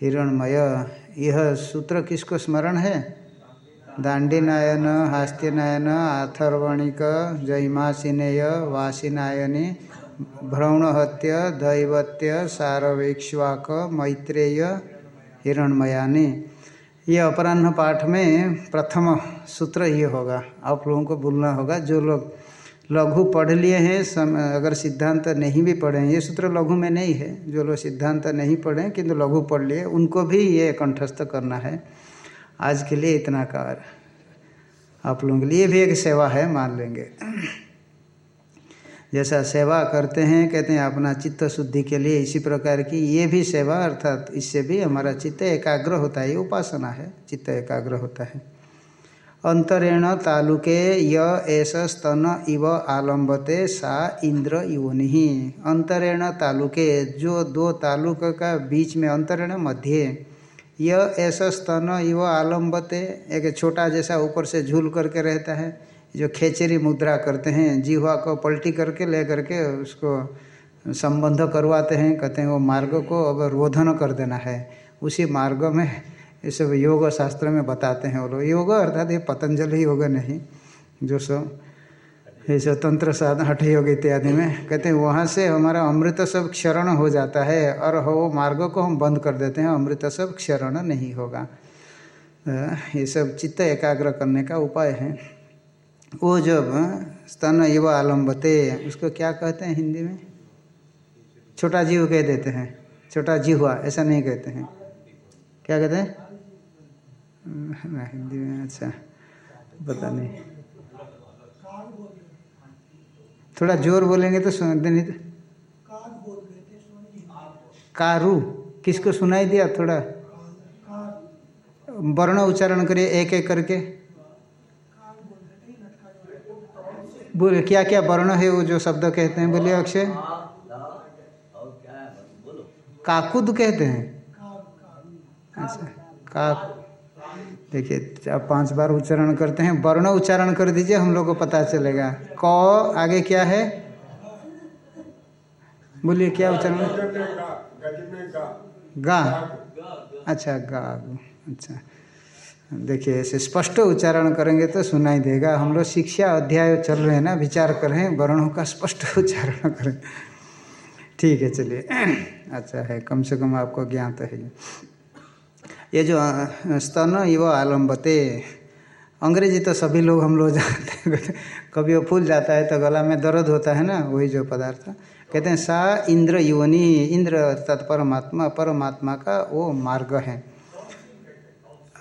[SPEAKER 1] हिरणमय, यह सूत्र किसको स्मरण है? दांडीनायन हास्यनायन आथर्वणिक जयमासिनेय वासिनायनी, भ्रौणहत्य, दैवत्य, सारवेक्ष्वाक, मैत्रेय, हिरणमयानी। ये अपराह्न पाठ में प्रथम सूत्र ये होगा। आप लोगों को बोलना होगा। जो लोग लघु पढ़ लिए हैं, सम, अगर सिद्धांत नहीं भी पढ़े ये सूत्र लघु में नहीं है। जो लोग सिद्धांत नहीं पढ़े, किंतु लघु पढ़ लिए, उनको भी ये कंठस्थ करना है। आज के लिए इतना कार। आप लोगों के लिए भी एक सेवा है, मान लेंगे। जैसा सेवा करते हैं, कहते हैं अपना चित्त शुद्धि के लिए इसी प्रकार की ये भी सेवा, अर्थात इससे भी हमारा चित्त एकाग्र होता है, ये उपासना है, चित्त एकाग्र होता है। अंतरेण तालुके य एस स्तन इव आलम्बते सा इंद्र योनि। अंतरेण तालुके, जो दो तालुक का बीच में अंतरेण मध्य, य ऐसा स्तन इव आलम्बते, एक छोटा जैसा ऊपर से झूल करके रहता है जो खेचरी मुद्रा करते हैं, जीवा को पलटी करके ले करके उसको संबंध करवाते हैं, कहते हैं, वो मार्ग को अब रोधन कर देना है। उसी मार्ग में ये सब योग शास्त्र में बताते हैं। वो लोग योग अर्थात ये पतंजलि योग नहीं, जो सब ऐसे तंत्र साधन, हठ योग इत्यादि में कहते हैं, वहाँ से हमारा अमृत सब क्षरण हो जाता है और वो मार्ग को हम बंद कर देते हैं, अमृत सब क्षरण नहीं होगा। ये सब चित्त एकाग्र करने का उपाय है। वो जब स्तन युवा आलम्बते, उसको क्या कहते हैं हिंदी में? छोटा जीव कह देते हैं। छोटा जीवा ऐसा नहीं कहते हैं। क्या कहते हैं? हिंदी में अच्छा पता नहीं। थोड़ा ज़ोर बोलेंगे तो सुनते नहीं तो। कारू, किसको सुनाई दिया थोड़ा? वर्ण उच्चारण करिए एक एक करके। बोले क्या क्या वर्ण है वो जो शब्द कहते हैं? बोलिए अक्षय। काकुद कहते हैं? अच्छा का देखिए आप पाँच बार उच्चारण करते हैं। वर्ण उच्चारण कर दीजिए हम लोग को पता चलेगा। क आगे क्या है? बोलिए क्या उच्चारण? गा। अच्छा गा। अच्छा। देखिए, ऐसे स्पष्ट उच्चारण करेंगे तो सुनाई देगा। हम लोग शिक्षा अध्याय चल रहे हैं ना, विचार कर वर्णों का स्पष्ट <laughs> उच्चारण करें। ठीक है, चलिए। <clears throat> अच्छा है, कम से कम आपको ज्ञात है। ये जो स्तन युव आलम्बते, अंग्रेज़ी तो सभी लोग हम लोग जानते हैं कभी वो फूल जाता है तो गला में दर्द होता है ना, वही जो पदार्थ। कहते हैं, सा इंद्र योनि इंद्र अर्थात परमात्मा परमात्मा का वो मार्ग है।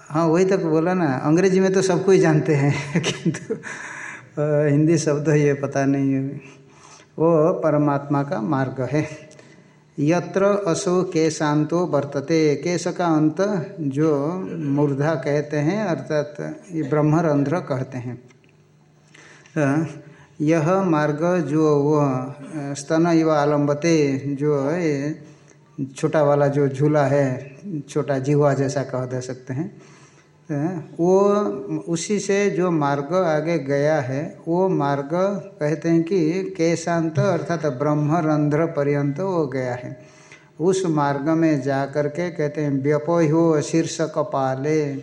[SPEAKER 1] हाँ वही तक तो बोला ना, अंग्रेज़ी में तो सब कोई जानते हैं, <laughs> किंतु हिंदी शब्द ये, पता नहीं है। वो परमात्मा का मार्ग है। यत्र असो केशांतो वर्तते, केश का अंत जो मूर्धा कहते हैं, अर्थात ये ब्रह्मरंध्र कहते हैं। यह मार्ग जो वो स्तन युवा आलम्बते, जो है छोटा वाला जो झूला है, छोटा जीवा जैसा कह दे सकते हैं वो उसी से जो मार्ग आगे गया है, वो मार्ग कहते हैं कि केशांत अर्थात ब्रह्मरंध्र पर्यंत वो गया है। उस मार्ग में जा कर के कहते हैं व्यपो शीर्ष कपाले।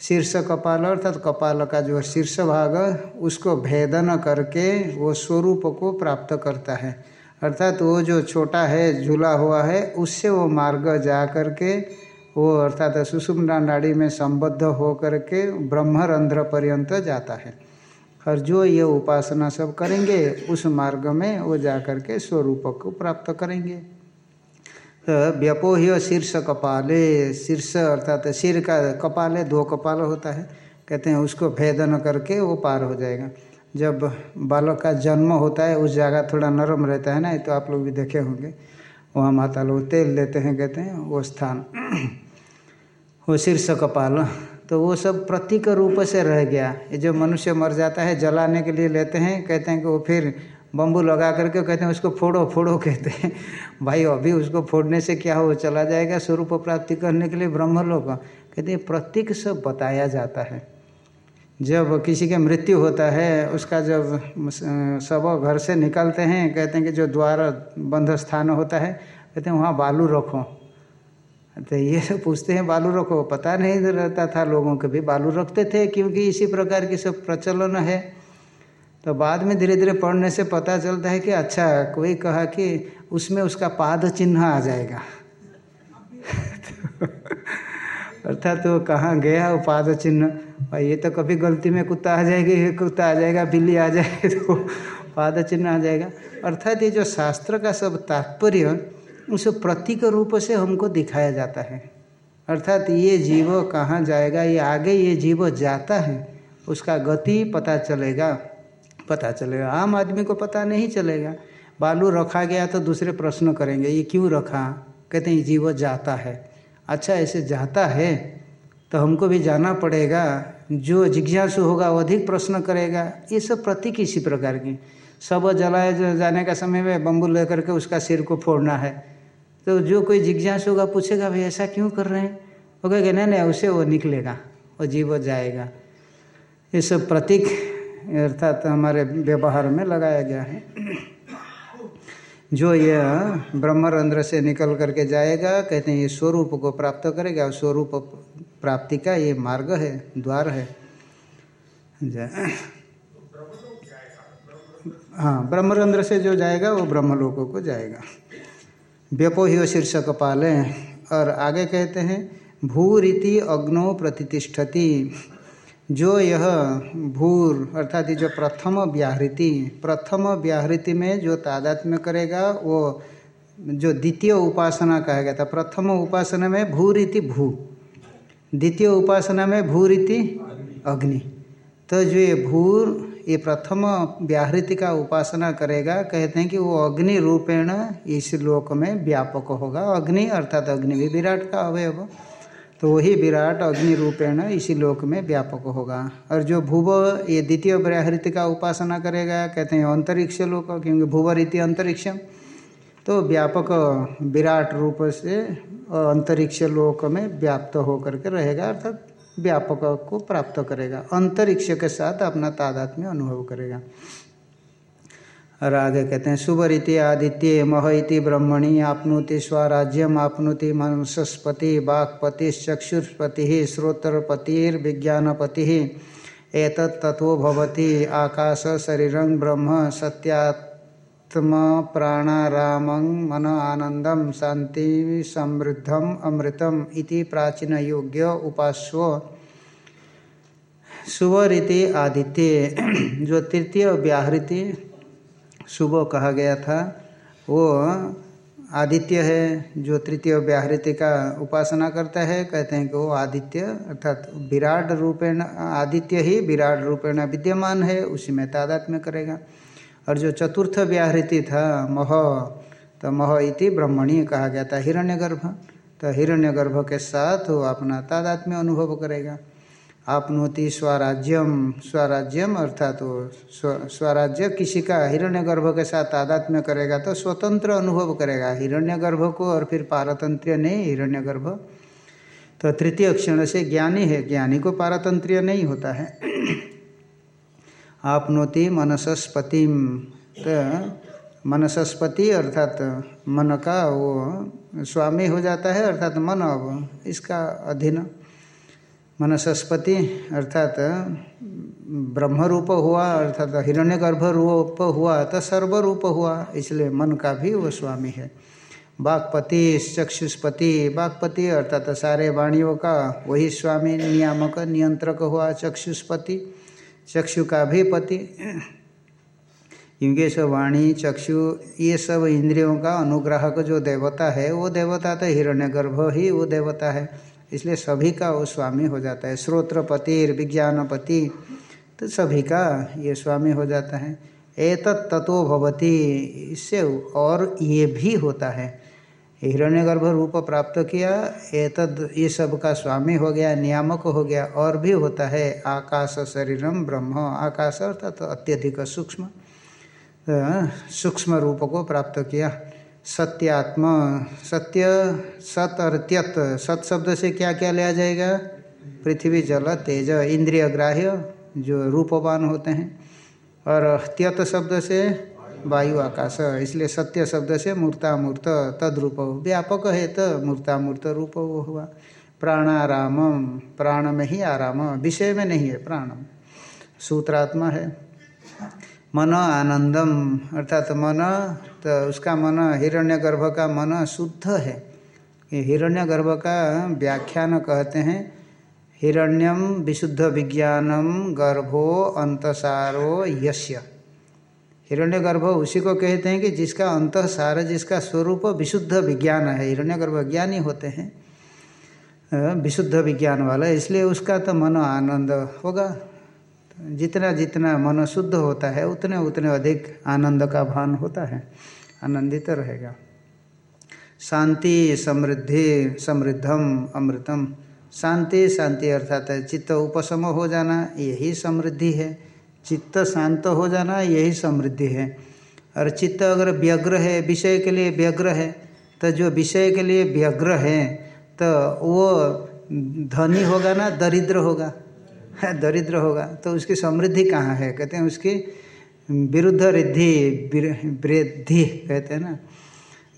[SPEAKER 1] शीर्ष कपाल अर्थात कपाल का जो शीर्ष भाग, उसको भेदन करके वो स्वरूप को प्राप्त करता है। अर्थात वो जो छोटा है, झूला हुआ है, उससे वो मार्ग जा करके वो अर्थात सुषुम्ना नाड़ी में संबद्ध हो करके ब्रह्मरंध्र पर्यंत जाता है। और जो ये उपासना सब करेंगे, उस मार्ग में वो जा करके स्वरूप को प्राप्त करेंगे। तो व्यपोह्य शीर्ष कपाले, शीर्ष अर्थात सिर का कपाले, दो कपाल होता है। कहते हैं उसको भेदन करके वो पार हो जाएगा। जब बालक का जन्म होता है, उस जगह थोड़ा नरम रहता है ना तो आप लोग भी देखे होंगे। वहाँ माता लोग तेल लेते हैं, कहते हैं, वो स्थान। वो शीर्ष कपाल तो वो सब प्रतीक रूप से रह गया। ये जो मनुष्य मर जाता है, जलाने के लिए लेते हैं, कहते हैं कि वो फिर बम्बू लगा करके कहते हैं, उसको फोड़ो फोड़ो, कहते हैं। भाई, अभी उसको फोड़ने से क्या हो, चला जाएगा? स्वरूप प्राप्ति करने के लिए ब्रह्म लोग कहते हैं, प्रतीक सब बताया जाता है। जब किसी की मृत्यु होता है, उसका जब सब घर से निकलते हैं, कहते हैं कि जो द्वार बंध स्थान होता है, कहते हैं वहाँ बालू रखो। तो ये सब पूछते हैं, बालू रखो। पता नहीं रहता था लोगों के भी बालू रखते थे, क्योंकि इसी प्रकार की सब प्रचलन है। तो बाद में धीरे धीरे पढ़ने से पता चलता है कि अच्छा कोई कहा कि उसमें उसका पाद चिन्ह आ जाएगा। <laughs> अर्थात तो कहाँ गया वो पाद चिन्ह और ये तो कभी गलती में कुत्ता आ जाएगी कुत्ता आ जाएगा, बिल्ली आ जाएगी <laughs> तो पाद चिन्ह आ जाएगा। अर्थात ये जो शास्त्र का सब तात्पर्य, उस प्रतीक रूप से हमको दिखाया जाता है। अर्थात ये जीव कहाँ जाएगा, ये आगे ये जीव जाता है, उसका गति पता चलेगा। पता चलेगा। आम आदमी को पता नहीं चलेगा। बालू रखा गया तो दूसरे प्रश्न करेंगे, ये क्यों रखा? कहते हैं जीव जाता है। अच्छा ऐसे जाता है तो हमको भी जाना पड़ेगा। जो जिज्ञासु होगा, वो अधिक प्रश्न करेगा। ये सब प्रतीक इसी प्रकार की। सब जलाए जाने का समय में बम्बू लेकर के उसका सिर को फोड़ना है। तो जो कोई जिज्ञासु होगा, पूछेगा, भाई ऐसा क्यों कर रहे हैं? वो कहेगा, नहीं नहीं, उसे वो निकलेगा, वो जीव जाएगा। ये सब प्रतीक, अर्थात हमारे व्यवहार में लगाया गया है। जो ये ब्रह्मरंध्र से निकल करके जाएगा, कहते हैं ये स्वरूप को प्राप्त करेगा, और स्वरूप प्राप्ति का ये मार्ग है, द्वार है। हाँ ब्रह्मरंध्र से जो जाएगा, वो ब्रह्मलोकों को जाएगा। व्यपोह्य शीर्षक पाले, और आगे कहते हैं, भूरीति अग्नो प्रतिष्ठति। जो यह भूर, अर्थात जो प्रथम व्याहृति प्रथम व्याहृति में जो तादात्म्य करेगा, वो जो द्वितीय उपासना कहा गया था, प्रथम उपासना में भूरीति भू, द्वितीय उपासना में भूरीति अग्नि। तो जो ये भूर, ये प्रथम व्याहृति का उपासना करेगा, कहते हैं कि वो अग्नि रूपेण इस लोक में व्यापक होगा। अग्नि, अर्थात अग्नि भी विराट का अवयव। तो वही विराट अग्नि रूपेण इसी लोक में व्यापक होगा। और जो भूव, ये द्वितीय व्याहृति का उपासना करेगा, कहते हैं अंतरिक्ष लोक, क्योंकि भूव रीति अंतरिक्षम तो व्यापक विराट रूप से अंतरिक्ष लोक में व्याप्त होकर के रहेगा, अर्थात व्यापक को प्राप्त करेगा। अंतरिक्ष के साथ अपना तादात्म्य अनुभव करेगा। और आगे कहते हैं शुभरीति आदित्य मह इति ब्रह्मणि आपनोति स्वराज्यम आपनोति मनुष्यस्पति वाक्पति चक्षुष्पति श्रोत्रपतिर्विज्ञानपति। एक तत्व भवति, आकाश, शरीरं, ब्रह्म सत्यात्म प्राणारामं मन आनंदम शांति समृद्धम, अमृतम इति प्राचीन योग्य उपास्व शुभरीति आदित्य, जो तृतीय व्याहृति शुभ कहा गया था। वो आदित्य है, जो तृतीय व्याहृति का उपासना करता है, कहते हैं कि वो आदित्य, अर्थात विराट रूपेण, आदित्य ही विराट रूपेण विद्यमान है, उसी में तादात्म्य करेगा। और जो चतुर्थ व्याहृति था, मह तो मह इति ब्रह्मणी कहा गया था, हिरण्यगर्भ। तो हिरण्यगर्भ के साथ वो अपना तादात्म्य अनुभव करेगा। आपनोति स्वराज्यम स्वराज्यम अर्थात वो स्वराज्य किसी का हिरण्य गर्भ के साथ तादात्म्य करेगा तो स्वतंत्र अनुभव करेगा। हिरण्य गर्भ को और फिर पारतंत्र्य नहीं हिरण्य गर्भ तो तृतीय क्षण से ज्ञानी है, ज्ञानी को पारतंत्र्य नहीं होता है। आपनोति मनसस्पतिम तो मनसस्पति अर्थात मन का वो स्वामी हो जाता है, अर्थात मन अब इसका अधीन। मनसस्पति, अर्थात ब्रह्म रूप हुआ, अर्थात हिरण्य गर्भ रूप हुआ तो सर्वरूप हुआ, इसलिए मन का भी वो स्वामी है। बागपति, चक्षुष्पति, बागपति, अर्थात सारे वाणियों का वही स्वामी, नियामक, नियंत्रक हुआ, चक्षुष्पति, चक्षु का भी पति। क्योंकि सब वाणी, चक्षु, ये सब इंद्रियों का अनुग्राहक जो देवता है, वो देवता तो हिरण्यगर्भ ही वो देवता है। इसलिए सभी का वो स्वामी हो जाता है। श्रोत्रपति विज्ञानपति तो सभी का ये स्वामी हो जाता है। एतत् तत्व भवती, इससे और ये भी होता है। हिरण्यगर्भ रूप प्राप्त किया, एतद ये सब का स्वामी हो गया, नियामक हो गया, और भी होता है। आकाश शरीरम ब्रह्म, आकाश अर्थात तो अत्यधिक सूक्ष्म सूक्ष्म रूप को प्राप्त किया। सत्यात्म, सत्य, सत और त्यत। सत शब्द से क्या क्या लिया जाएगा? पृथ्वी, जल, तेज, इंद्रिय, ग्राह्य, जो रूपवान होते हैं। और त्यत शब्द से वायु, आकाश, इसलिए सत्य शब्द से मूर्तामूर्त, तद्रूप, व्यापक है तो मूर्तामूर्त रूप वो हुआ। प्राणाराम प्राण में ही आराम, विषय में नहीं है प्राण सूत्रात्मा है। मन आनंदम, अर्थात तो मन तो उसका मन हिरण्यगर्भ का मन शुद्ध है। ये हिरण्यगर्भ का व्याख्यान कहते हैं, हिरण्यम विशुद्ध विज्ञानम गर्भो अंतसारो यश्य हिरण्यगर्भ उसी को कहते हैं कि जिसका अंतसार, जिसका स्वरूप विशुद्ध विज्ञान है। हिरण्यगर्भ ज्ञानी होते हैं विशुद्ध विज्ञान वाला। इसलिए उसका तो मन आनंद होगा। जितना जितना मन शुद्ध होता है, उतने उतने अधिक आनंद का भान होता है, आनंदित तो रहेगा। शांति, समृद्धि, समृद्धम, अमृतम, शांति शांति अर्थात चित्त उपशम हो जाना, यही समृद्धि है। चित्त शांत हो जाना, यही समृद्धि है। और चित्त अगर व्यग्र है, विषय के लिए व्यग्र है तो जो विषय के लिए व्यग्र है तो वो धनी होगा ना, दरिद्र होगा। दरिद्र होगा तो उसकी समृद्धि कहाँ है? कहते हैं उसकी विरुद्ध रिद्धि वृद्धि कहते हैं ना,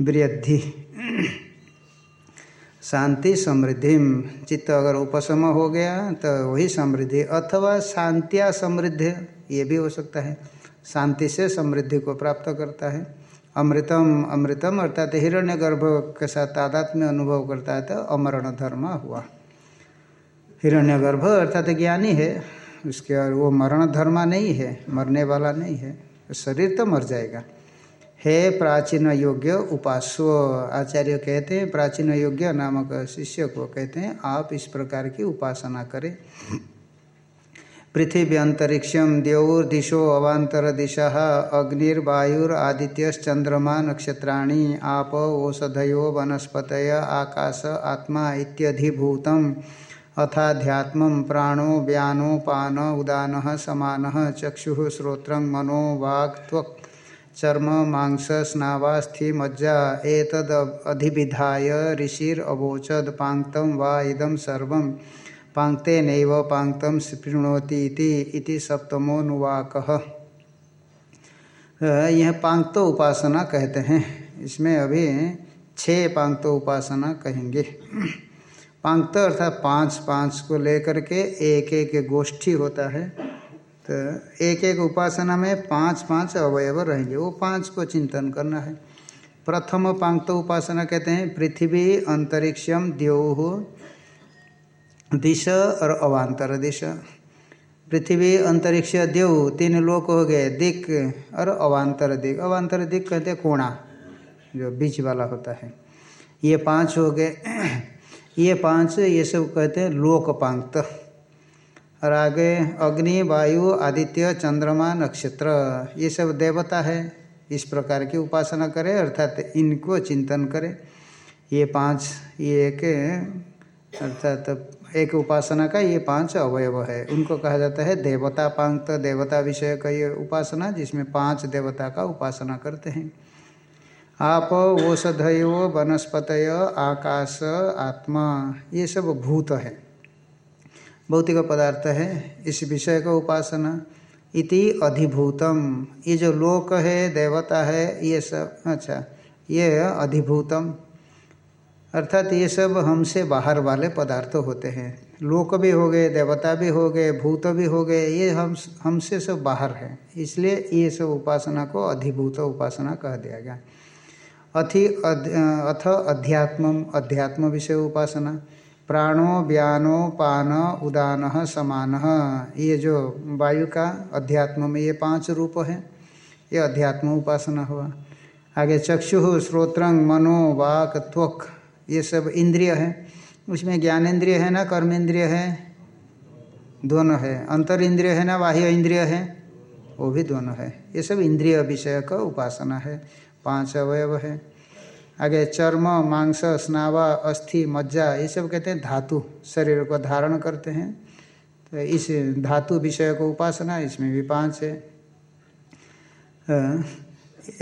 [SPEAKER 1] वृद्धि। शांति समृद्धि चित्त अगर उपशम हो गया तो वही समृद्धि। अथवा शांतिया समृद्धि, ये भी हो सकता है। शांति से समृद्धि को प्राप्त करता है। अमृतम अमृतम अर्थात हिरण्य गर्भ के साथ तादात्म्य अनुभव करता है तो अमरण धर्म हुआ। हिरण्य गर्भ अर्थात ज्ञानी है, उसके और वो मरण धर्मा नहीं है, मरने वाला नहीं है शरीर तो मर जाएगा। हे प्राचीन योग्य उपास्व आचार्य कहते हैं, प्राचीन योग्य नामक शिष्य को कहते हैं, आप इस प्रकार की उपासना करें। पृथ्वी अंतरिक्षम दिशो अवांतर दिशा, अग्निर्वायुर आदित्यश्चंद्रमा नक्षत्राणी, आप ओषधयो वनस्पत आकाश आत्मा इत्यधिभूतम। अथाध्यात्म प्राणो व्यानो पान उदान समान चक्षु श्रोत्र मनो वाक् चर्म, मांस, स्नावास्थि, मज्जा, एतद अधिविधाय ऋषिर अवोचद पांगतम वा इदम सर्व। पांगते नैव पांगतम स्पृणोति इति यह पांगतो उपासना कहते हैं। इसमें अभी छः पांगतो उपासना कहेंगे। पांगत अर्थात पाँच पाँच को लेकर के एक एक गोष्ठी होता है। तो एक एक उपासना में पाँच पाँच अवयव रहेंगे। वो पाँच को चिंतन करना है। प्रथम पांक्त उपासना कहते हैं, पृथ्वी, अंतरिक्षम द्योह दिश और अवान्तर दिश। पृथ्वी, अंतरिक्ष देव तीन लोक हो गए, दिक और अवान्तर दिक। अवान्तर दिक कहते हैं कोणा, जो बीच वाला होता है। ये पाँच हो गए। ये पाँच ये सब कहते हैं लोक पांक्त और आगे अग्नि, वायु, आदित्य, चंद्रमा, नक्षत्र, ये सब देवता है। इस प्रकार की उपासना करें, अर्थात इनको चिंतन करें। ये पाँच, ये एक, अर्थात एक उपासना का ये पाँच अवयव है। उनको कहा जाता है देवता पांक्त देवता विषय का ये उपासना, जिसमें पाँच देवता का उपासना करते हैं। आप ओषधयो वनस्पत आकाश, आत्मा, ये सब भूत है। भौतिक पदार्थ है। इस विषय का उपासना इति अधिभूतम। ये जो लोक है, देवता है, ये सब अच्छा ये अधिभूतम। अर्थात ये सब हमसे बाहर वाले पदार्थ होते हैं। लोक भी हो गए, देवता भी हो गए, भूत भी हो गए, ये हम, हमसे सब बाहर है। इसलिए ये सब उपासना को अधिभूत उपासना कह दिया गया। अथि अथ अध्यात्म अध्यात्म विषय उपासना, प्राणो, व्यानो, पान, उदान, समान। ये जो वायु का अध्यात्म में ये पाँच रूप है, ये अध्यात्म उपासना हुआ। आगे चक्षु श्रोत्रंग मनो, वाक, त्वक, ये सब इंद्रिय है। उसमें ज्ञानेन्द्रिय है ना कर्मेंद्रिय है? दोनों है। अंतर इंद्रिय है ना बाह्य इंद्रिय है? वो भी दोनों है। ये सब इंद्रिय विषय का उपासना है। पाँच अवयव है। आगे चर्म, मांस, स्नावा, अस्थि, मज्जा, ये सब कहते हैं धातु, शरीर को धारण करते हैं। तो इस धातु विषय को उपासना, इसमें भी पाँच है।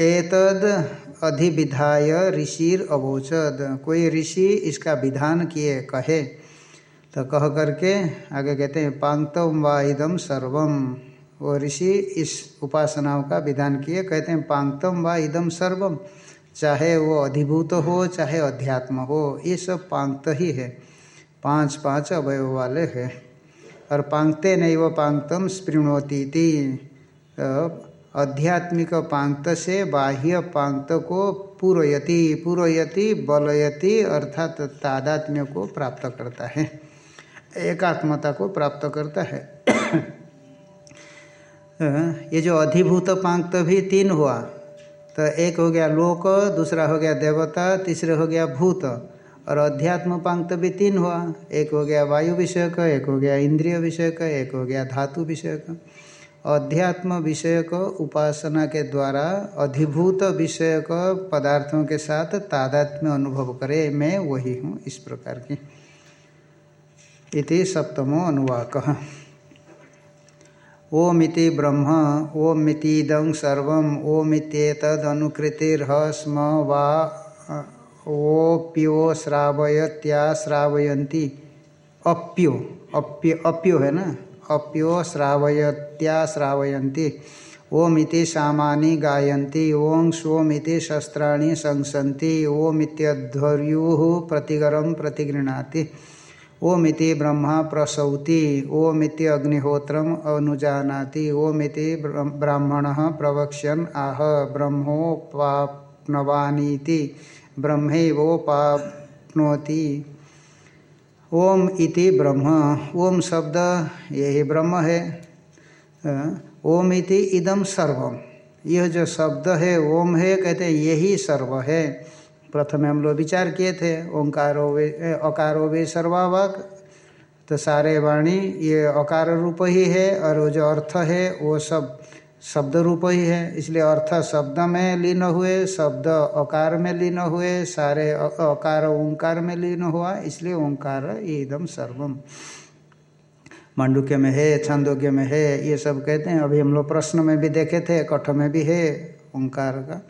[SPEAKER 1] एतद अधिविधाय ऋषिर अवोचद। कोई ऋषि इसका विधान किए, कहे तो कह करके आगे कहते हैं पांगतम व इदम सर्वम। वो ऋषि इस उपासनाओं का विधान किए। कहते हैं पांगतम व इदम सर्वम चाहे वो अधिभूत हो, चाहे अध्यात्म हो, ये सब पांगत ही है। पाँच पाँच अवयव वाले है। और पांगते नहीं, वो पांगतम स्पृणोती तो आध्यात्मिक पांगत से बाह्य पांगत को पूर्वयति पूर्वयति बलयति, अर्थात तादात्म्य को प्राप्त करता है। एकात्मता को प्राप्त करता है। ये जो अधिभूत पांगत भी तीन हुआ तो एक हो गया लोक, दूसरा हो गया देवता, तीसरे हो गया भूत, और अध्यात्म पांक्त भी तीन हुआ। एक हो गया वायु विषय का एक हो गया इंद्रिय विषय का एक हो गया धातु विषय का अध्यात्म विषय को उपासना के द्वारा अधिभूत विषय को पदार्थों के साथ तादात्म्य अनुभव करे, मैं वही हूँ इस प्रकार की। इति सप्तमो अनुवाक। ओमिति ब्रह्म, ओमितीदं सर्वम् ओमित्येतदनुकृतिर्ह स्म वा, ओप्यो श्रावयत्या श्रावयन्ति। अप्यो, अप्य, अप्यो है ना? अप्यो श्रावयत्या श्रावयन्ति। ओमिति सामानि गायन्ति, ओं सोमिति शस्त्राणि शंसन्ति ओमित्यध्वर्युः प्रतिगरं प्रतिगृह्णाति। ओमिति ब्रह्मा प्रसौति, ओमिति अग्निहोत्रम अनुजानाति, ओमिति ब्राह्मण प्रवक्ष्यन आह ब्रह्मोपाप्नवानीति ब्रह्मोपाप्नोति ओम इति ब्रह्म। ओम शब्द, यही ब्रह्म है। ओम इति इदम सर्वम। यह जो शब्द है, ओम है, कहते हैं यही सर्व है। प्रथम हम लोग विचार किए थे ओंकारो वे अकारो वे सर्वावाक। तो सारे वाणी, ये अकार रूप ही है और वो जो अर्थ है, वो सब शब्द रूप ही है। इसलिए अर्थ शब्द में लीन हुए, शब्द अकार में लीन हुए, सारे अकार ओंकार में लीन हुआ, इसलिए ओंकार एकदम सर्वम मांडुक्य में है, छांदोग्य में है, ये सब कहते हैं। अभी हम लोग प्रश्न में भी देखे थे, कठ में भी है ओंकार का।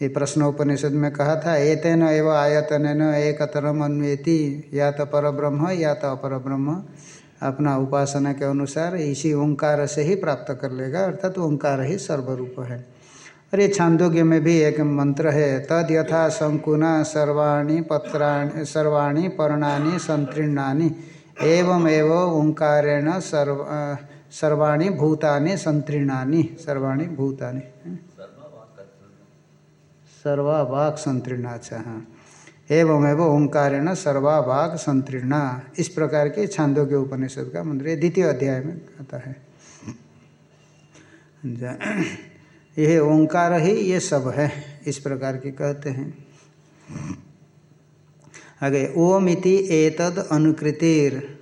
[SPEAKER 1] ये प्रश्न उपनिषद में कहा था, एतेन एवं आयतन एक तरम अन्वेति, या तो पर ब्रह्म या तो अपर ब्रह्म अपना उपासना के अनुसार इसी ओंकार से ही प्राप्त कर लेगा, अर्थात तो ओंकार ही सर्वरूप है। ये छांदोग्य में भी एक मंत्र है, तद यथा शंकुना सर्वाणी पत्राणी, सर्वाणी पर्णानी संतीर्णानी एवं एवं ओंकारेण सर्व सर्वाणी भूतानि संतीर्णानी, सर्वाणी भूतानि। सर्वाभाग संतीर्णा अच्छा हाँ एवं एवं ओंकारेण सर्वाभाग संतीर्णा इस प्रकार के छांदों के उपनिषद का मंत्र द्वितीय अध्याय में आता है। यह ओंकार ही ये सब है, इस प्रकार के कहते हैं। आगे, ओम इति एतद अनुकृतिर।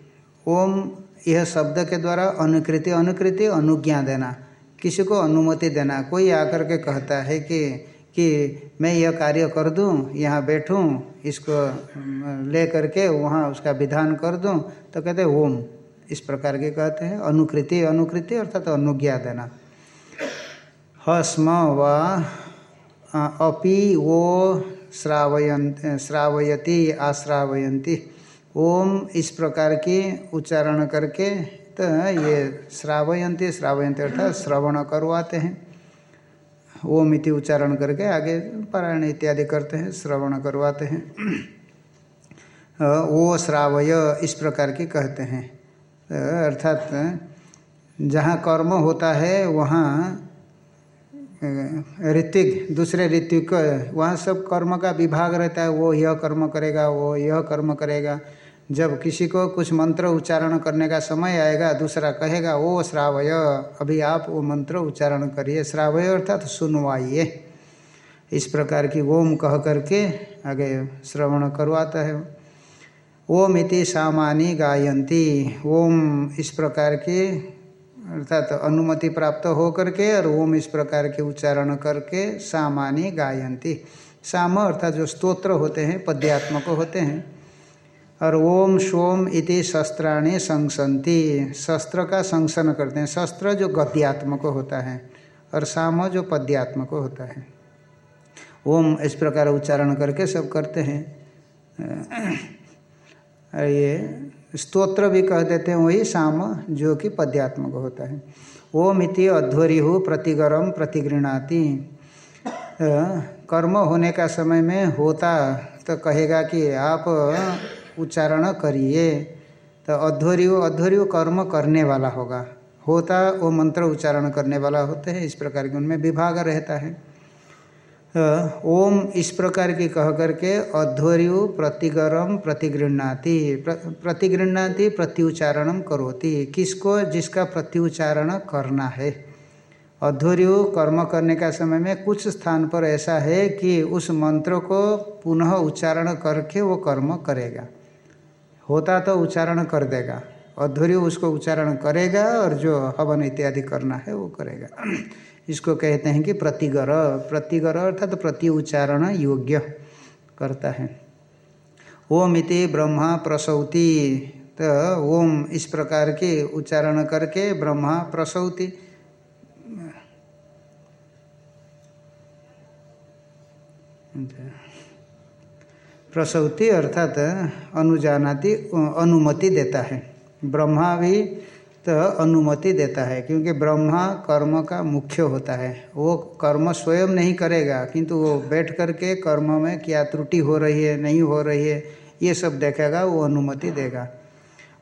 [SPEAKER 1] ओम, यह शब्द के द्वारा अनुकृति अनुकृति, अनुज्ञा देना। किसी को अनुमति देना। कोई आकर के कहता है कि कि मैं यह कार्य कर दूँ, यहाँ बैठूं, इसको ले करके वहाँ उसका विधान कर दूँ तो कहते हैं ओम। इस प्रकार के कहते हैं। अनुकृति अनुकृति अर्थात तो अनुज्ञा देना हस्म व अपि वो श्रावयंत श्रावयती आश्रावयंती ओम इस प्रकार की उच्चारण करके तो ये श्रावयंती श्रावयंती अर्थात श्रवण करवाते हैं। ओम इति उच्चारण करके आगे पारायण इत्यादि करते हैं, श्रवण करवाते हैं। ओ श्रावय इस प्रकार के कहते हैं। अर्थात, जहाँ कर्म होता है, वहाँ ऋतिक, दूसरे ऋतिक, वहाँ सब कर्म का विभाग रहता है। वो यह कर्म करेगा, वो यह कर्म करेगा। जब किसी को कुछ मंत्र उच्चारण करने का समय आएगा, दूसरा कहेगा, ओ श्रावय, अभी आप वो मंत्र उच्चारण करिए। श्रावय अर्थात तो सुनवाइए। इस प्रकार की ओम कह करके आगे श्रवण करवाता है। ओम इति सामानी गायंती ओम इस प्रकार की, अर्थात तो अनुमति प्राप्त हो करके और ओम इस प्रकार के उच्चारण करके सामानी गायंती साम अर्थात जो स्तोत्र होते हैं, पद्यात्मक होते हैं और ओम सोम इति शस्त्राणी संसंति शस्त्र का संसन करते हैं। शस्त्र जो गद्यात्मक होता है और साम जो पद्यात्मक होता है। ओम इस प्रकार उच्चारण करके सब करते हैं। ये स्तोत्र भी कह देते हैं, वही साम जो कि पद्यात्मक होता है। ओम इति अध्वरिहु प्रतिगरम प्रतिगृणाति कर्म होने का समय में होता तो कहेगा कि आप उच्चारण करिए। तो अध्वर्यु अध्वर्यु कर्म करने वाला होगा। होता वो मंत्र उच्चारण करने वाला होते हैं, इस प्रकार के उनमें विभाग रहता है। ओम इस प्रकार की कह करके अध्वर्यु प्रतिगरम प्रतिगृहणाति प्रतिगृहणाति प्रत्युच्चारणम करोति। किसको, जिसका प्रत्युच्चारण करना है। अध्वर्यु कर्म करने का समय में कुछ स्थान पर ऐसा है कि उस मंत्र को पुनः उच्चारण करके वो कर्म करेगा। होता तो उच्चारण कर देगा। अधूरी उसको उच्चारण करेगा और जो हवन इत्यादि करना है वो करेगा। <clears throat> इसको कहते हैं कि प्रतिगर। प्रतिगर अर्थात तो प्रति उच्चारण योग्य करता है। ओम इति ब्रह्मा प्रसौति। तो ओम इस प्रकार के उच्चारण करके ब्रह्मा प्रसौति। प्रसौती प्रसौती अर्थात अनुजानाति, अनुमति देता है। ब्रह्मा भी तो अनुमति देता है, क्योंकि ब्रह्मा कर्म का मुख्य होता है। वो कर्म स्वयं नहीं करेगा, किंतु वो बैठ करके कर्म में क्या त्रुटि हो रही है, नहीं हो रही है, ये सब देखेगा, वो अनुमति देगा।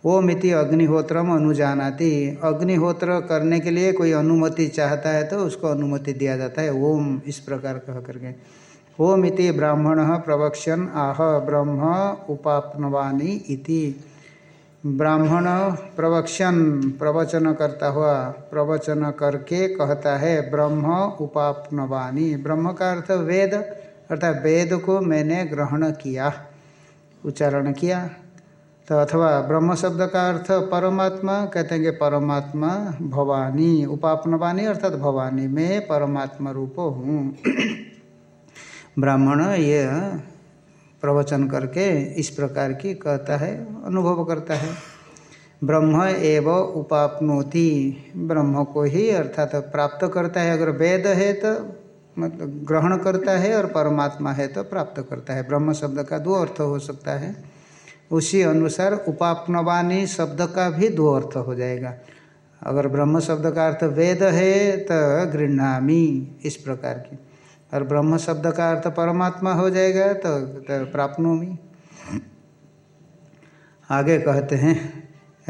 [SPEAKER 1] वो मिति अग्निहोत्रम अनुजानाति। अग्निहोत्र करने के लिए कोई अनुमति चाहता है तो उसको अनुमति दिया जाता है। ओम इस प्रकार कह करके। ओम इति ब्राह्मण प्रवक्षन आह ब्रह्म उपापनवानी इति। ब्राह्मण प्रवक्षन प्रवचन करता हुआ प्रवचन करके कहता है, ब्रह्म उपापनवानी। ब्रह्म का अर्थ वेद, अर्थात वेद को मैंने ग्रहण किया, उच्चारण किया। तो अथवा ब्रह्म शब्द का अर्थ परमात्मा, कहते हैं परमात्मा भवानी, उपापनवानी, अर्थात भवानी मैं परमात्मा रूप हूँ। ब्राह्मण ये प्रवचन करके इस प्रकार की कहता है, अनुभव करता है। ब्रह्म एव उपापनोति, ब्रह्म को ही अर्थात प्राप्त करता है। अगर वेद है तो मतलब ग्रहण करता है और परमात्मा है तो प्राप्त करता है। ब्रह्म शब्द का दो अर्थ हो सकता है। उसी अनुसार उपापनवानी शब्द का भी दो अर्थ हो जाएगा। अगर ब्रह्म शब्द का अर्थ वेद है तो गृहणामी इस प्रकार की। और ब्रह्म शब्द का अर्थ परमात्मा हो जाएगा तो, तो प्राप्नोमी। आगे कहते हैं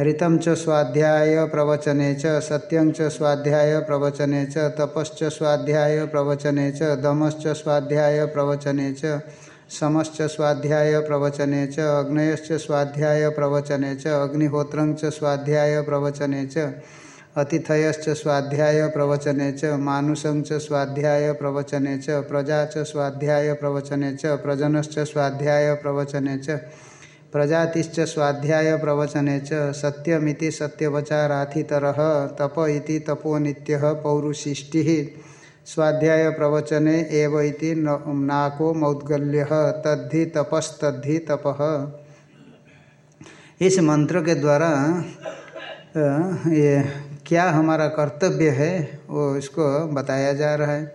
[SPEAKER 1] ऋतम च स्वाध्याय प्रवचने च सत्यं च स्वाध्याय प्रवचने च तपश्च स्वाध्याय प्रवचने च दमश्च स्वाध्याय प्रवचने च समश्च स्वाध्याय प्रवचने च अग्नयश्च स्वाध्याय प्रवचने च अग्निहोत्रं स्वाध्याय प्रवचने च अतिथयश्च स्वाध्याय प्रवचने च, मानुषं च स्वाध्याय प्रवचने च, प्रजा च स्वाध्याय प्रवचने च, प्रजनश्च स्वाध्याय प्रवचने च, प्रजातिश्च स्वाध्याय प्रवचने च, सत्यमिति सत्यवचाराथितरः तप इति तपो नित्यः पौरुशिष्टिः स्वाध्याय प्रवचने एव इति नाको मौद्गल्य, तद्धि तपस्तद्धि तप। इस मंत्र के द्वारा ये क्या हमारा कर्तव्य है, वो इसको बताया जा रहा है।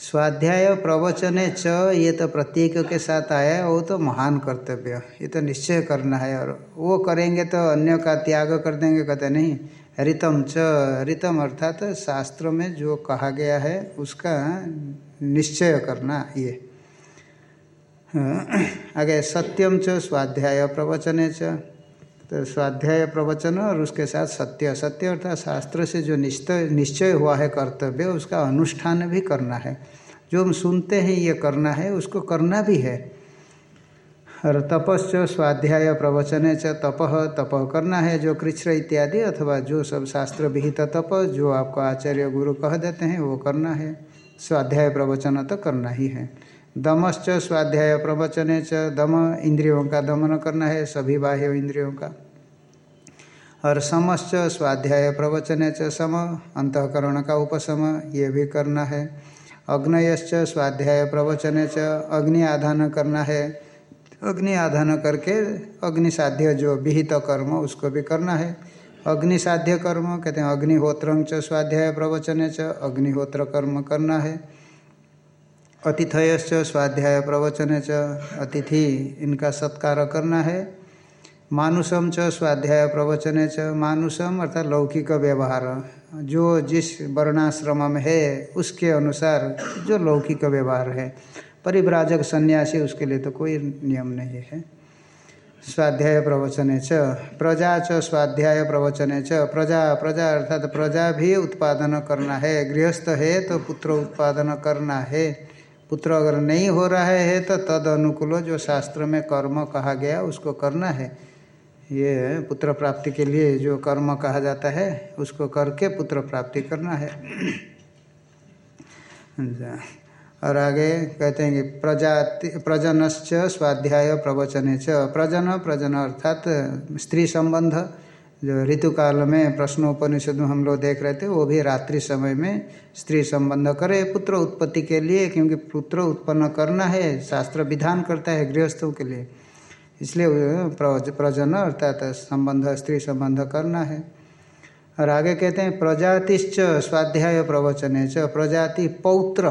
[SPEAKER 1] स्वाध्याय प्रवचने च, ये तो प्रत्येक के साथ आया, वो तो महान कर्तव्य। ये तो निश्चय करना है, और वो करेंगे तो अन्य का त्याग कर देंगे, कहते नहीं ऋतम च ऋतम अर्थात तो शास्त्र में जो कहा गया है, उसका निश्चय करना ये। आगे सत्यम च, स्वाध्याय प्रवचने च। तो स्वाध्याय प्रवचन और उसके साथ सत्य। सत्य अर्थात शास्त्र से जो निश्चय निश्चय हुआ है कर्तव्य, उसका अनुष्ठान भी करना है। जो हम सुनते हैं, ये करना है, उसको करना भी है। और तपश्च स्वाध्याय प्रवचन च तप। तप करना है जो कृष्ण इत्यादि अथवा जो सब शास्त्र विहित तप, जो आपको आचार्य गुरु कह देते हैं, वो करना है। स्वाध्याय प्रवचन तो करना ही है। दमश्च स्वाध्याय प्रवचने च दम इंद्रियों का दमन करना है, सभी बाह्य इंद्रियों का। और समश्च स्वाध्याय प्रवचने च सम, अंतकरण का उपशम ये भी करना है। अग्नयश्च स्वाध्याय प्रवचने च अग्नि आधान करना है। अग्नि आधान करके अग्नि साध्य जो विहित कर्म, उसको भी करना है। अग्नि साध्य कर्म, कहते हैं अग्निहोत्र स्वाध्याय प्रवचने च, अग्निहोत्र कर्म करना है। अतिथयश्च, स्वाध्याय प्रवचन च, अतिथि इनका सत्कार करना है। मानुषम च, स्वाध्याय प्रवचन च, मानुषम अर्थात लौकिक व्यवहार। जो जिस वर्णाश्रम में है, उसके अनुसार जो लौकिक व्यवहार है, परिव्राजक सन्यासी, उसके लिए तो कोई नियम नहीं है। स्वाध्याय प्रवचन च, प्रजा च, स्वाध्याय प्रवचन च, प्रजा प्रजा अर्थात प्रजा भी उत्पादन करना है, गृहस्थ है तो पुत्र उत्पादन करना है। पुत्र अगर नहीं हो रहा है तो तद अनुकूल जो शास्त्र में कर्म कहा गया, उसको करना है। ये पुत्र प्राप्ति के लिए जो कर्म कहा जाता है, उसको करके पुत्र प्राप्ति करना है। और आगे कहते हैं कि प्रजाति, प्रजनश्च स्वाध्याय प्रवचने च। प्रजन प्रजन अर्थात स्त्री संबंध। जो ऋतु काल में प्रश्नोपनिषद में हम लोग देख रहे थे, वो भी रात्रि समय में स्त्री संबंध करे, पुत्र उत्पत्ति के लिए, क्योंकि पुत्र उत्पन्न करना है, शास्त्र विधान करता है गृहस्थों के लिए। इसलिए प्रजन अर्थात संबंध, स्त्री संबंध करना है। और आगे कहते हैं, प्रजातिश्च स्वाध्याय प्रवचन च, प्रजाति पौत्र,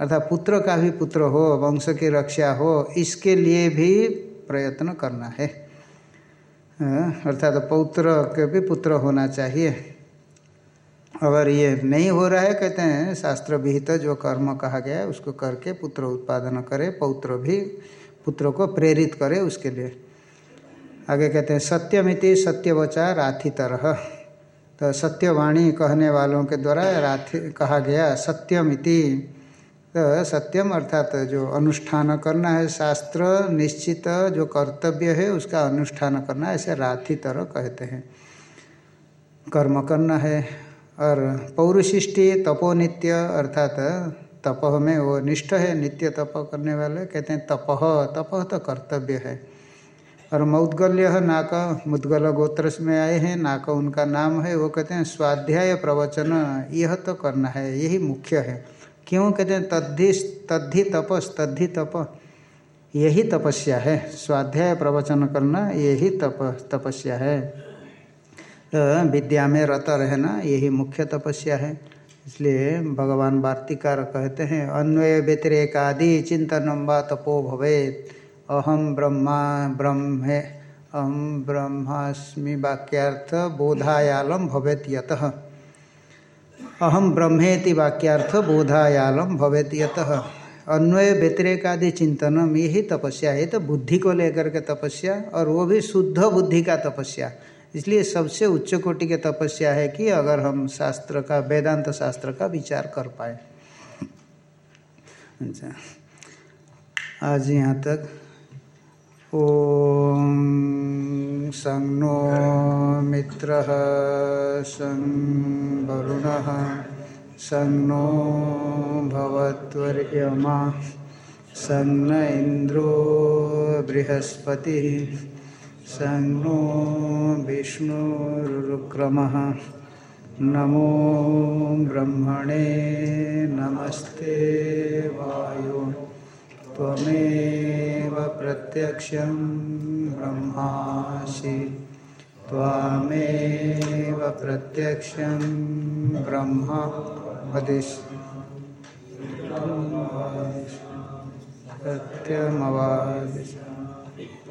[SPEAKER 1] अर्थात पुत्र का भी पुत्र हो, वंश की रक्षा हो, इसके लिए भी प्रयत्न करना है। अर्थात पौत्र के भी पुत्र होना चाहिए। अगर ये नहीं हो रहा है, कहते हैं शास्त्र विहित जो कर्म कहा गया है, उसको करके पुत्र उत्पादन करे, पौत्र भी पुत्र को प्रेरित करे उसके लिए। आगे कहते हैं, सत्यमिति सत्यवचा राथी तरह तो सत्यवाणी कहने वालों के द्वारा राथी कहा गया, सत्यमिति तो सत्यम अर्थात जो अनुष्ठान करना है, शास्त्र निश्चित जो कर्तव्य है, उसका अनुष्ठान करना ऐसे राथी तरह कहते हैं। कर्म करना है, और पौरुशिष्टि तपोनित्य अर्थात तप में वो निष्ठ है, नित्य तप करने वाले, कहते हैं तपह तपह तो कर्तव्य है। और मौदगल्य नाक, मुदगल गोत्र में आए हैं, नाक उनका नाम है, वो कहते हैं स्वाध्याय प्रवचन, यह तो करना है, यही मुख्य है। क्यों कहते हैं? तद्धि तद्धि तपस, तद्धि तप। यही तपस्या है। स्वाध्याय प्रवचन करना, यही तप, तपस्या है। तो विद्या में रत रहना, यही मुख्य तपस्या है। इसलिए भगवान वार्तिकार कहते हैं, अन्वय व्यतिरेकादि चिंतन व तपो भवेत। अहम ब्रह्मा, ब्रह्म अहम ब्रह्मास्मि वाक्यार्थ बोधायालम भवेत यत। अहम ब्रह्मेति वाक्यार्थ बोधायालम भवेत यत। अन्वय व्यतिरेकादि चिंतनम यही तपस्या। है तो बुद्धि को लेकर के तपस्या, और वो भी शुद्ध बुद्धि का तपस्या। इसलिए सबसे उच्च कोटि के तपस्या है कि अगर हम शास्त्र का, वेदांत शास्त्र का विचार कर पाए। अच्छा। आज यहाँ तक ओम सं नो मित्र सं वरुण सं नो भवत्वर्यमा सं न इंद्रो बृहस्पति सन्नो विष्णुरुक्रमः। नमो ब्रह्मणे नमस्ते वायो। त्वमेव प्रत्यक्षं ब्रह्मासि। त्वामेव प्रत्यक्षं ब्रह्म वदिष् सत्यमवादिश।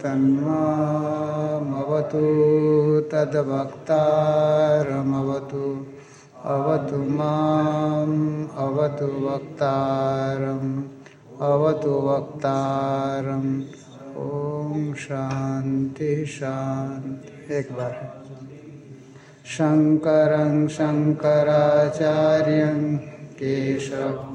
[SPEAKER 1] तन्मामवतु तद्वक्तारमवतु। अवतु माम् अवतु वक्तारम्। अवतु वक्तारम। ओम शांति शांति एक बार। शंकरं शंकराचार्यं केशव